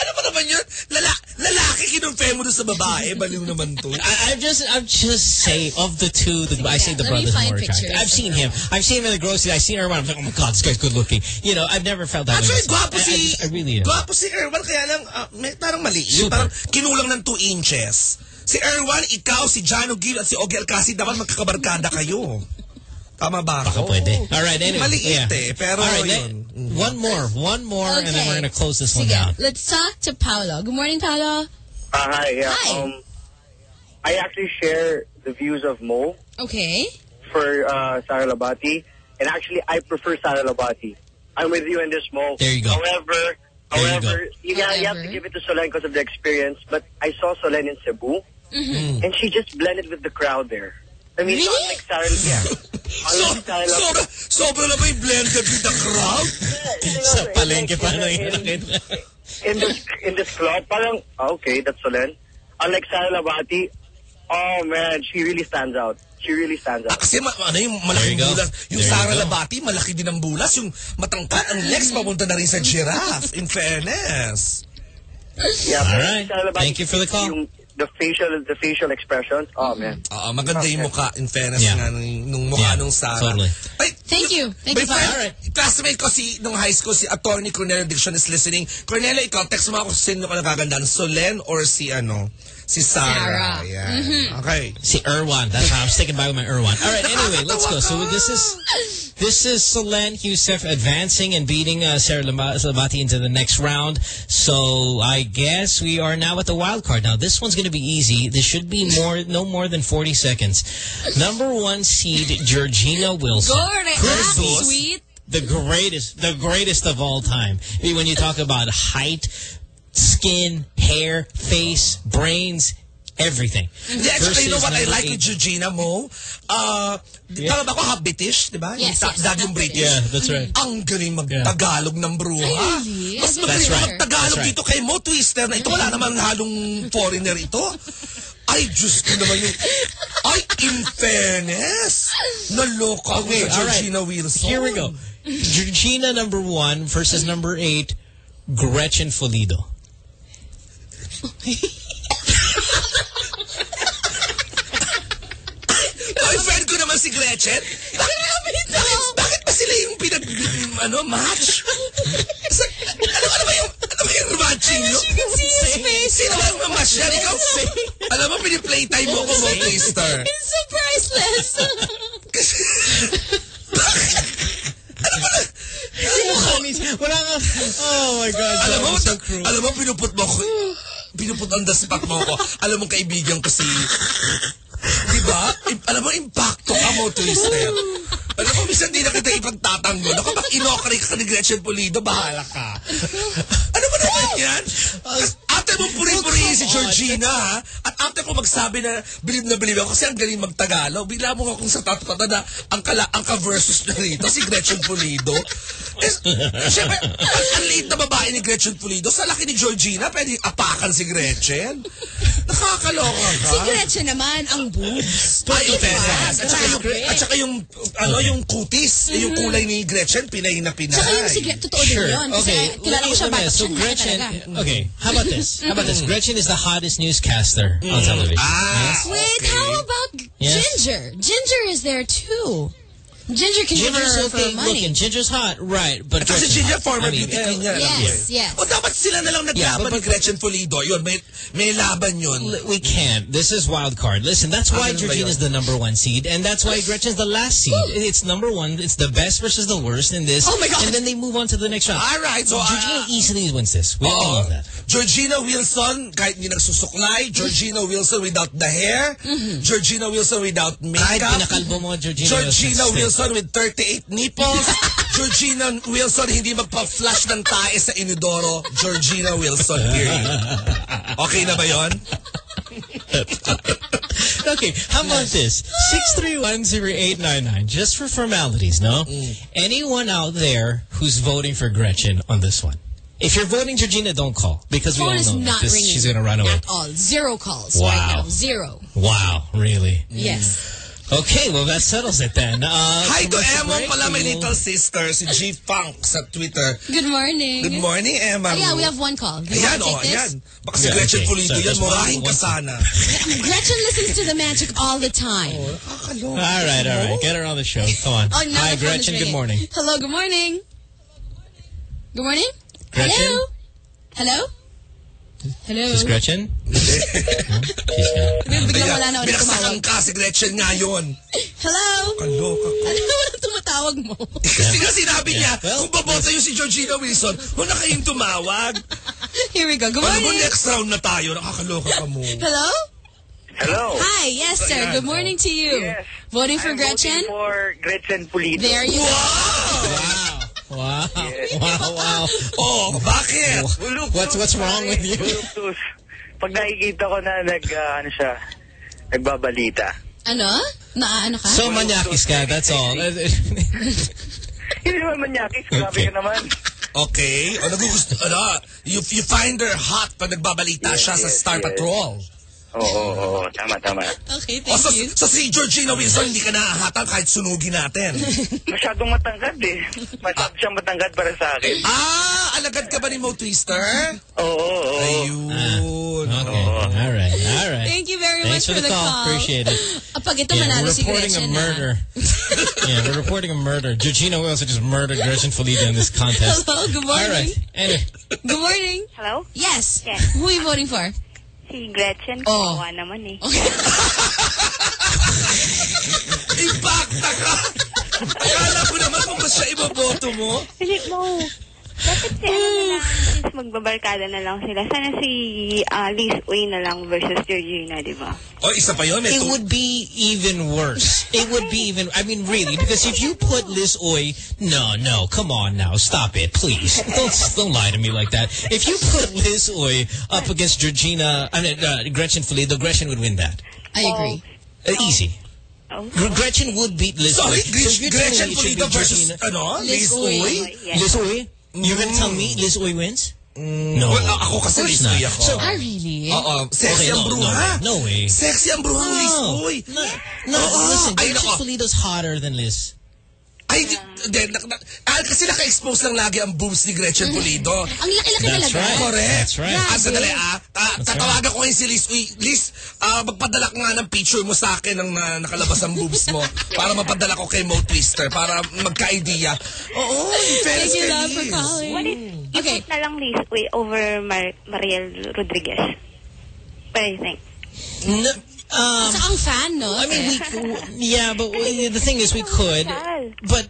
Ano ba naman yun? Lala lalaki kinumpe mo sa babae. Baliw naman to. I, I'm just, I'm just saying, of the two, the, I say the let brother's more attractive. I've seen him. I've seen him in the grocery. I've seen Erwan. I'm like, oh my god, this guy's good looking. You know, I've never felt that Actually, way. gwapo myself. I, I, just- I really am. Gwapo si Erwan, kaya lang, ah, may, parang mali. Yung Super. parang kinulang ng 2 inches. Si Erwan, ikaw, si Janno Gibbs, at si Ogie Alcasid, dapat magkakabarkada kayo. Tama ba Baka ako? pwede. All right, anyway. Maliit yeah. eh, pero All right, yun. then, one more, one more, and then we're going to close this one down. let's talk to Paolo. Good morning, Paolo. Uh, hi, yeah. Hi. Um, I actually share the views of Mo Okay. for uh, Sarah Lahbati, and actually I prefer Sarah Lahbati. I'm with you in this, Mo. There you go. However, There you however, you, got, you have to give it to Solenn because of the experience. But I saw Solenn in Cebu, Mm-hmm. and she just blended with the crowd there. I mean, Really? unlike Sarah, yeah. So, unlike Sarah sobra, sobra na ba yung blended with the crowd? Sa palengke pa na in, yun. in, in this in this club, parang ah, okay, that's Solenn. Unlike Sarah Lahbati, oh man, she really stands out. She really stands out. Kasi ma, ano yung There malaking you go. bulas. Yung There you Sara go. Labati, malaki din ang bulas. Yung matangkad, ang legs papunta na rin sa giraffe. In fairness. Yeah, All but right. Sarah Lahbati, Thank you for the call. Yung, the facial, the facial expressions. Oh man. Mm-hmm. Oo, maganda yung mukha. In fairness Yeah. nga nung, nung mukha Yeah, nung Sara. totally. Ay, Thank you. Thank my you, Paolo. friend, classmate ko si, nung high school, si Attorney Cornelio Dixon is listening. Cornelio, ikaw, text mo ako sino ka nagagandaan. Solenn or si ano? Si Sarah. Sarah. Yeah. Mhm. Okay. See, Erwan. That's why I'm sticking by with my Erwan. All right, anyway, let's go. So this is this is Solenn Heussaff advancing and beating uh, Sarah Lama- Lahbati into the next round. So I guess we are now at the wild card. Now this one's going to be easy. This should be more, no more than 40 seconds. Number one seed Georgina Wilson. Gore, Could ah, sweet. the greatest, the greatest of all time. I mean, when you talk about height, skin, hair, face, brains, everything. Hindi, actually, you know what I like eight. with Georgina Mo? Uh, Yeah. Tama ba ako? Half British, di ba? Yes, Yung ta- yes, Dagyong half British. Yeah, that's right. Ang galing mag-Tagalog ng bruha. Really? Mas That's magaling right. mag-Tagalog That's right. dito kay Mo Twister na ito. Wala naman halong foreigner ito. Ay, Diyos ko naman yung... Ay, in fairness! Naloka ako Okay, sa all right. Georgina Wilson. Here we go. Georgina number one versus number eight, Gretchen Fullido. Ay, friend ko naman si Gretchen. Bakit, bakit, bakit ba sila yung pinag... ano, match? Sa, ano, ano ba yung... Ano ba yung matching nyo? you can see his face. Sino ba yung yan? Ikaw, alam mo, piniplaytime mo ko, Mo Twister. It's so priceless. Kasi... bakit? Ano ba na? Wala nga. Oh my God. Alam mo, so cruel. alam mo, pinuput mo ko. Eh. Pinuput on the spot mo ko. Alam mo, kaibigan ko si... Di ba? Alam mo, impacto ka mo, Twister. Alam mo, minsan di na kita ipagtatanggol. Ako, pag inokray ka ni Gretchen Pulido, bahala ka. ano ba naman yan? After mo puri-purihin si Georgina, ha? At after ko magsabi na bilib na bilib ako kasi ang galing magtagalog, bigla mo akong sa tatata na ang, kala, ang ka-versus na rito, si Gretchen Pulido. Eh, Siyempre, ang, ang liit na babae ni Gretchen Pulido, sa laki ni Georgina, pwede apakan si Gretchen. Nakakaloka ka. Si Gretchen naman, ang boobs. Ay, Diba? fairness. At saka yung, at saka yung, ano, yung kutis, yung kulay ni Gretchen, pinay na pinay. Tsaka yung si Gretchen, totoo din yun. Kasi kilala ko siya bata so Gretchen, talaga. okay, how about this? How about this? Gretchen is the hottest newscaster on television. Ah, Wait, how about Yes. Ginger? Ginger is there too. Ginger can give Ginger's her okay for money. looking. Ginger's hot, right? But At kasi Gretchen's Ginger, hot. former I mean, beauty queen niya. Yes, eh. yes. O dapat sila na lang Yeah, naglaban but- ni Gretchen Fullido. Yun, may, may laban yun. We can't. This is wild card. Listen, that's why ganun ba Georgina's the number one seed, and that's why Gretchen's the last seed. It's number one. It's the best versus the worst in this. Oh my God. And then they move on to the next round. All right, so, Georgina ah, easily wins this. We all Oo. know that. Georgina Wilson, kahit hindi nagsusuklay. [laughs] Georgina Wilson without the hair. Georgina Wilson without Kahit makeup. pinakalbo mo, Georgina, Georgina Wilson. Wilson with 38 nipples. [laughs] Georgina Wilson hindi magpa-flash ng tae sa inodoro. Georgina Wilson, period. Okay na ba yon? [laughs] okay, how about this? 6310899, just for formalities, no? Mm. Anyone out there who's voting for Gretchen on this one? If you're voting Georgina, don't call because we Phone all is know not this, ringing she's going to run away. at all. Zero calls Wow. right now. Zero. Wow, really? Yes. Okay, well that settles it then. Uh, Hi to Emma break, pala, my little sister, si G Funk sa Twitter. Good morning. Good morning, Emma. Oh, yeah, we have one call. Do you Ayan, want oh, ayan. Baka si Yeah, Gretchen okay. Pulido So, yan, there's one- murahin ka sana. [laughs] Gretchen listens to the magic all the time. All right, all right. Get her on the show. Come on. Oh, Hi, the phone is Gretchen. Good morning. Hello, good morning. Good morning. Gretchen? Hello. Hello. Hello. Is this Gretchen? No? She's not. Biglang wala na ulit Binaksakan tumawag. ka si Gretchen ngayon. Hello. Kaloka ka. Ano naman ang tumatawag mo? [laughs] Kasi nga sinabi niya, Well, kung baboto yung si Georgina Wilson, huwag na kayong tumawag. Here we go. Good Alam mo, morning. next round na tayo. Nakakaloka ka mo. Hello. Hello. Hi. Yes, sir. Good morning to you. Yes. Voting for Gretchen. voting for Gretchen Fullido. There you go. Wow. Wow. [laughs] Wow, wow. Oh, [laughs] bakit? What's what's wrong with you? Buluptus. Pag nakikita ko na nag, ah, ano siya, nagbabalita. Ano? Naaano ka? So manyakis ka, that's all. [laughs] Hindi naman manyakis, grabe Okay. ka naman. Okay. O, nagugusto, ano, you, you find her hot pag nagbabalita Yes, siya sa Star yes. Patrol. Oo, oo, oo. Tama, tama. Okay, O, thank sa, you. sa si Georgina Wilson, hindi ka naahatan kahit sunugin natin. [laughs] Masyadong matangkad eh. Masyado siyang matangkad para sa akin. ah, alagad ka ba ni Mo Twister? Oo, oo, oo. Ayun. Okay. All right. All right. Thank you very Thanks much for the call. Appreciate it. [laughs] Ah, Pag ito Yeah, manalo we're reporting a ah. murder. [laughs] yeah, we're reporting a murder. Georgina Wilson just murdered Gretchen Fullido in this contest. Hello, good All right. morning. Anyway, Good morning. Hello? Yes. Yes. Who are you voting for? Si Gretchen, Oh. kawawa naman eh. Impacta ka! Akala ko naman kung ba siya iboboto mo. Hindi mo. Bakit si ano na lang, since magbabarkada na lang sila, sana si uh, Liz Uy na lang versus Georgina, di ba? O, isa pa yun. May it would be even worse. It would be even, I mean, really, because if you put Liz Uy, no, no, come on now, stop it, please. Don't, don't lie to me like that. If you put Liz Uy up against Georgina, I mean, uh, Gretchen Fullido, Gretchen would win that. I agree. Uh, easy. Oh. Gretchen would beat Liz Sorry, Oy. Gretchen, So you're Gretchen me it should Pulido be versus, Georgina- ano, Liz Liz Uy. Uy? Yes. Liz Uy? You're gonna tell me Liz Uy wins? No. Well, ako kasi Of course Liz Uy not. ako. So, Ah, really? Oo, sexy Okay, ang no, no bruha. way. No way. Sexy ang bruha ng Liz No. Uy. No, no Oo. listen, Ay, Gretchen nako. Felida's hotter than Liz. Ay, di, na, na, ah, kasi naka-expose lang lagi ang boobs ni Gretchen Pulido. Ang laki-laki That's talaga. right. Correct. That's right. Ah, sandali ah. Ah, That's tatawagan ko ngayon si Liz. Uy, Liz, ah, magpadala ka nga ng picture mo sa akin ng na, nakalabas ang boobs mo [laughs] para mapadala ko kay Mo Twister para magka-idea. Oo, in fairness Thank you, kay love, for Liz. calling. What if you Okay. put na lang Liz Uy over Mar Mariel Rodriguez? What do you think? No, um, ang fan, no? I mean, we, [laughs] yeah, but we, the thing is, we could, but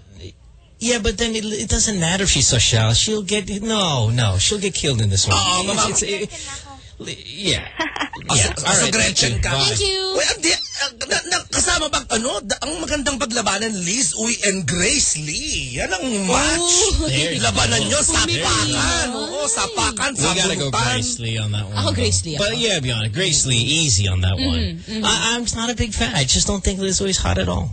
yeah, but then it, it doesn't matter if she's social. She'll get no, no, she'll get killed in this one. Oo, mama. It's- it's- it- Yeah. Ah, [laughs] Yeah. so right, Gretchen thank you. ka. Thank you. Uy, hindi, ah, na, na, kasama bang ano, da, ang magandang paglabanan, Liz Uy and Grace Lee. Yan ang match. Labanan go. nyo, sapakan. Oo, sapakan, We gotta go. Grace Lee on that one. Ako, though. Grace Lee But yeah, be honest, Grace Lee, easy on that one. mhm. I, I'm not a big fan. I just don't think Liz Uy is hot at all.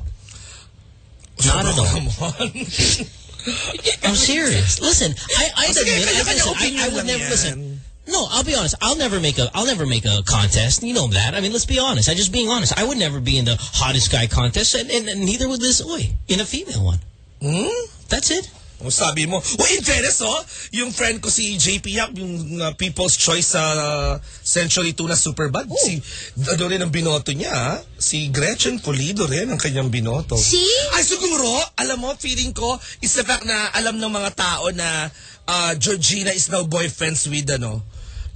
Not at all. Come on. [laughs] I'm serious. Listen, I, I admit, I, I, I would never listen. No, I'll be honest. I'll never make a. I'll never make a contest. You know that. I mean, let's be honest. I just being honest. I would never be in the hottest guy contest, and, and, and neither would Liz Uy in a female one. Hmm? That's it. O sabi mo, oh, in fairness, oh, yung friend ko si JP Yap, yung uh, People's Choice sa uh, Century Tuna Superbods, si, ano rin ang binoto niya, ah? si Gretchen Fullido rin ang kanyang binoto. See? Ay, siguro, alam mo, feeling ko, is the fact na alam ng mga tao na uh, Georgina is now boyfriends with, ano,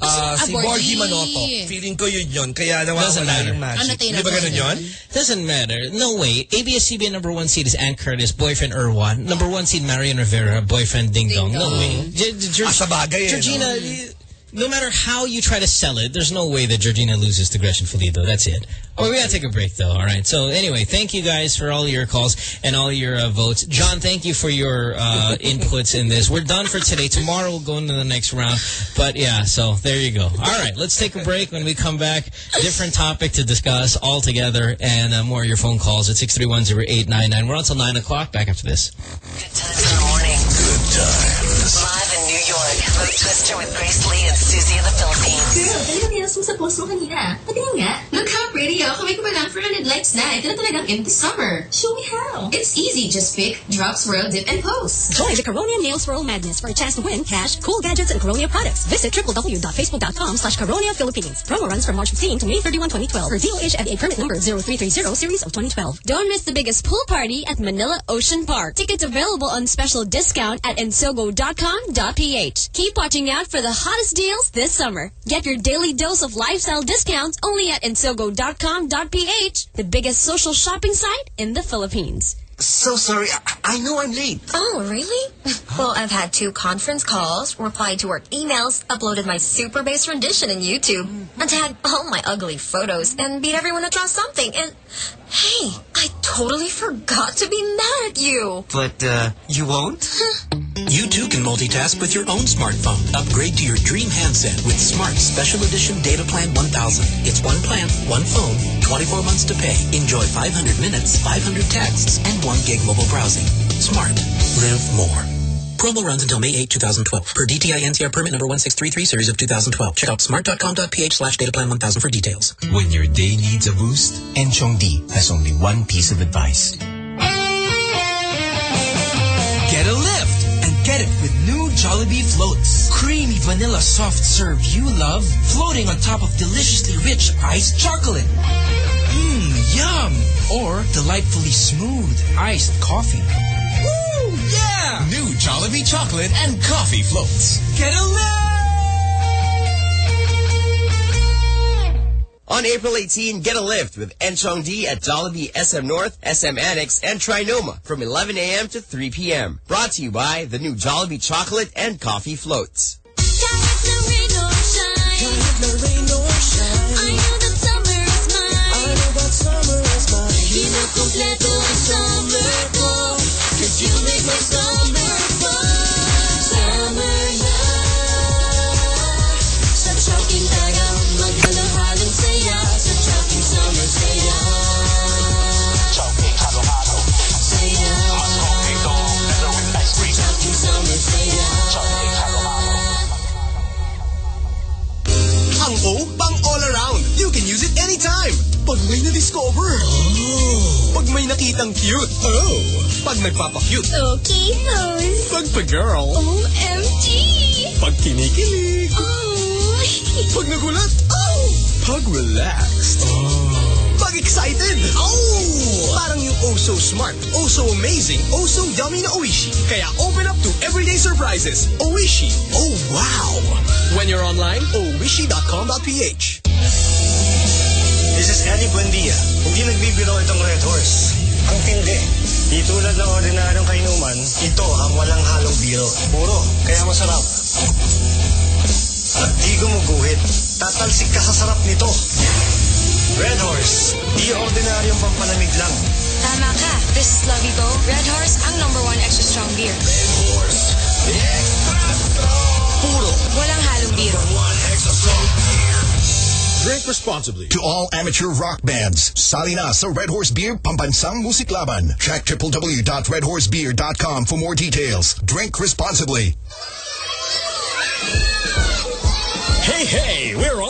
uh, si Borgy. Borgy Manotoc. Feeling ko yun yun, kaya Doesn't nawawala matter. yung magic. Ano Di ba ganun yun? Doesn't matter. No way. ABS-CBN number one seed is Anne Curtis, boyfriend Erwan. Number one seed Marian Rivera, boyfriend Dingdong. No way. Ge- Ge- Ah, sa bagay eh, Georgina, no? Y- no matter how you try to sell it, there's no way that Georgina loses to Gretchen Fullido. That's it. Oh, we gotta take a break though. All right. So anyway, thank you guys for all your calls and all your uh, votes. John, thank you for your uh, [laughs] inputs in this. We're done for today. Tomorrow we'll go into the next round. But yeah, so there you go. All right. Let's take a break. When we come back, different topic to discuss all together and uh, more of your phone calls at 6310899. We're on till 9 o'clock. Back after this. Good morning. Good times. Live in New York. Mo Twister with Grace Lee and Susie in the Philippines. Girl, talaga pinas mo sa post mo kanina. Patingin nga. Look how pretty oh. ako. Kamay ko pa lang 400 likes na. Ito na talagang empty summer. Show me how. It's easy. Just pick, drop, swirl, dip, and post. Join the Caronia Nail Swirl Madness for a chance to win cash, cool gadgets, and Caronia products. Visit www.facebook.com slash Caronia Philippines. Promo runs from March 15 to May 31, 2012 for DOH FAA permit number 0330 series of 2012. Don't miss the biggest pool party at Manila Ocean Park. Tickets available on special discount at ensogo.com.ph. Keep watching out for the hottest deals this summer. Get your daily dose of lifestyle discounts only at ensogo.com.ph, the biggest social shopping site in the Philippines. So sorry, I, I know I'm late. Oh, really? Well, I've had two conference calls, replied to work emails, uploaded my super bass rendition in YouTube, mm-hmm. and tagged all my ugly photos, and beat everyone to draw something. And hey, I totally forgot to be mad at you. But, uh, you won't? You too can multitask with your own smartphone. Upgrade to your dream handset with Smart Special Edition Data Plan 1000. It's one plan, one phone, 24 months to pay. Enjoy 500 minutes, 500 texts, and 1 gig mobile browsing. Smart. Live more. Promo runs until May 8, 2012. Per DTI NCR permit number 1633 series of 2012. Check out smart.com.ph slash dataplan 1000 for details. When your day needs a boost, Enchong Dee has only one piece of advice. Get a lift and get it with new Jollibee floats. Creamy vanilla soft serve you love, floating on top of deliciously rich iced chocolate. Mmm, yum! Or delightfully smooth iced coffee. Woo, yeah! New Jollibee chocolate and coffee floats. Get a lift! On April 18, get a lift with Enchong Dee at Jollibee SM North, SM Annex, and Trinoma from 11 a.m. to 3 p.m. Brought to you by the new Jollibee chocolate and coffee floats. Ang O, pang all around. You can use it anytime. Pag may na-discover. Oh. Pag may nakitang cute. Oh. Pag nagpapa-cute. Okay, hoes. Pag pa-girl. OMG! Pag kinikilig. Oh. Pag nagulat. Oh. Pag relaxed. Oh. Pag excited. Oh. Parang yung oh so smart, oh so amazing, oh so yummy na Oishi. Kaya open up to everyday surprises. Oishi. Oh wow. When you're online, oishi.com.ph. This is Eddie Buendia. Hindi nagbibiro itong Red Horse. Ang tindi. Di tulad ng ordinaryong kainuman, ito ang walang halong biro. Puro, kaya masarap. At di gumuguhit. tatalsik ka sa sarap nito. Red Horse, di ordinaryong pampalamig lang. Tama ka. This is Lavibo. Red Horse, ang number one extra strong beer. Red Horse. Puro. Walang halong biro. Drink responsibly. To all amateur rock bands, sali na sa Red Horse Beer Pambansang Musiklaban. Check www.redhorsebeer.com for more details. Drink responsibly. Hey, hey, we're on our way.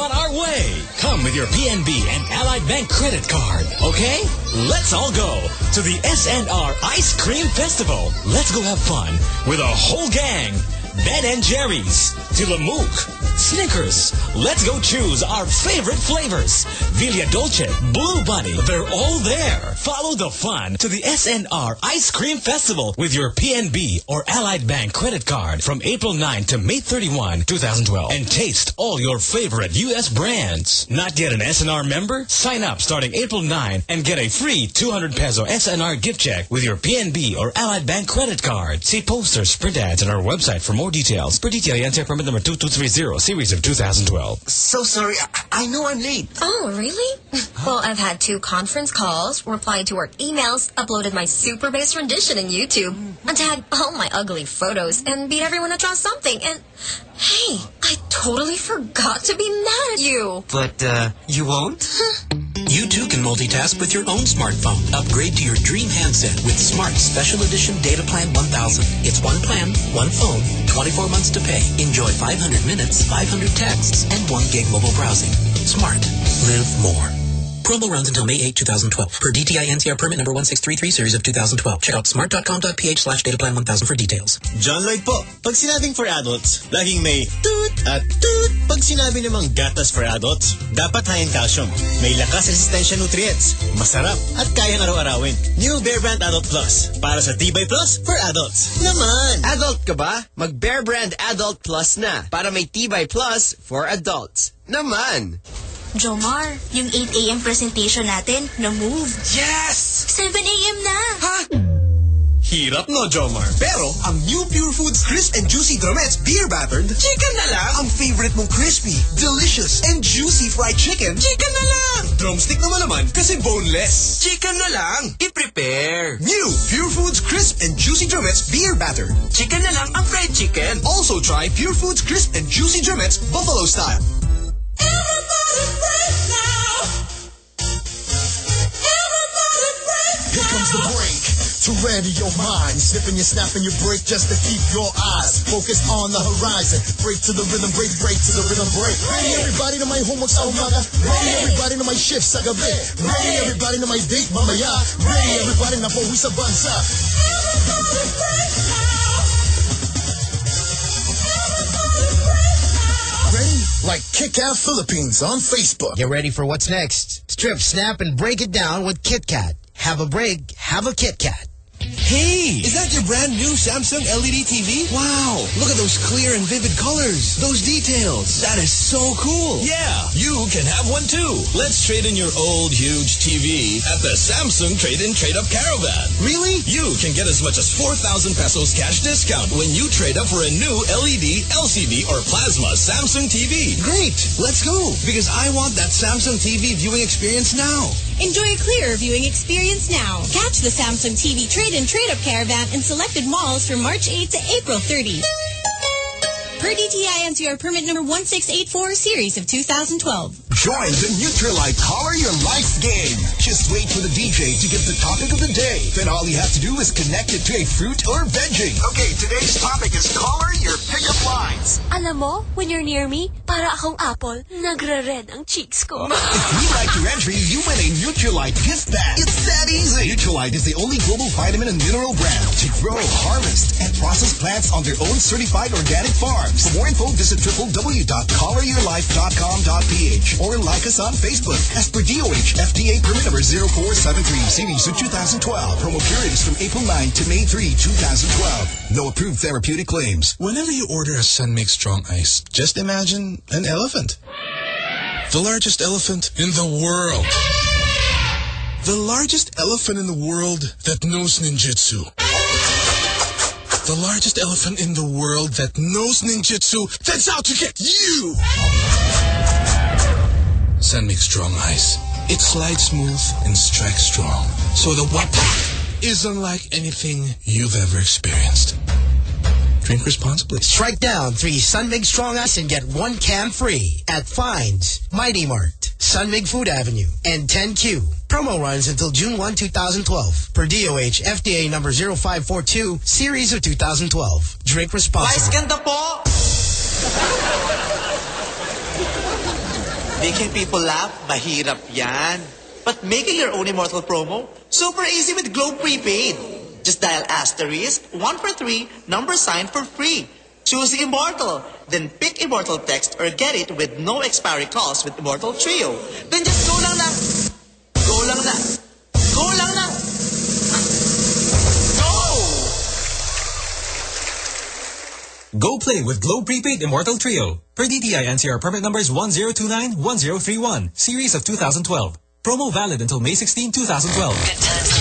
With your PNB and Allied Bank credit card, okay? Let's all go to the SNR Ice Cream Festival. Let's go have fun with a whole gang. Ben and Jerry's, Tillamook, Snickers. Let's go choose our favorite flavors. Villa Dolce, Blue Bunny, they're all there. Follow the fun to the SNR Ice Cream Festival with your PNB or Allied Bank credit card from April 9 to May 31, 2012. And taste all your favorite U.S. brands. Not yet an SNR member? Sign up starting April 9 and get a free 200 peso SNR gift check with your PNB or Allied Bank credit card. See posters, print ads, and our website for more details. Per Yantia permit number 2230, series of 2012. So sorry. I, I know I'm late. Oh, really? Well, I've had two conference calls, replied to work emails, uploaded my super bass rendition in YouTube, mm. and tagged all my ugly photos, and beat everyone to draw something. And hey, I totally forgot to be mad at you. But, uh, you won't? You too can multitask with your own smartphone. Upgrade to your dream handset with Smart Special Edition Data Plan 1000. It's one plan, one phone, 24 months to pay. Enjoy 500 minutes, 500 texts, and 1 gig mobile browsing. Smart. Live more. Promo runs until May 8, 2012. Per DTI NCR permit number 1633 series of 2012. Check out smart.com.ph slash dataplan 1000 for details. John Lloyd po. Pag sinabing for adults, laging may toot at toot. Pag sinabi namang gatas for adults, dapat high in calcium. May lakas resistensya nutrients. Masarap at kayang araw-arawin. New Bear Brand Adult Plus. Para sa Tibay Plus for adults. Naman! Adult ka ba? Mag Bear Brand Adult Plus na. Para may Tibay Plus for adults. Naman! Jomar, yung 8 a.m. presentation natin, na-move. Yes! 7 a.m. na. Ha? Hirap no, Jomar. Pero, ang new Pure Foods Crisp and Juicy Drumettes Beer Battered, chicken na lang. Ang favorite mong crispy, delicious, and juicy fried chicken, chicken na lang. Drumstick naman naman kasi boneless. Chicken na lang. I-prepare. New Pure Foods Crisp and Juicy Drumettes Beer Battered. Chicken na lang ang fried chicken. Also try Pure Foods Crisp and Juicy Drumettes Buffalo Style. Your mind. Snipping your snapping your break just to keep your eyes focused on the horizon. Break to the rhythm, break, break to the rhythm, break. Ready everybody to my homework sa oh, umaga. Ready everybody to my shift sa gabi. Ready everybody to my date mamaya. Ready everybody na pauwi sa bansa. Ready? Like Kit Kat Philippines on Facebook. Get ready for what's next. Strip, snap, and break it down with Kit Kat. Have a break, have a Kit Kat. Hey! Is that your brand new Samsung LED TV? Wow! Look at those clear and vivid colors. Those details. That is so cool. Yeah, you can have one too. Let's trade in your old huge TV at the Samsung Trade-In Trade-Up Caravan. Really? You can get as much as 4,000 pesos cash discount when you trade up for a new E LED, LCD, or plasma Samsung TV. Great! Let's go! Because I want that Samsung TV viewing experience now. Enjoy a clearer viewing experience now. Catch the Samsung TV trade-in trade-up caravan in selected malls from March 8 to April 30. Per DTI NCR permit number 1684 series of 2012. Join the Nutrilite Color Your Life game. Just wait for the DJ to give the topic of the day. Then all you have to do is connect it to a fruit or veggie. Okay, today's topic is color your pickup lines. Alam mo, when you're near me, para akong apple, nagre-red ang cheeks ko. If we like your entry, you win a Nutrilite gift bag. It's that easy. Nutrilite is the only global vitamin and mineral brand to grow, harvest, and process plants on their own certified organic farms. For more info, visit www.coloryourlife.com.ph or like us on Facebook as per DOH FDA permit number 0473 series of 2012. Promo period is from April 9 to May 3, 2012. No approved therapeutic claims. Whenever you order a San Mig Strong Ice, just imagine an elephant. The largest elephant in the world. The largest elephant in the world that knows ninjutsu. The largest elephant in the world that knows ninjutsu that's out to get you! San Mig Strong Ice. It slides smooth and strikes strong. So the weapon is unlike anything you've ever experienced. Drink responsibly. Strike down three San Mig Strong Ice and get one can free at Fines, Mighty Mart, San Mig Food Avenue, and 10Q. Promo runs until June 1, 2012. Per DOH FDA number 0542, series of 2012. Drink responsibly. Vice ganda po! Making people laugh, mahirap yan. But making your own Immortal promo, super easy with Globe Prepaid. Just dial asterisk, one for three, number sign for free. Choose Immortal, then pick Immortal text or get it with no expiry calls with Immortal Trio. Then just go lang na. Go lang na. Go lang na. Go! Go play with Globe Prepaid Immortal Trio. Per DTI NCR permit numbers 1029-1031, series of 2012. Promo valid until May 16, 2012.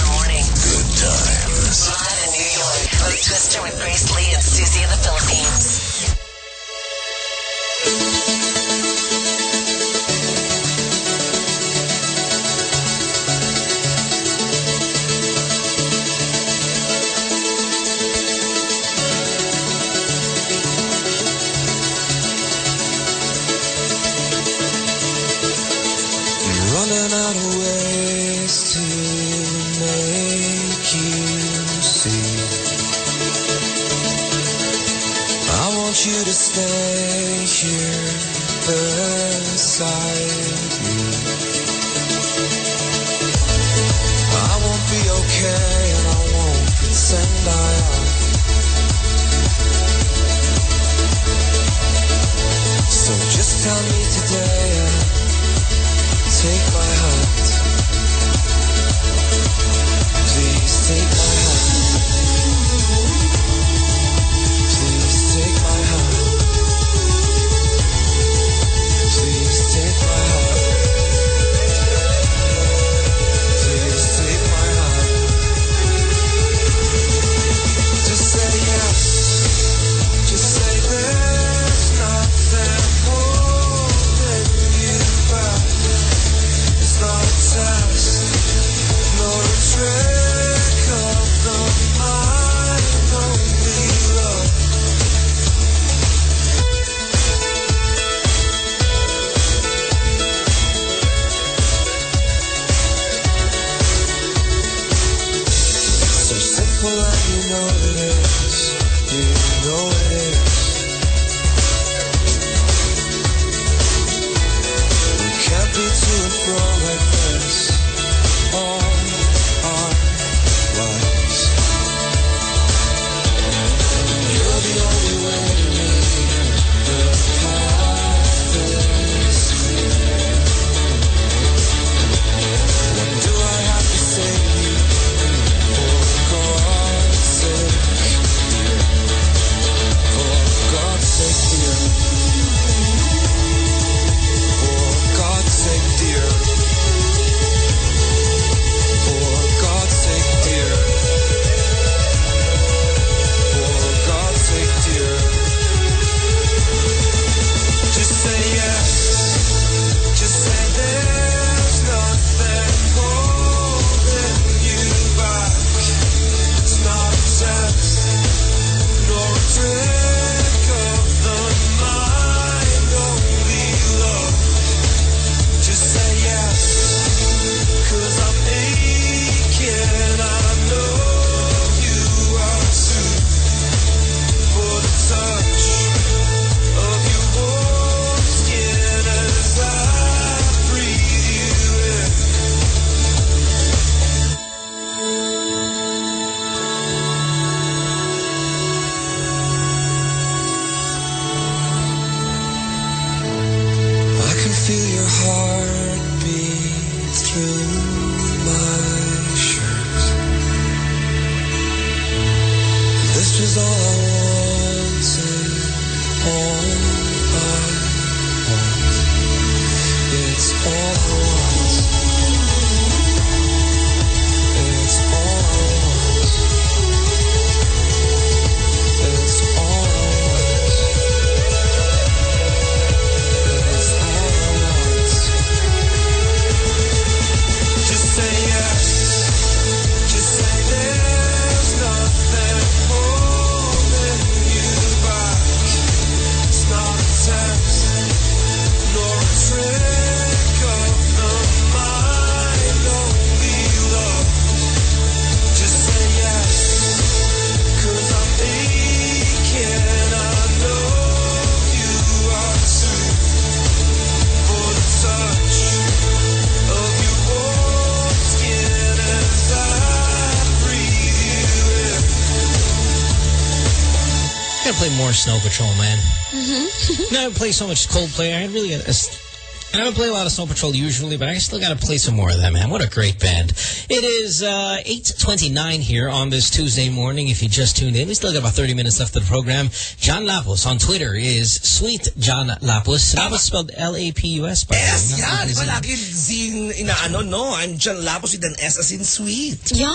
Play more Snow Patrol, man. Mm-hmm. [laughs] no, I play so much Coldplay. I really, I, I don't play a lot of Snow Patrol usually, but I still got to play some more of that, man. What a great band. It is uh, 8.29 here on this Tuesday morning. If you just tuned in, we still got about 30 minutes left of the program. John Lapus on Twitter is Sweet John Lapus. Lapus spelled L-A-P-U-S. by the way, S not yan. Di ba Z. lagi Z inaano, no? I'm John Lapus with an S as in sweet. Yeah.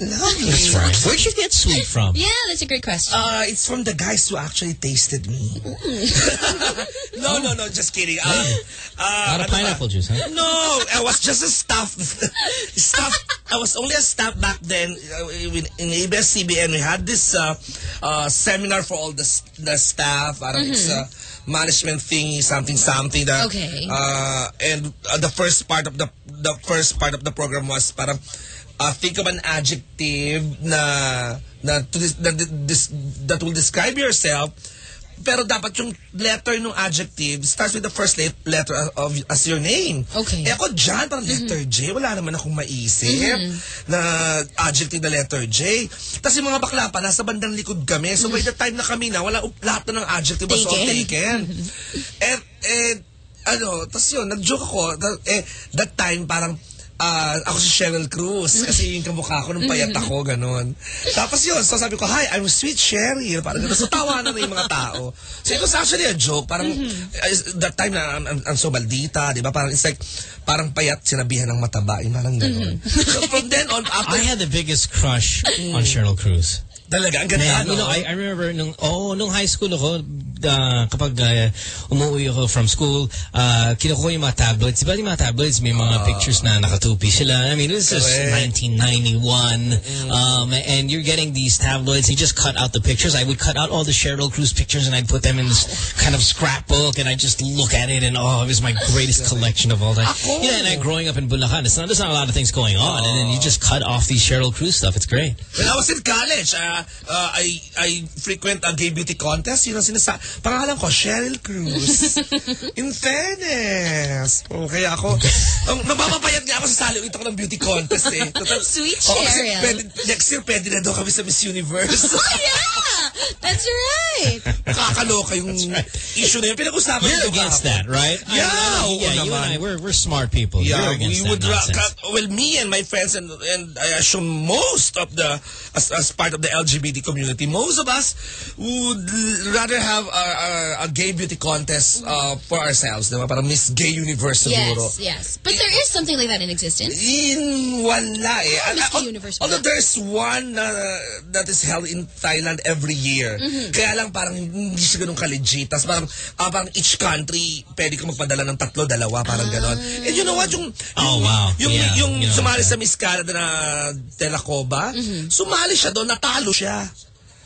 Lovely. That's right. Where'd you get sweet from? Yeah, that's a great question. Uh, it's from the guys who actually tasted me. [laughs] no, no, no, just kidding. Uh, uh, A lot of ano ba? pineapple juice, huh? No, I was just a staff. [laughs] staff. I was only a staff back then uh, in, in ABS-CBN. We had this uh, uh, seminar for all the, the staff. Parang It's a management thingy, something, something. That, Okay. Uh, and uh, the first part of the the first part of the program was parang uh, think of an adjective na na to this, that, this, that will describe yourself pero dapat yung letter ng adjective starts with the first letter of as your name. Okay. Eh ako dyan, parang letter J, wala naman akong maisip na adjective na letter J. Tapos yung mga bakla pa, nasa bandang likod kami. So by the time na kami na, wala lahat na ng adjective was all Taken. [laughs] and, and, ano, tapos yun, nag-joke ako. Eh, that time, parang, ah, ako si Cheryl Cruz mm-hmm. kasi yung kamukha ko nung payat ako, mm-hmm. ganon. Tapos yun, so sabi ko, hi, I'm sweet Cheryl. Parang ganon. So tawanan na yung mga tao. So it was actually a joke. Parang, mm-hmm. uh, that time na I'm, I'm, I'm so maldita, di ba? Parang it's like, parang payat sinabihan ng mataba. Yung parang ganon. So from then on, after, I had the biggest crush on mm. Cheryl Cruz. Talaga, ang ganda, Man, no? you know, I, I remember nung oh nung high school ako uh, kapag uh, umuwi ako from school, uh, kinukuha yung mga tablets. Diba yung mga tablets, may mga pictures na nakatupi sila. I mean, this is Correct. 1991. Um, and you're getting these tabloids. You just cut out the pictures. I would cut out all the Cheryl Cruz pictures and I'd put them in this kind of scrapbook and I just look at it and oh, it was my greatest collection of all time. Ako. Yeah, and I growing up in Bulacan, it's not, there's not a lot of things going on. And then you just cut off these Cheryl Cruz stuff. It's great. When I was in college, uh, uh, I I frequent a gay beauty contest. Yun ang sinasa... Pangalan ko, Cheryl Cruz. [laughs] in fairness. Oh, kaya ako... Um, mapapapayat nga ako sa saliwit ako ng beauty contest eh. Total, [laughs] Sweet kasi Cheryl. pwede, next year, pwede na daw kami sa Miss Universe. Oh, yeah. [laughs] That's right. Kakaloka yung issue na yun. Pinag-usapan You're nito against that, right? Yeah, I mean, yeah, you and I, we're, we're smart people. Yeah, You're against we would ra- nonsense. well, me and my friends and and I assume most of the as, as part of the LGBT community, most of us would rather have a, a, a gay beauty contest uh, for ourselves, diba? Parang Miss Gay Universe siguro. Yes, yes. But there is something like that in existence. In wala eh. Oh, Miss Gay Universe Although there's one uh, that is held in Thailand every year. Mhm. Kaya lang parang hindi siya ganun ka-legit. Tapos parang, ah, parang each country, pwede ka magpadala ng tatlo, dalawa, parang ganon. And you know what? Yung, Oh, wow. yung, Yeah, yung you know, sumali sa Miss Canada na Telacoba, Mm-hmm. sumali siya doon, natalo siya.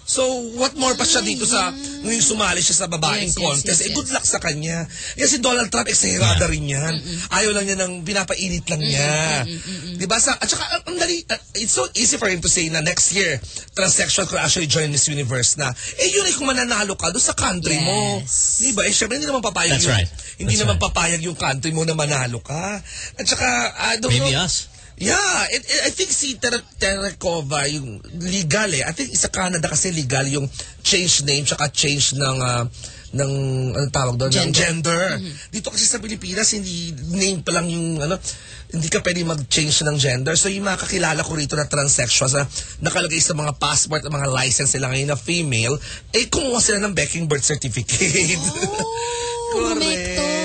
So, what more pa siya dito sa, nung sumali siya sa babaeng Yes, yes, contest, yes, eh, good luck sa kanya. Yan si Donald Trump, exagerada rin yan. Ayaw lang niya ng pinapainit lang niya. Diba? Sa, at saka, ang dali, uh, it's so easy for him to say na next year, transsexual could actually join Miss Universe na. Eh, yun ay kung mananalo ka doon sa country mo. Diba? Eh, syempre, hindi naman papayag That's yung, right. Hindi That's naman right. papayag yung country mo na manalo ka. At saka, I don't Maybe know. us. Yeah, it, it- I think si Ter Terekova, yung legal eh. I think sa Canada kasi legal yung change name tsaka change ng ah, ng ano tawag doon ng Gender. gender. Dito kasi sa Pilipinas hindi name pa lang yung ano hindi ka pwede mag-change ng gender. So yung mga kakilala ko rito na transsexuals na nakalagay sa mga passport at mga license nila ngayon na female, eh kumuha sila ng Becking birth certificate. [laughs] Correct.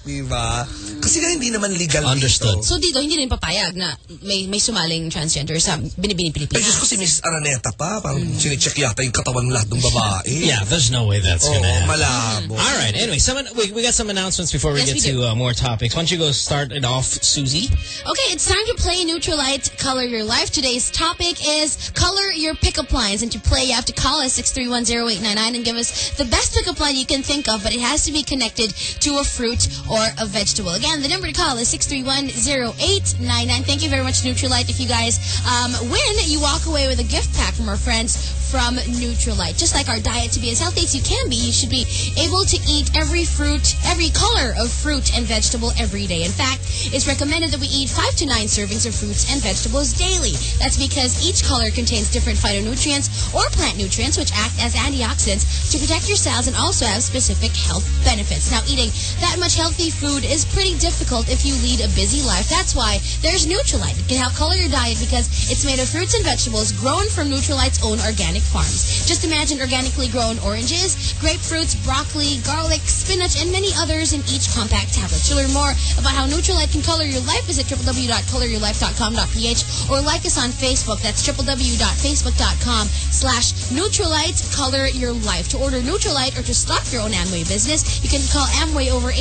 Diba? Kasi nga hindi naman legal Understood. dito. So dito, hindi rin papayag na may may sumaling transgender sa binibini Ay, Pilipinas. Diyos ko si Mrs. Araneta pa. Parang sinicheck yata yung katawan ng lahat ng babae. [laughs] Yeah, there's no way that's Oo, gonna happen. malabo. All right. Anyway, some, we, we got some announcements before we Yes, get we to uh, more topics. Why don't you go start it off, Susie? Okay, it's time to play Nutrilite Color Your Life. Today's topic is color your pickup lines. And to play, you have to call us 6310899 and give us the best pickup line you can think of, but it has to be connected to a fruit or a vegetable. Again, the number to call is 6310899. Thank you very much, Nutrilite. If you guys um, win, you walk away with a gift pack from our friends from Nutrilite. Just like our diet to be as healthy as you can be, you should be able to eat every fruit, every color of fruit and vegetable every day. In fact, it's recommended that we eat five to nine servings of fruits and vegetables daily. That's because each color contains different phytonutrients or plant nutrients which act as antioxidants to protect your cells and also have specific health benefits. Now, eating that much healthy food is pretty difficult if you lead a busy life. That's why there's Nutrilite. It can help color your diet because it's made of fruits and vegetables grown from Nutrilite's own organic farms. Just imagine organically grown oranges, grapefruits, broccoli, garlic, spinach, and many others in each compact tablet. To learn more about how Nutrilite can color your life, visit www.coloryourlife.com.ph or like us on Facebook. That's www.facebook.com slash Nutrilite Color Your Life. To order Nutrilite or to stock your own Amway business, you can call Amway over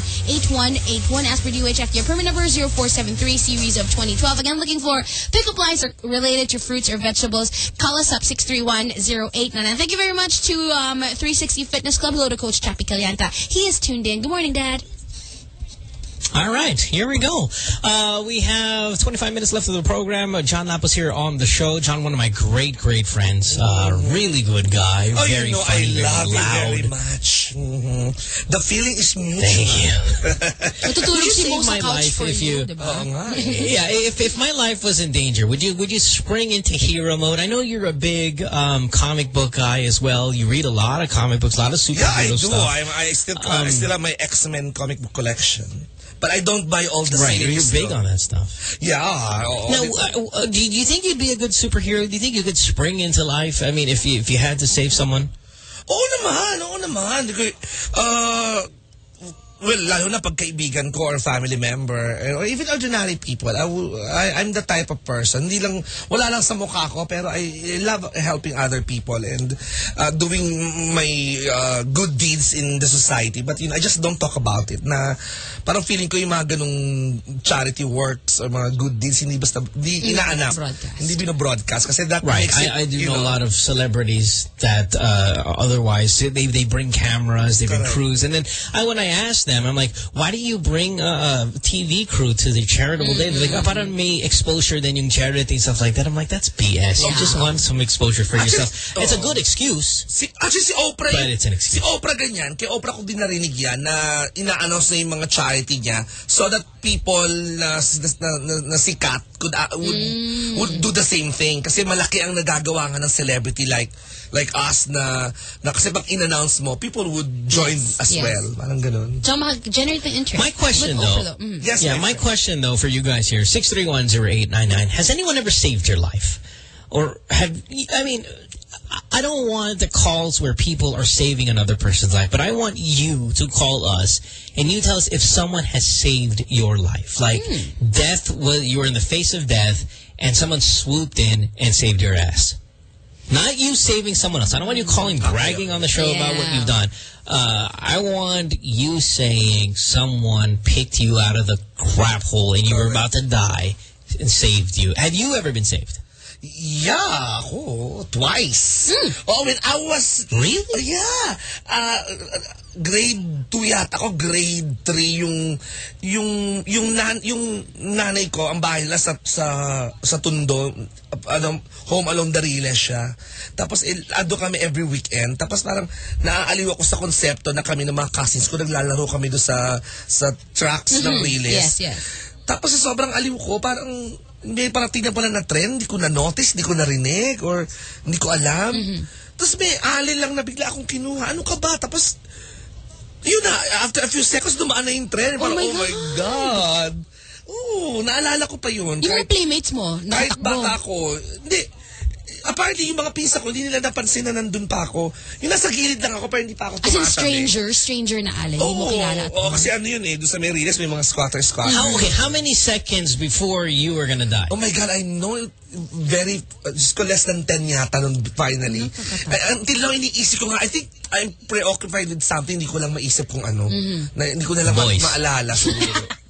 814-8181. As per DOH your permit number 0473 series of 2012. Again, looking for pickup lines related to fruits or vegetables. Call us up 631-0899. Thank you very much to um, 360 Fitness Club. Hello to Coach Chappie Calianta. He is tuned in. Good morning, Dad. All right, here we go. Uh, we have 25 minutes left of the program. Uh, John Lapus here on the show. John, one of my great, great friends. Uh, really good guy. Oh, very you know, funny, I love very loud. you very much. Mhm. The feeling is mutual. Thank you. [laughs] Would you si save my life for if you, you- diba? Oo nga eh. yeah, if if my life was in danger, would you would you spring into hero mode? I know you're a big um, comic book guy as well. You read a lot of comic books, a lot of superhero stuff. Yeah, I do. stuff. I'm, I still I Um, still have my X-Men comic book collection. But I don't buy all the right, you're big though. on that stuff. Yeah. all Now, the- uh, uh, do you think you'd be a good superhero? Do you think you could spring into life? I mean, if you if you had to save someone. Oo naman, oo naman. Uh, well, lalo na pag kaibigan ko or family member eh, or even ordinary people. I, I, I'm the type of person. Hindi lang, wala lang sa mukha ko pero I love helping other people and uh, doing my uh, good deeds in the society. But you know, I just don't talk about it na parang feeling ko yung mga ganong charity works or mga good deeds hindi basta, hindi inaanap. Hindi binobroadcast kasi that Right, makes it, I, I do you know, a lot of celebrities that uh, otherwise they they bring cameras, they bring Correct. crews, and then I when I ask them, I'm like, why do you bring a, a TV crew to the charitable day? They're like, oh, parang may exposure then yung charity and stuff like that. I'm like, that's BS. You just want some exposure for Actually, yourself. It's a good excuse. Si, actually, si Oprah, But yun- it's an si Oprah ganyan, kay Oprah ko din narinig yan na ina-announce na yung mga charity niya so that people na, na, na, na sikat could, uh, would, Mm. would do the same thing. Kasi malaki ang nagagawa nga ng celebrity like like us na, na kasi pag in-announce mo, people would join as yes. well. Parang ganun. So, generate the interest. My question But though, Oprah, mm. yeah, my question though for you guys here, six three one zero eight nine nine. Has anyone ever saved your life, or have? I mean, I don't want the calls where people are saving another person's life, but I want you to call us and you tell us if someone has saved your life, like death. Was you were in the face of death, and someone swooped in and saved your ass. Not you saving someone else. I don't want you calling, bragging on the show about what you've done. Uh, I want you saying someone picked you out of the crap hole and you were about to die and saved you. Have you ever been saved? Yeah, ako, twice. Oh, when I was... Really? Yeah. Uh, grade 2 yata ako, grade 3 yung yung yung nan, yung nanay ko ang bahay nila sa sa sa Tundo ano home along the Riles siya tapos eh, ando kami every weekend tapos parang naaaliw ako sa konsepto na kami ng mga cousins ko naglalaro kami do sa sa tracks ng Mhm. Riles Yes, yes. tapos sa sobrang aliw ko, parang may parang tingnan pala na trend, hindi ko na-notice, hindi ko narinig, or hindi ko alam. Tapos may alin lang na bigla akong kinuha. Ano ka ba? Tapos, yun na, after a few seconds, dumaan na yung trend. Parang, my oh my God. Oo, naalala ko pa yun. Yung mga playmates mo, kahit nakatakbo. bata ako, hindi, apparently yung mga pinsa ko, hindi nila napansin na nandun pa ako. Yung nasa gilid lang ako, pero hindi pa ako As in tumatabi. stranger, stranger na alay. Oo, kilala. oo, kasi ano yun eh, doon sa may Riles, may mga squatter-squatter. How, okay, how many seconds before you were gonna die? Oh my God, I know it very, uh, just ko less than 10 yata nun finally. I, until lang iniisip ko nga, I think I'm preoccupied with something, hindi ko lang maisip kung ano. Mhm. Na, hindi ko na lang ma- maalala siguro. [laughs]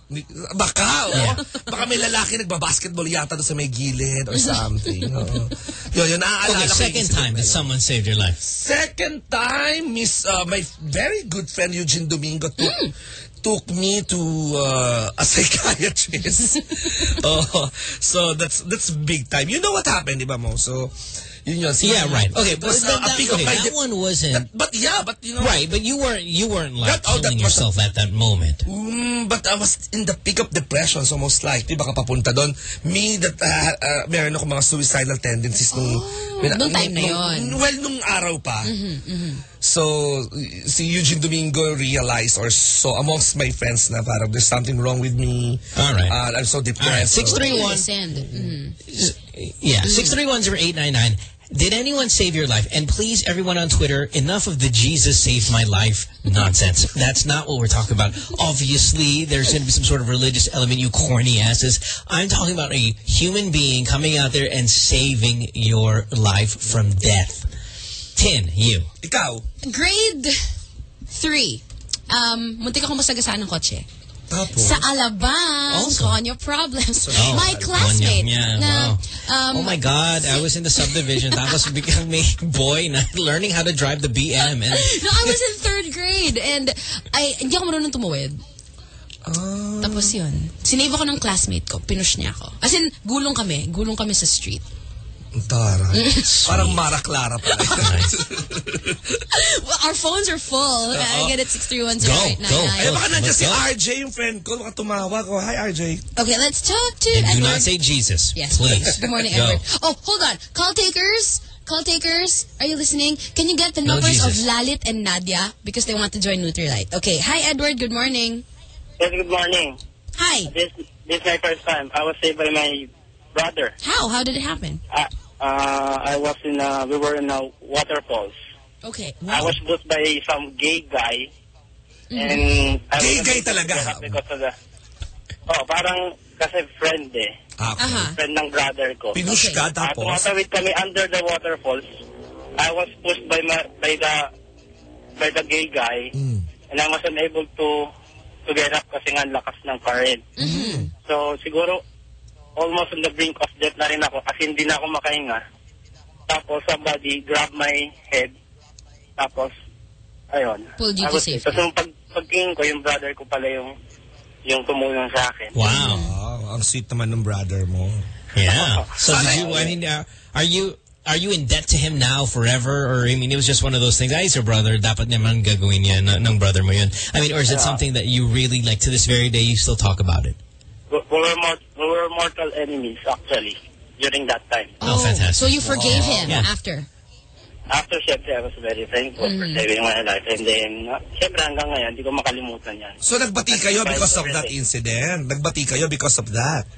Baka, oh. Baka may lalaki nagbabasketball yata doon sa may gilid or something. Oo. Yun, yun, naaalala Okay, second time that someone saved your life. Second time, Miss, uh, my very good friend Eugene Domingo took, took me to uh, a [laughs] psychiatrist. [laughs] oh, so that's that's big time. You know what happened, di ba mo? So, Yun yun. Yeah, right. Okay, but, that, okay, that one wasn't. That, but yeah, but you know. Right, but you weren't you weren't like that, oh, killing yourself a, at that moment. Um, but I was in the peak of depression, so most likely baka papunta don. Me that uh, uh, meron ako mga suicidal tendencies nung oh, nung, nung time nung, na yun. Nung, well, nung araw pa. Mm -hmm, mm -hmm. So, si Eugene Domingo realized or so amongst my friends na parang there's something wrong with me. All right. Uh, I'm so depressed. 631. Mm -hmm. Yeah, 631-0899 did anyone save your life? And please, everyone on Twitter, enough of the Jesus saved my life nonsense. That's not what we're talking about. Obviously, there's going to be some sort of religious element, you corny asses. I'm talking about a human being coming out there and saving your life from death. Tin, you. Ikaw? Grade 3. Um, muntik akong masagasaan ng kotse. Tapos? Sa Alabang, Also. Konya Problems. Oh, My classmate yeah, na, wow. um, oh my God, I was in the subdivision. That was becoming boy na learning how to drive the BM. And no, I was in third grade and I, hindi ako marunong tumawid. Tapos yun, sinave ako ng classmate ko, pinush niya ako. As in, gulong kami, gulong kami sa street. Tara. [laughs] Parang Mara Clara pa. [laughs] Well, our phones are full. I get it, 6310899. Eh, baka nandiyan si RJ, yung friend ko. Baka tumawag ko. Hi, RJ. Okay, let's talk to And do not say Jesus, Yes, please. [laughs] Good morning, Go. Edward. Oh, hold on. Call takers. Call takers. Are you listening? Can you get the No, numbers of Lalit and Nadia because they want to join Nutrilite? Okay. Hi, Edward. Good morning. Yes, good morning. Hi. This this is my first time. I was saved by my brother. How? How did it happen? Uh, uh, I was in a, we were in a waterfalls. Okay. I was booked by some gay guy. And I Gay wasn't guy able to talaga? get up Because of the, oh, parang kasi friend eh. Ah, Friend ng brother ko. Pinush ka, tapos? Uh, tumatawid kami under the waterfalls. I was pushed by my, by the by the gay guy. Hmm. And I was unable to to get up kasi nga lakas ng current. Mm-hmm. So, siguro, almost on the brink of death na rin ako kasi hindi na ako makahinga. Tapos, somebody grabbed my head. Tapos, ayun. Pulled you I to was- safety. Tapos, yung pag, pagtingin ko, yung brother ko pala yung yung tumulong sa akin. Wow. ang sweet naman ng brother mo. Yeah. [laughs] So did you? I mean, uh, are you are you in debt to him now forever, or I mean, it was just one of those things. Ay, your brother, dapat naman gagawin niya ng, ng brother mo yun. I mean, or is it something that you really like to this very day? You still talk about it? We we were, mor- we were mortal enemies, actually, during that time. Oh, fantastic. So you forgave Wow. him Yeah. after? After, syempre, I was very thankful for Mhm. saving my life. And then, uh, syempre, hanggang ngayon, hindi ko makalimutan yan. So, nagbati kayo because of that incident. Nagbati kayo because of that.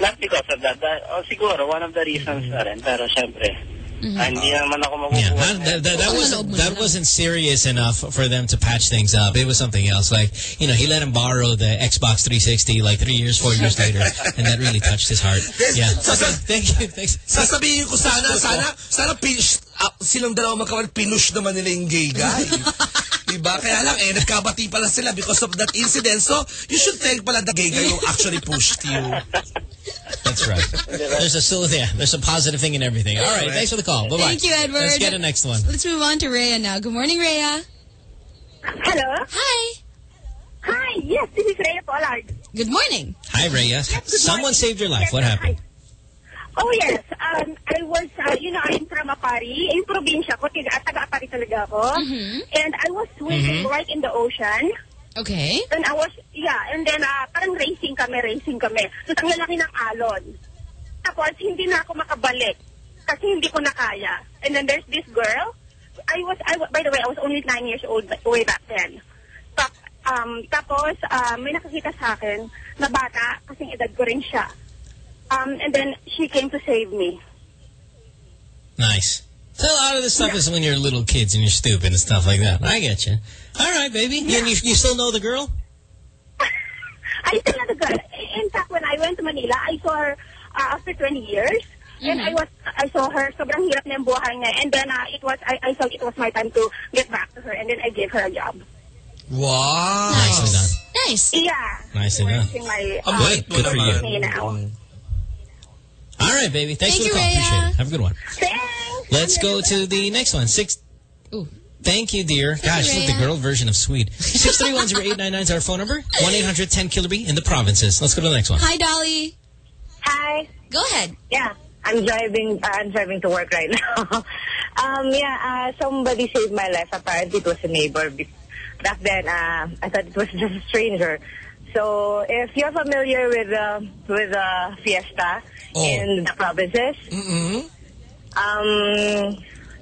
Not because of that. that oh, siguro, one of the reasons na rin. Pero syempre, ah, hindi naman ako makukuha. Yeah, that, that, that, that wasn't that wasn't serious enough for them to patch things up. It was something else. Like you know, he let him borrow the Xbox 360 like three years, four years later, [laughs] and that really touched his heart. Yeah. Okay, [laughs] thank you. Thanks. Sasabihin ko sana, sana, sana pinush, ah, silang dalawa magkawan, pinush naman nila yung gay guy. [laughs] diba? Kaya lang, eh, nagkabati pala sila because of that incident. So, you should thank pala the gay guy who actually pushed you. That's right. There's a still yeah. There's a positive thing in everything. All right. Thanks for the call. Bye bye. Thank you, Edward. Let's get a next one. Let's move on to Rhea now. Good morning, Rhea. Hello? Hi. Hi, yes, this is Rhea Pollard. Good morning. Hi, Rhea. Someone saved your life. What happened? Oh, yes. Um, I was, uh, you know, I'm from Aparri. In probinsya ko, tiga, taga-Aparri talaga ako. And I was swimming Mhm. right in the ocean. Okay. And I was, yeah, and then uh, parang racing kami, racing kami. So, ang lalaki ng alon. Tapos, hindi na ako makabalik kasi hindi ko na kaya. And then there's this girl. I was, I, by the way, I was only nine years old ba- way back then. Tap, um, tapos, uh, may nakakita sa akin na bata, kasing edad ko rin siya. Um, and then she came to save me. Nice. So a lot of this stuff is when you're little kids and you're stupid and stuff like that. I get you. All right, baby. And you, you still know the girl? [laughs] I still know the girl. In fact, when I went to Manila, I saw her uh, after 20 years. And I was, I saw her, sobrang hirap na yung buhay niya. And then uh, it was, I, I thought it was my time to get back to her. And then I gave her a job. Wow. Nicely done. Nice. Yeah. Nicely done. In my, Oh, uh, good. Good for you. now. All right, baby. Thanks Thank for the you, call. Rhea. Appreciate it. Have a good one. Thanks. Let's go to the next one. Six. Thank you, dear. Gosh, look, the girl version of sweet. 6310899 is our phone number. 1-800-10-KILLER-B in the provinces. Let's go to the next one. Hi, Dolly. Hi. Go ahead. Yeah. I'm driving. Uh, I'm driving to work right [laughs] now. um, yeah, uh, somebody saved my life. Apparently, it was a neighbor. Back then, uh, I thought it was [laughs] just a stranger. So, if you're familiar with uh, with uh, Fiesta in the provinces, um,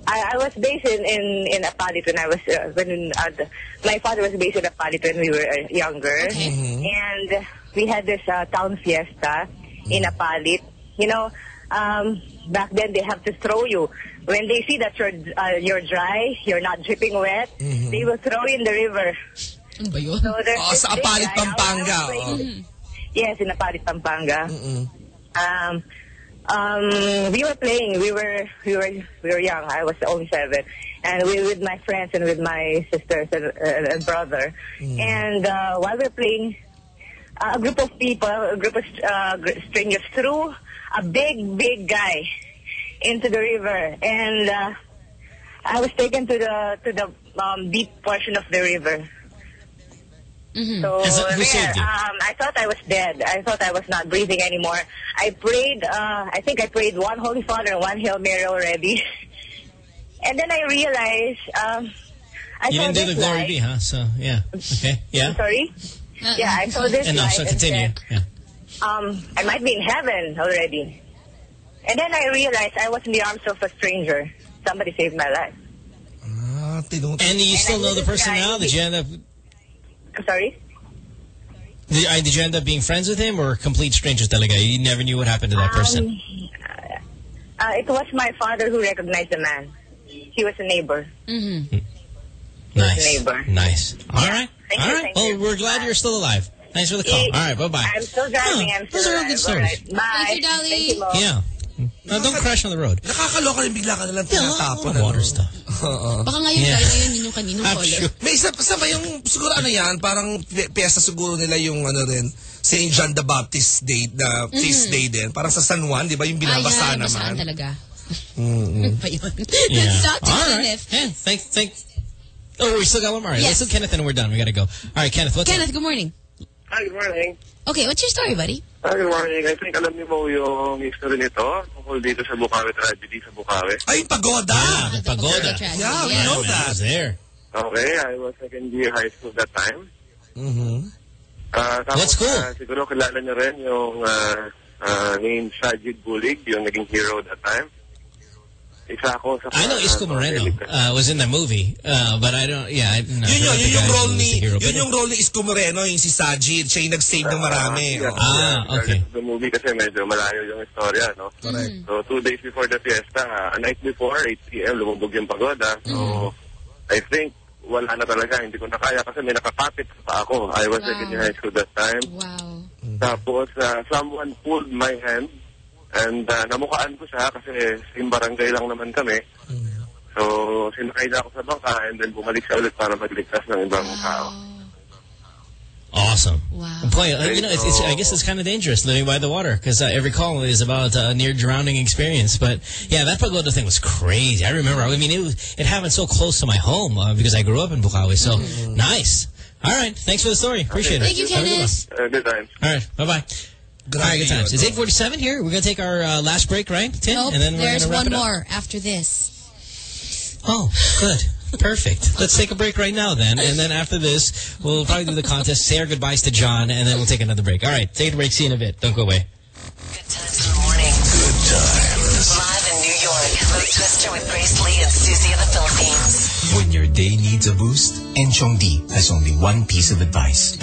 I, I was based in in in Apalit when I was uh, when uh, the, my father was based in Apalit when we were uh, younger, and we had this uh, town fiesta in Apalit. You know, um, back then they have to throw you. When they see that you're uh, you're dry, you're not dripping wet. They will throw you in the river. So there's Oh, sa Apalit, guy, I was Pampanga. playing- Yes, in Apalit, Pampanga. Um, um, we were playing. We were we were we were young. I was only seven, and we with my friends and with my sisters and, uh, and brother. And uh, while we were playing, uh, a group of people, a group of uh, strangers threw a big big guy into the river, and uh, I was taken to the to the um, deep portion of the river. So Is it- who there, saved you? um, I thought I was dead. I thought I was not breathing anymore. I prayed. Uh, I think I prayed one Holy Father and one Hail Mary already. [laughs] and then I realized um, I you saw didn't do the glory be, huh? So, yeah. Okay. Yeah. Sorry. yeah, I saw this And no, light so and continue. said, Yeah. um, I might be in heaven already. And then I realized I was in the arms of a stranger. Somebody saved my life. Ah, tinuturo. And you still I know the this person now? Did you end up I'm sorry. did, uh, did you end up being friends with him or complete strangers talaga? You never knew what happened to that person. Um, uh, it was my father who recognized the man. He was a neighbor. Mm-hmm. Nice. neighbor. Nice. All right. Thank All you, right. Well, you. we're glad you're still alive. Thanks for the call. All right. Bye-bye. I'm still driving. I'm still those are all good stories. Alright, Bye. Thank you, Dolly. Thank you, Mo. Yeah. No, don't crash on the road. Nakakaloka rin bigla ka nalang tinatapon. Yeah, water stuff. Oo. Baka ngayon Yeah. dahil ngayon yun yung kaninong I'm caller. sure. May isa, isa ba yung, siguro ano yan, parang pi- piyesta siguro nila yung ano rin, St. John the Baptist Day, na feast Mhm. day din. Parang sa San Juan, di ba, yung Ah, binabasa yan, basaan naman. talaga. Mm-mm. [laughs] Pa yun. Yeah. Dot to All right. Kenneth. Yeah. Thank, thank. Oh, we still got one more. Yes. Let's do Kenneth and we're done. We got to go. All right, Kenneth, what's Kenneth, up? good morning. Hi, good morning. Okay, what's your story, buddy? Hi, good morning. I think alam niyo mo yung history nito tungkol dito sa Bocaue tragedy sa Bocaue. Ay, pagoda! Yeah, the pagoda. Yeah, we Yes. know Man, I that. was there. Okay, I was second year high school that time. Mm-hmm. Uh, tapos, What school? ah, siguro kilala niyo rin yung uh, uh, named Sajid Bulig, yung naging hero that time. Isa ako sa... I know Isko Moreno uh, was in the movie, uh, but I don't, yeah. I, no, Yun yun, I yun yung role ni, hero, yun but- yung role ni Isko Moreno, yung si Sajid, siya yung nag-save ng marami. Yeah, Ah, yeah, okay. The movie kasi medyo malayo yung istorya, no? Correct. So, two days before the fiesta, a night before, 8 p.m., lumubog yung pagoda. So, I think, wala na talaga. Hindi ko na kaya kasi may nakakapit pa ako. I was Wow. second year high school that time. Wow. Tapos, uh, someone pulled my hand and uh, namukaan ko siya kasi yung barangay lang naman kami. So, sinakay na ako sa bangka and then bumalik siya ulit para magligtas ng ibang tao. Awesome. Wow. Boy, uh, you know, it's, it's, I guess it's kind of dangerous living by the water because uh, every call is about a near drowning experience. But yeah, that pagoda thing was crazy. I remember. I mean, it was it happened so close to my home uh, because I grew up in Bocaue. So nice. All right. Thanks for the story. Appreciate Thank it. Thank you, Have a good one. Uh, good times. All right. Bye bye bye. All right, good times. It's 8:47 here. We're gonna take our uh, last break, right, Tim? Nope, and then we're there's gonna wrap one it up. more after this. Oh, good. Perfect. Let's take a break right now then. And then after this, we'll probably do the contest, say our goodbyes to John, and then we'll take another break. All right, take a break. See you in a bit. Don't go away. Good times in the morning. Good times. Live in New York. Mo Twister with Grace Lee and Susie in the Philippines. When your day needs a boost, Enchong Dee has only one piece of advice.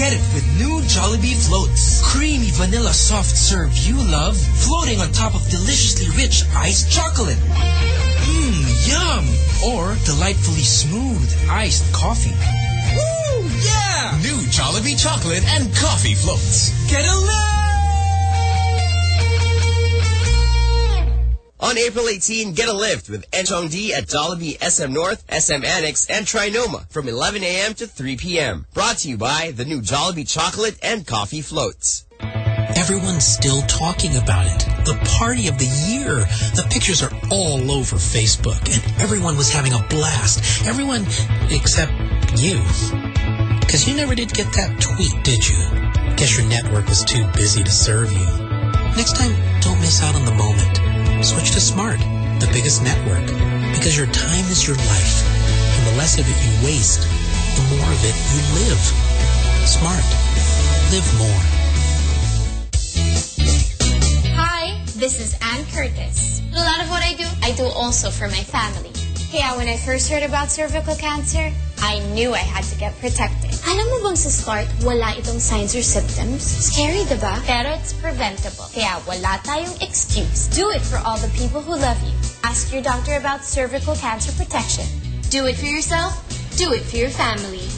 Get it with new Jollibee floats. Creamy vanilla soft serve you love, floating on top of deliciously rich iced chocolate. Mmm, yum! Or delightfully smooth iced coffee. Woo, yeah! New Jollibee chocolate and coffee floats. Get a lift! On April 18, get a lift with Enchong Dee at Jollibee SM North, SM Annex, and Trinoma from 11 a.m. to 3 p.m. Brought to you by the new Jollibee chocolate and coffee floats. Everyone's still talking about it. The party of the year. The pictures are all over Facebook, and everyone was having a blast. Everyone except you. Because you never did get that tweet, did you? Guess your network was too busy to serve you. Next time, don't miss out on the moment. Switch to Smart, the biggest network. Because your time is your life. And the less of it you waste, the more of it you live. Smart. Live more. Hi, this is Anne Curtis. A lot of what I do, I do also for my family. Kaya when I first heard about cervical cancer, I knew I had to get protected. Alam mo bang sa start, wala itong signs or symptoms? Scary, diba? Pero it's preventable. Kaya wala tayong excuse. Do it for all the people who love you. Ask your doctor about cervical cancer protection. Do it for yourself. Do it for your family.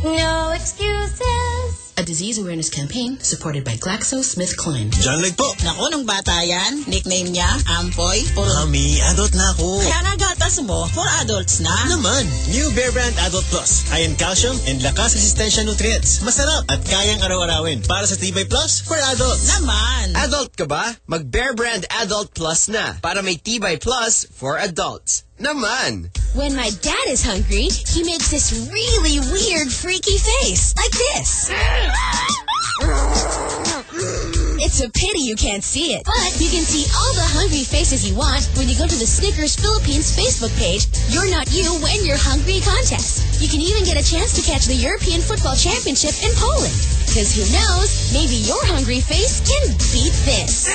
No excuses. A disease awareness campaign supported by GlaxoSmithKline. John Lloyd po. Naku, nung bata yan, nickname niya, Ampoy. Puro... Mami, adult na ako. Kaya nga gatas mo, for adults na. Naman, new Bear Brand Adult Plus. High in calcium and lakas resistensya nutrients. Masarap at kayang araw-arawin. Para sa Tibay Plus for adults. Naman. Adult ka ba? Mag Bear Brand Adult Plus na. Para may Tibay Plus for adults. Naman. When my dad is hungry, he makes this really weird, freaky face. Like this. It's a pity you can't see it. But you can see all the hungry faces you want when you go to the Snickers Philippines Facebook page, You're Not You When You're Hungry contest. You can even get a chance to catch the European Football Championship in Poland. Because who knows, maybe your hungry face can beat this.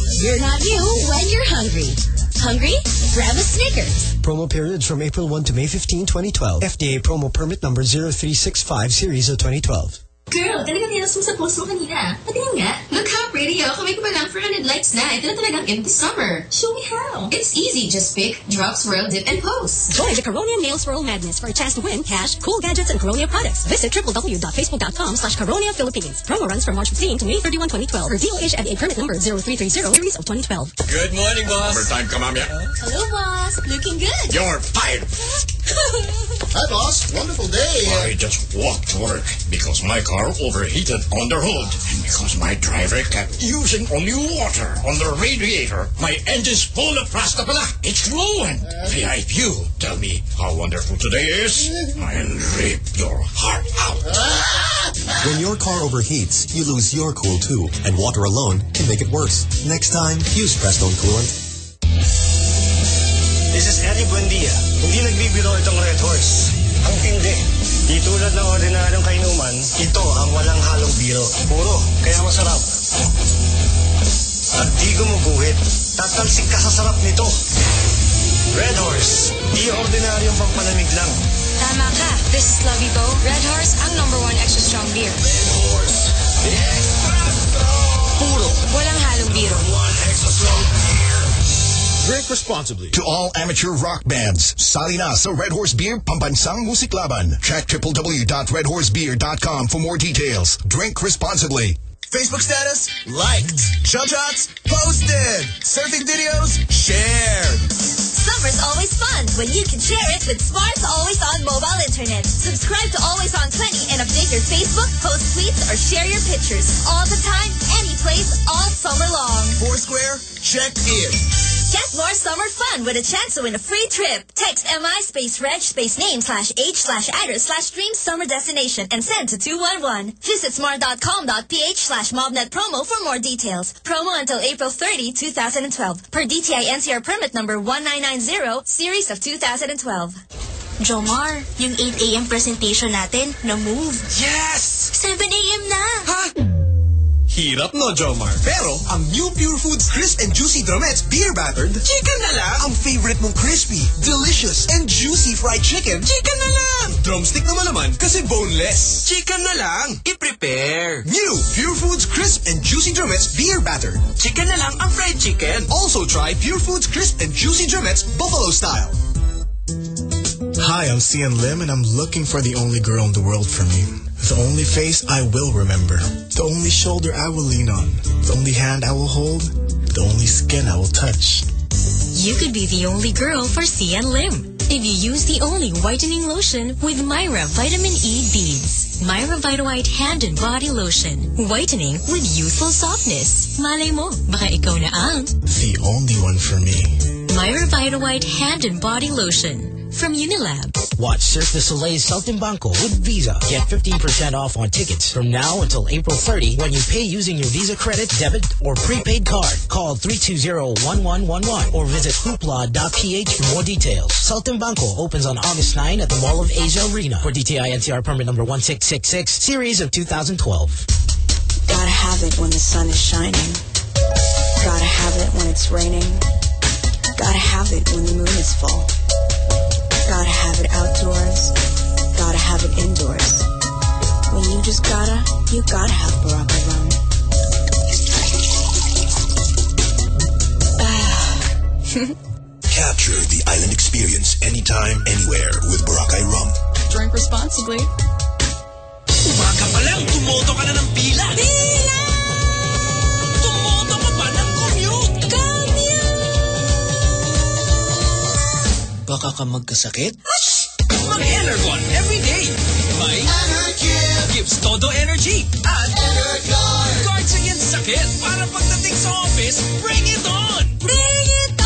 [laughs] You're not you when you're hungry. Hungry? Grab a Snickers. Promo periods from April 1 to May 15, 2012. FDA promo permit number 0365 series of 2012. Girl, talaga nilas mo sa post mo kanina. Patingin nga. Look how pretty ako. Kamay ko pa lang 400 likes na. Ito na talagang empty summer. Show me how. It's easy. Just pick, drop, swirl, dip, and post. Join the Caronia Nail Swirl Madness for a chance to win cash, cool gadgets, and Caronia products. Visit www.facebook.com slash Caronia Philippines. Promo runs from March 15 to May 31, 2012 for DOH FDA permit number 0330 series of 2012. Good morning, boss. Overtime ka, mamaya. Hello, boss. Looking good. You're fired. [laughs] Hi, boss. Wonderful day. I just walked to work because my car overheated on the road. And because my driver kept using only water on the radiator, my engine's full of plastic. It's ruined. Uh-huh. Kaya if you tell me how wonderful today is, [laughs] I'll rip your heart out. Ah! When your car overheats, you lose your cool too, and water alone can make it worse. Next time, use Prestone Coolant. This is Eddie Buendia. Hindi nagbibiro itong Red Horse. Ang tindi. Di tulad ng ordinaryong kainuman, ito ang walang halong biro. Puro, kaya masarap. At di gumuguhit. Tatalsik ka sa sarap nito. Red Horse. Di ordinaryong pampalamig lang. Tama ka. This is Lavibo. Red Horse, ang number one extra strong beer. Red Horse. The extra strong. Puro. Walang halong biro. One extra strong beer. Drink responsibly. To all amateur rock bands, sali na sa Red Horse Beer Pambansang Musiklaban. Check www.redhorsebeer.com for more details. Drink responsibly. Facebook status? Liked. Jump shots? Posted. Surfing videos? Shared. Summer's always fun when you can share it with Smart's Always On mobile internet. Subscribe to Always On 20 and update your Facebook, post tweets, or share your pictures all the time, any place, all summer long. Foursquare? Check in. Get more summer fun with a chance to win a free trip. Text MI space reg space name slash H slash address slash dream summer destination and send to 211. Visit smart.com.ph slash mobnet promo for more details. Promo until April 30, 2012. Per DTI NCR permit number 1990, series of 2012. Jomar, yung 8 a.m. presentation natin, na-move. Yes! 7 a.m. na! Ha? Hirap no, Jomar. Pero, ang new Pure Foods Crisp and Juicy Drumettes Beer Battered, chicken na lang! Ang favorite mong crispy, delicious, and juicy fried chicken, chicken na lang! Drumstick naman naman kasi boneless. Chicken na lang! I-prepare! New Pure Foods Crisp and Juicy Drumettes Beer Battered. Chicken na lang ang fried chicken. Also try Pure Foods Crisp and Juicy Drumettes Buffalo Style. Hi, I'm Xian Lim, and I'm looking for the only girl in the world for me. The only face I will remember. The only shoulder I will lean on. The only hand I will hold. The only skin I will touch. You could be the only girl for Xian Lim. If you use the only whitening lotion with Myra Vitamin E Beads. Myra Vitawhite Hand and Body Lotion. Whitening with youthful softness. Malay mo, baka ikaw na ang The only one for me. Myra Vitawhite Hand and Body Lotion from Unilab. Watch Cirque du Soleil's Saltimbanco with Visa. Get 15% off on tickets from now until April 30 when you pay using your Visa credit, debit, or prepaid card. Call 320-1111 or visit hoopla.ph for more details. Saltimbanco opens on August 9 at the Mall of Asia Arena for DTI NCR permit number 1666, series of 2012. Gotta have it when the sun is shining. Gotta have it when it's raining. Gotta have it when the moon is full. Gotta have it outdoors. Gotta have it indoors. When you just gotta, you gotta have Boracay rum. [sighs] Capture the island experience anytime, anywhere with Boracay Rum. Drink responsibly. Umaga pa lang, tumoto ka na ng pila. Pila! Baka ka magkasakit? Mag-Enervon every day. By Energy. Gives todo energy. At Enervon. Guards against sakit. Para pagdating sa office, bring it on. Bring it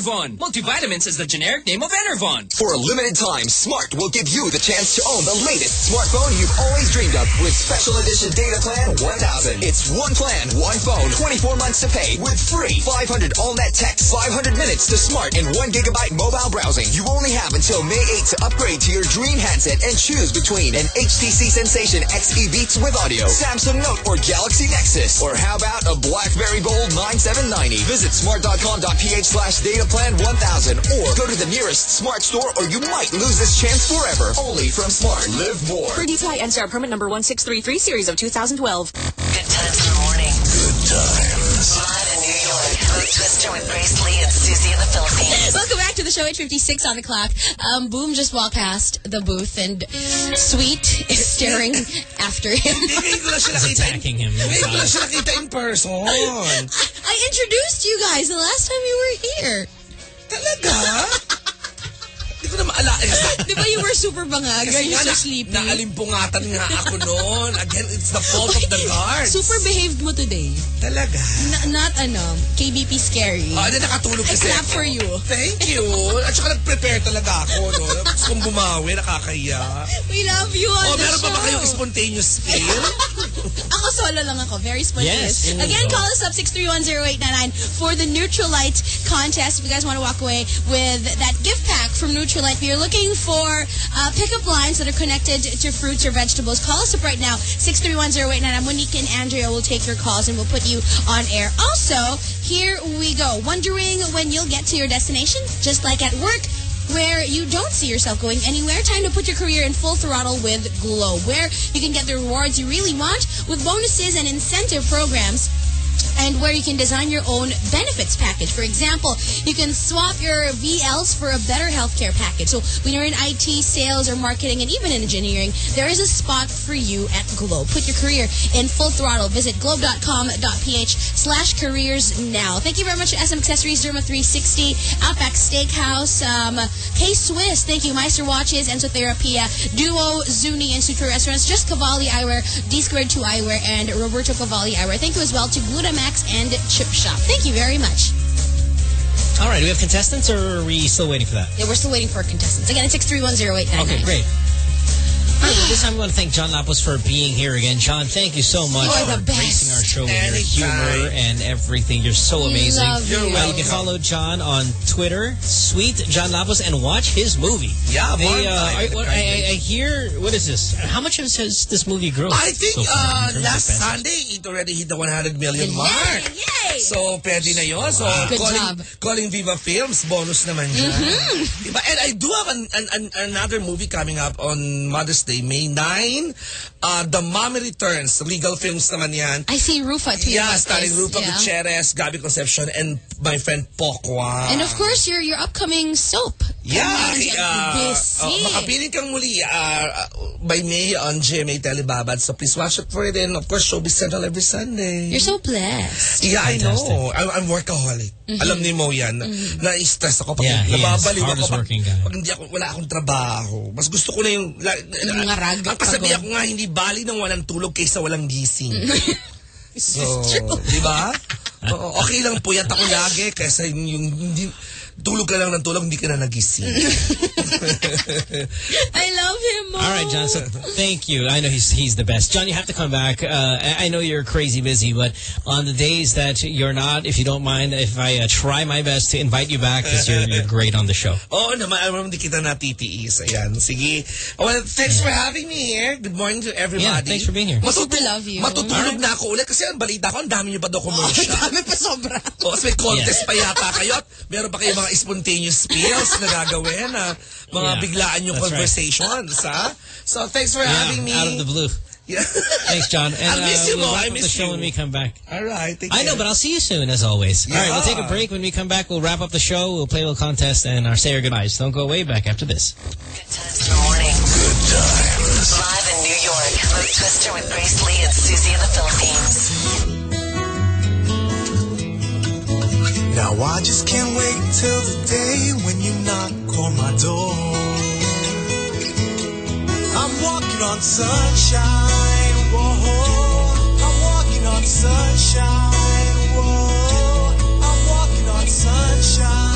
Enervon. Multivitamins is the generic name of Enervon. For a limited time, Smart will give you the chance to own the latest smartphone you've always dreamed of with Special Edition Data Plan 1000. It's one plan, one phone, 24 months to pay with free 500 all-net text, 500 minutes to Smart, and 1 gigabyte mobile browsing. You only have until May 8 to upgrade to your dream handset and choose between an HTC Sensation XE Beats with audio, Samsung Note or Galaxy Nexus. Or how about a BlackBerry Bold 9790? Visit smart.com.ph slash data plan 1000 or go to the nearest smart store or you might lose this chance forever. Only from Smart. Live more. For DTI NCR permit number 1633 series of 2012. Good times in the morning. Good times. Live in New York. Mo Twister with Grace Lee and Susie in the Philippines. Welcome back to the show. 8.56 on the clock. Um, Boom just walked past the booth and Sweet is staring [laughs] after him. Hindi ko lang siya nakita. attacking him. Hindi ko lang siya nakita in person. I introduced you guys the last time you were here. Talaga? Hindi ko na maalala. [laughs] Di ba you were super bangag? Kasi you nga, so na, sleepy? naalimpungatan nga ako noon. Again, it's the fault of the guards. Super behaved mo today. Talaga? Na- not ano, KBP scary. Ah, hindi nakatulog I clap for you. Thank you. At saka nag-prepare talaga ako. No? Gusto kong bumawi, nakakahiya. We love you on Oh, the meron show. pa ba kayong spontaneous skill? [laughs] Ako solo lang ako. Very spontaneous. Yes. Again, call us up 6310899 for the Nutrilite contest. If you guys want to walk away with that gift pack from If you're looking for uh, pickup lines that are connected to fruits or vegetables, call us up right now. 6310899. Monique and Andrea will take your calls and we'll put you on air. Also, here we go. Wondering when you'll get to your destination? Just like at work, where you don't see yourself going anywhere. Time to put your career in full throttle with Globe, where you can get the rewards you really want with bonuses and incentive programs and where you can design your own benefits package. For example, you can swap your VLs for a better healthcare package. So when you're in IT, sales, or marketing, and even in engineering, there is a spot for you at Globe. Put your career in full throttle. Visit globe.com.ph slash careers now. Thank you very much to SM Accessories, Derma 360, Outback Steakhouse, um, K-Swiss, thank you, Meister Watches, Enso Therapia, Duo, Zuni, and Sutra Restaurants, Just Cavalli Eyewear, D Squared 2 Eyewear, and Roberto Cavalli Eyewear. Thank you as well to Glutamax and Chip Shop. Thank you very much. All right, do we have contestants or are we still waiting for that? Yeah, we're still waiting for contestants. Again, it's 6310899. Okay, great. This time I want to thank John Lapus for being here again. John, thank you so much You're for gracing our show with your humor and everything. You're so amazing. You. Uh, you can follow John on Twitter, Sweet John Lapus, and watch his movie. Yeah, They, uh, I, what- I, I, hear, what is this? How much has, this movie grown? I think so uh, last? Sunday, it already hit the 100 million mark. Yay! So, pwede na yun. So, Good calling, job. calling Viva Films, bonus naman dyan. Diba? And I do have an, an, an, another movie coming up on Mother's Day, May 9. Uh, the Mommy Returns, Regal Films naman yan. I see Ruffa tweeting Yeah, starring Ruffa Yeah. Gutierrez, Gabby Concepcion, and my friend Pokwang. And of course, your your upcoming soap. Yeah, uh, oh, makapiling kang muli uh, by May on GMA Telebabad. So please watch it for it. And of course, Showbiz Central every Sunday. You're so blessed. Yeah, I know. I'm, I'm workaholic. Mhm. Alam ni Mo yan. Mhm. Na-stress ako pag Yeah, nababaliw ako pag, pag hindi ako, wala akong trabaho. Mas gusto ko na yung... La, Yung ngarag, ang kasabi ako nga, hindi bali ng walang tulog kaysa walang gising. [laughs] so, true. di ba? Oo, okay lang puyat ako lagi kaysa yung, yung hindi, tulog ka lang ng tulog, hindi ka na nagising. [laughs] I love him, Mom. All right, John. So thank you. I know he's he's the best. John, you have to come back. Uh, I I know you're crazy busy, but on the days that you're not, if you don't mind, if I uh, try my best to invite you back, because you're, you're great on the show. [laughs] Oo naman, alam mo, hindi kita natitiis. Ayan, sige. Well, thanks for having me here. Good morning to everybody. Yeah, thanks for being here. We super love you. Matutulog na ako ulit kasi ang balita ko, ang dami niyo pa daw [laughs] commercial. Dami pa sobra. O, kasi may contest pa yata kayo. at Meron pa kayo mga spontaneous spills na gagawin na mga Yeah, biglaan yung that's right. conversations, ha? So, thanks for Yeah, having me. out of the blue. Yeah. Thanks, John. And [laughs] I miss uh, you, we'll I up the show you. when we come back. All right. Take I know, but I'll see you soon, as always. All right, we'll take a break. When we come back, we'll wrap up the show. We'll play a little contest and our say our goodbyes. Don't go away. Back after this. Good morning. Good times. Live in New York, Mo Twister with Grace Lee and Susie in the Philippines. Now I just can't wait till the day when you knock on my door. I'm walking on sunshine, whoa. I'm walking on sunshine, whoa. I'm walking on sunshine,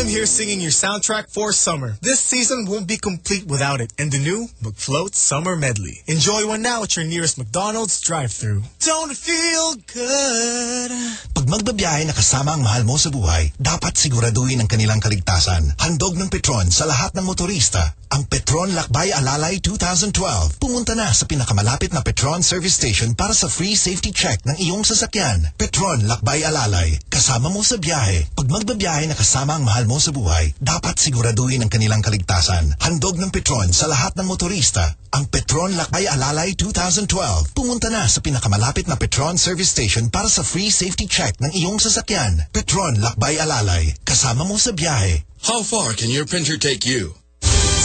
Xian Lim here singing your soundtrack for summer. This season won't be complete without it. And the new McFloat Summer Medley. Enjoy one now at your nearest McDonald's drive-thru. Don't feel good? Pag magbabiyahe na kasama ang mahal mo sa buhay, dapat siguraduhin ang kanilang kaligtasan. Handog ng Petron sa lahat ng motorista. Ang Petron Lakbay Alalay 2012. Pumunta na sa pinakamalapit na Petron service station para sa free safety check ng iyong sasakyan. Petron Lakbay Alalay. Kasama mo sa biyahe. Pag magbabiyahe na kasama ang mahal mo sa buhay, dapat siguraduhin ang kanilang kaligtasan. Handog ng Petron sa lahat ng motorista. Ang Petron Lakbay Alalay 2012. Pumunta na sa pinakamalapit na Petron service station para sa free safety check ng iyong sasakyan. Petron Lakbay Alalay. Kasama mo sa biyahe. How far can your printer take you?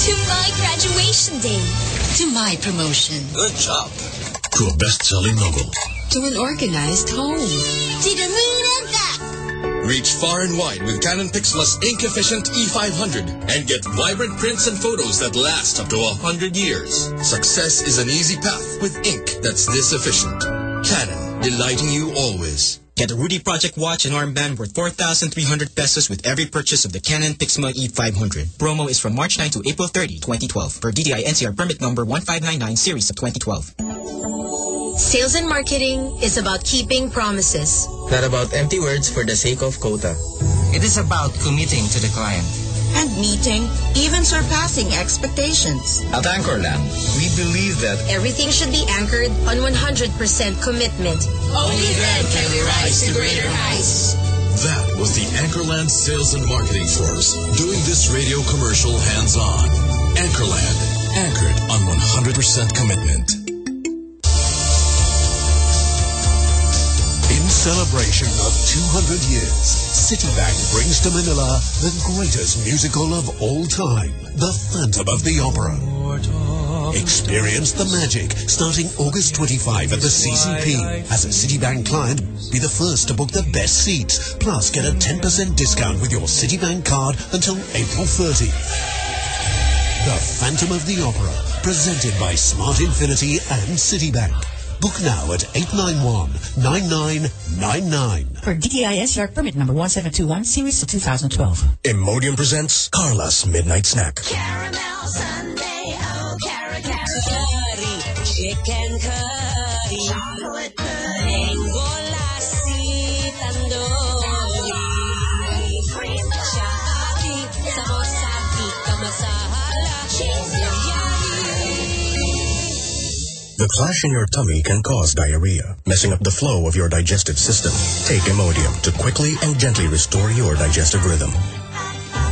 To my graduation day. To my promotion. Good job. To a best-selling novel. To an organized home. To the moon and back. Reach far and wide with Canon Pixma ink-efficient E500 and get vibrant prints and photos that last up to 100 years. Success is an easy path with ink that's this efficient. Canon, delighting you always. Get a Rudy Project watch and armband worth 4,300 pesos with every purchase of the Canon Pixma E500. Promo is from March 9 to April 30, 2012 per DTI NCR permit number 1599 series of 2012. Sales and marketing is about keeping promises. Not about empty words for the sake of quota. It is about committing to the client. And meeting, even surpassing expectations. At Anchorland, we believe that Everything should be anchored on 100% commitment. Only then can we rise to greater heights. That was the Anchorland Sales and Marketing Force doing this radio commercial hands-on. Anchorland, anchored on 100% commitment. In celebration of 200 years, Citibank brings to Manila the greatest musical of all time, The Phantom of the Opera. Experience the magic starting August 25 at the CCP. As a Citibank client, be the first to book the best seats. Plus, get a 10% discount with your Citibank card until April 30. The Phantom of the Opera, presented by Smart Infinity and Citibank. Book now at 891-9999. For DTI SR permit number 1721, series of 2012. Imodium presents Carla's Midnight Snack. Oh, chicken curry. Chocolate The clash in your tummy can cause diarrhea, messing up the flow of your digestive system. Take Imodium to quickly and gently restore your digestive rhythm.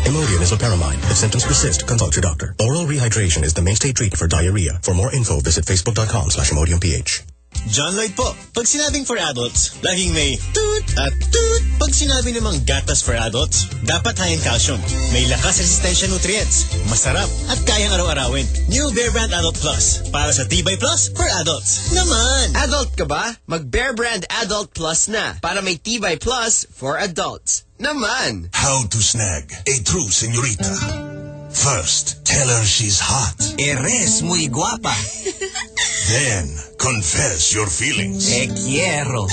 Imodium is loperamide. If symptoms persist, consult your doctor. Oral rehydration is the mainstay treatment for diarrhea. For more info, visit facebook.com slash imodiumph. John Lloyd po. Pag sinabing for adults, laging may toot at toot. Pag sinabi namang gatas for adults, dapat high in calcium. May lakas resistensya nutrients, masarap, at kayang araw-arawin. New Bear Brand Adult Plus. Para sa Tibay Plus for adults. Naman! Adult ka ba? Mag Bear Brand Adult Plus na para may Tibay Plus for adults. Naman! How to snag a true senorita. First, tell her she's hot. Eres muy guapa. [laughs] Then, confess your feelings. Te quiero.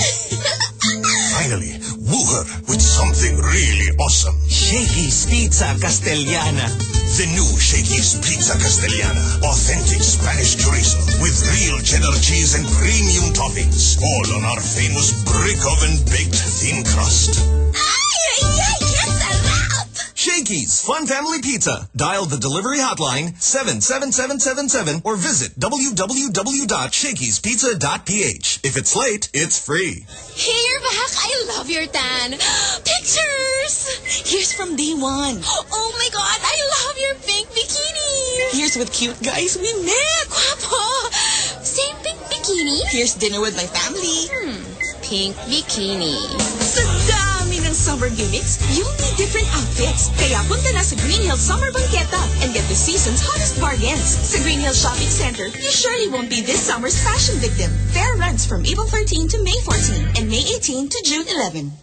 Finally, woo her with something really awesome. Shakey's Pizza Castellana. The new Shakey's Pizza Castellana. Authentic Spanish chorizo with real cheddar cheese and premium toppings. All on our famous brick oven baked thin crust. Fun Family Pizza. Dial the delivery hotline 77777 or visit www.shakeys.pizza.ph. If it's late, it's free. Hey, you're back. I love your tan. [gasps] Pictures! Here's from day one. Oh my god, I love your pink bikini. Here's with cute guys we met. Guapo. Same pink bikini. Here's dinner with my family. Hmm. Pink bikini. Summer gimmicks, you'll need different outfits. Kaya punta na sa Green Hills Summer Banqueta and get the season's hottest bargains. Sa Green Hills Shopping Center, you surely won't be this summer's fashion victim. Fair runs from April 13 to May 14 and May 18 to June 11.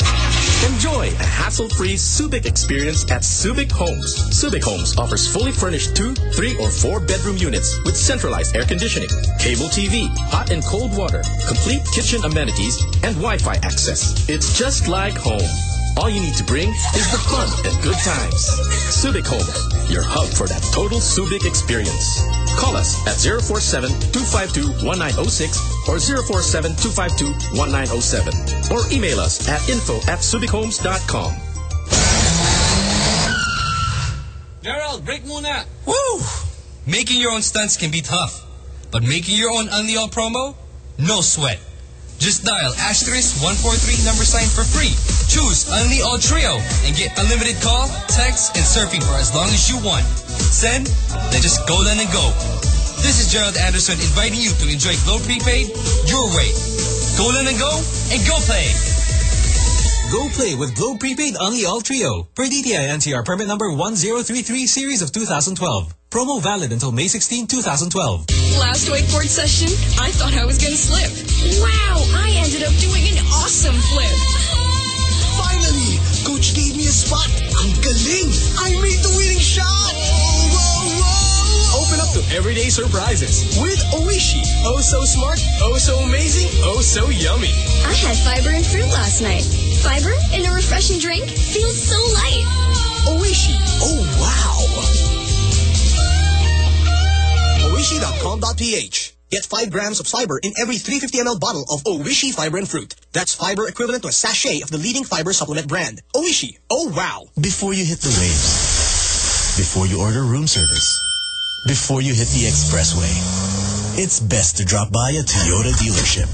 Enjoy a hassle-free Subic experience at Subic Homes. Subic Homes offers fully furnished two, three, or four bedroom units with centralized air conditioning, cable TV, hot and cold water, complete kitchen amenities, and Wi-Fi access. It's just like home. All you need to bring is the fun and good times. Subic Homes, your hub for that total Subic experience. Call us at 047-252-1906 or 047-252-1907 or email us at info at subichomes.com. Gerald, break muna. Woo! Making your own stunts can be tough, but making your own Only All promo, no sweat. Just dial asterisk 143 number sign for free. Choose Only All Trio and get unlimited call, text, and surfing for as long as you want. Send, then just go then and go. This is Gerald Anderson inviting you to enjoy Globe Prepaid your way. Go then and go, and go play. Go play with Globe Prepaid Only All Trio per DTI NCR permit number 1033 series of 2012. Promo valid until May 16, 2012. Last wakeboard session, I thought I was going to slip. Wow, I ended up doing an awesome flip. Finally, coach gave me a spot. Ang galing! I made the winning shot! Open up to everyday surprises with Oishi. Oh so smart, oh so amazing, oh so yummy. I had fiber and fruit last night. Fiber in a refreshing drink feels so light. Oishi. Oh, wow. Oishi.com.ph Get 5 grams of fiber in every 350 ml bottle of Oishi Fiber and Fruit. That's fiber equivalent to a sachet of the leading fiber supplement brand. Oishi. Oh, wow. Before you hit the waves, before you order room service, before you hit the expressway, it's best to drop by a Toyota dealership.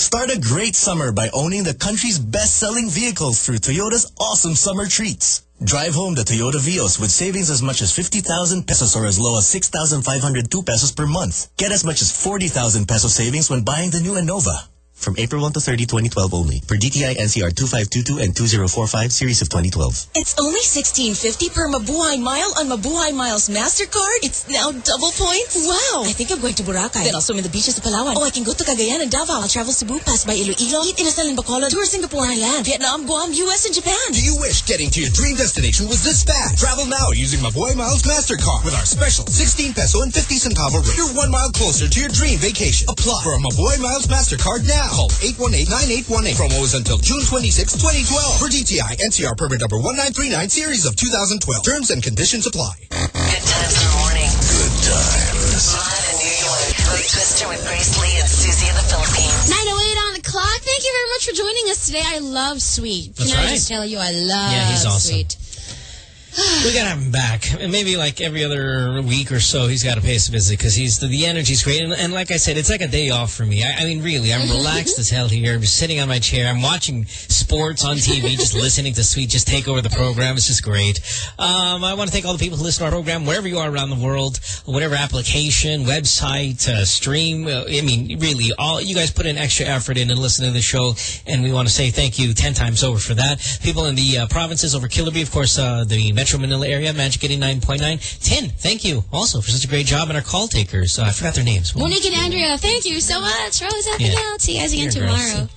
Start a great summer by owning the country's best-selling vehicles through Toyota's awesome summer treats. Drive home the Toyota Vios with savings as much as 50,000 pesos or as low as 6,502 pesos per month. Get as much as 40,000 peso savings when buying the new Innova. From April 1 to 30, 2012 only. Per DTI NCR 2522 and 2045 series of 2012. It's only 16.50 per Mabuhay Mile on Mabuhay Miles MasterCard. It's now double points. Wow. I think I'm going to Boracay. Then I'll swim in the beaches of Palawan. Oh, I can go to Cagayan and Davao. I'll travel Cebu, pass by Iloilo, eat Inasal and Bacolod, tour Singapore and land, Vietnam, Guam, US, and Japan. Do you wish getting to your dream destination was this fast? Travel now using Mabuhay Miles MasterCard with our special 16 peso and 50 centavo rate. You're one mile closer to your dream vacation. Apply for a Mabuhay Miles MasterCard now. Call 818-9818. Promo is until June 26, 2012. For DTI NCR permit number 1939 series of 2012. Terms and conditions apply. Good times in the morning. Good times. Live in New York. Mo Twister with Grace Lee and Susie in the Philippines. 908 on the clock. Thank you very much for joining us today. I love Sweet. Can That's I right. just tell you, I love Yeah, he's awesome. Sweet. We gotta have him back. And maybe like every other week or so, he's got to pay us a visit because he's the, the energy's great. And, and like I said, it's like a day off for me. I, I mean, really, I'm [laughs] relaxed as hell here. I'm sitting on my chair. I'm watching sports on TV, just [laughs] listening to Sweet just take over the program. It's just great. Um, I want to thank all the people who listen to our program wherever you are around the world, whatever application, website, uh, stream. Uh, I mean, really, all you guys put in extra effort in and listen to the show, and we want to say thank you ten times over for that. People in the uh, provinces over Killarby, of course, uh, the Metro Manila area, Magic 89.9. Ten, thank you also for such a great job, and our call takers. Uh, I forgot their names. Monique and Andrea, thank you so much. Rose, helping Yeah. out. See you guys again Here, tomorrow.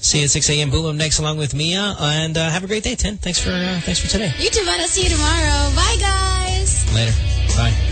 See you at 6 a.m. Boom next along with Mia, and uh, have a great day, Ten. Thanks for uh, thanks for today. You too, bud. I'll see you tomorrow. Bye, guys. Later. Bye.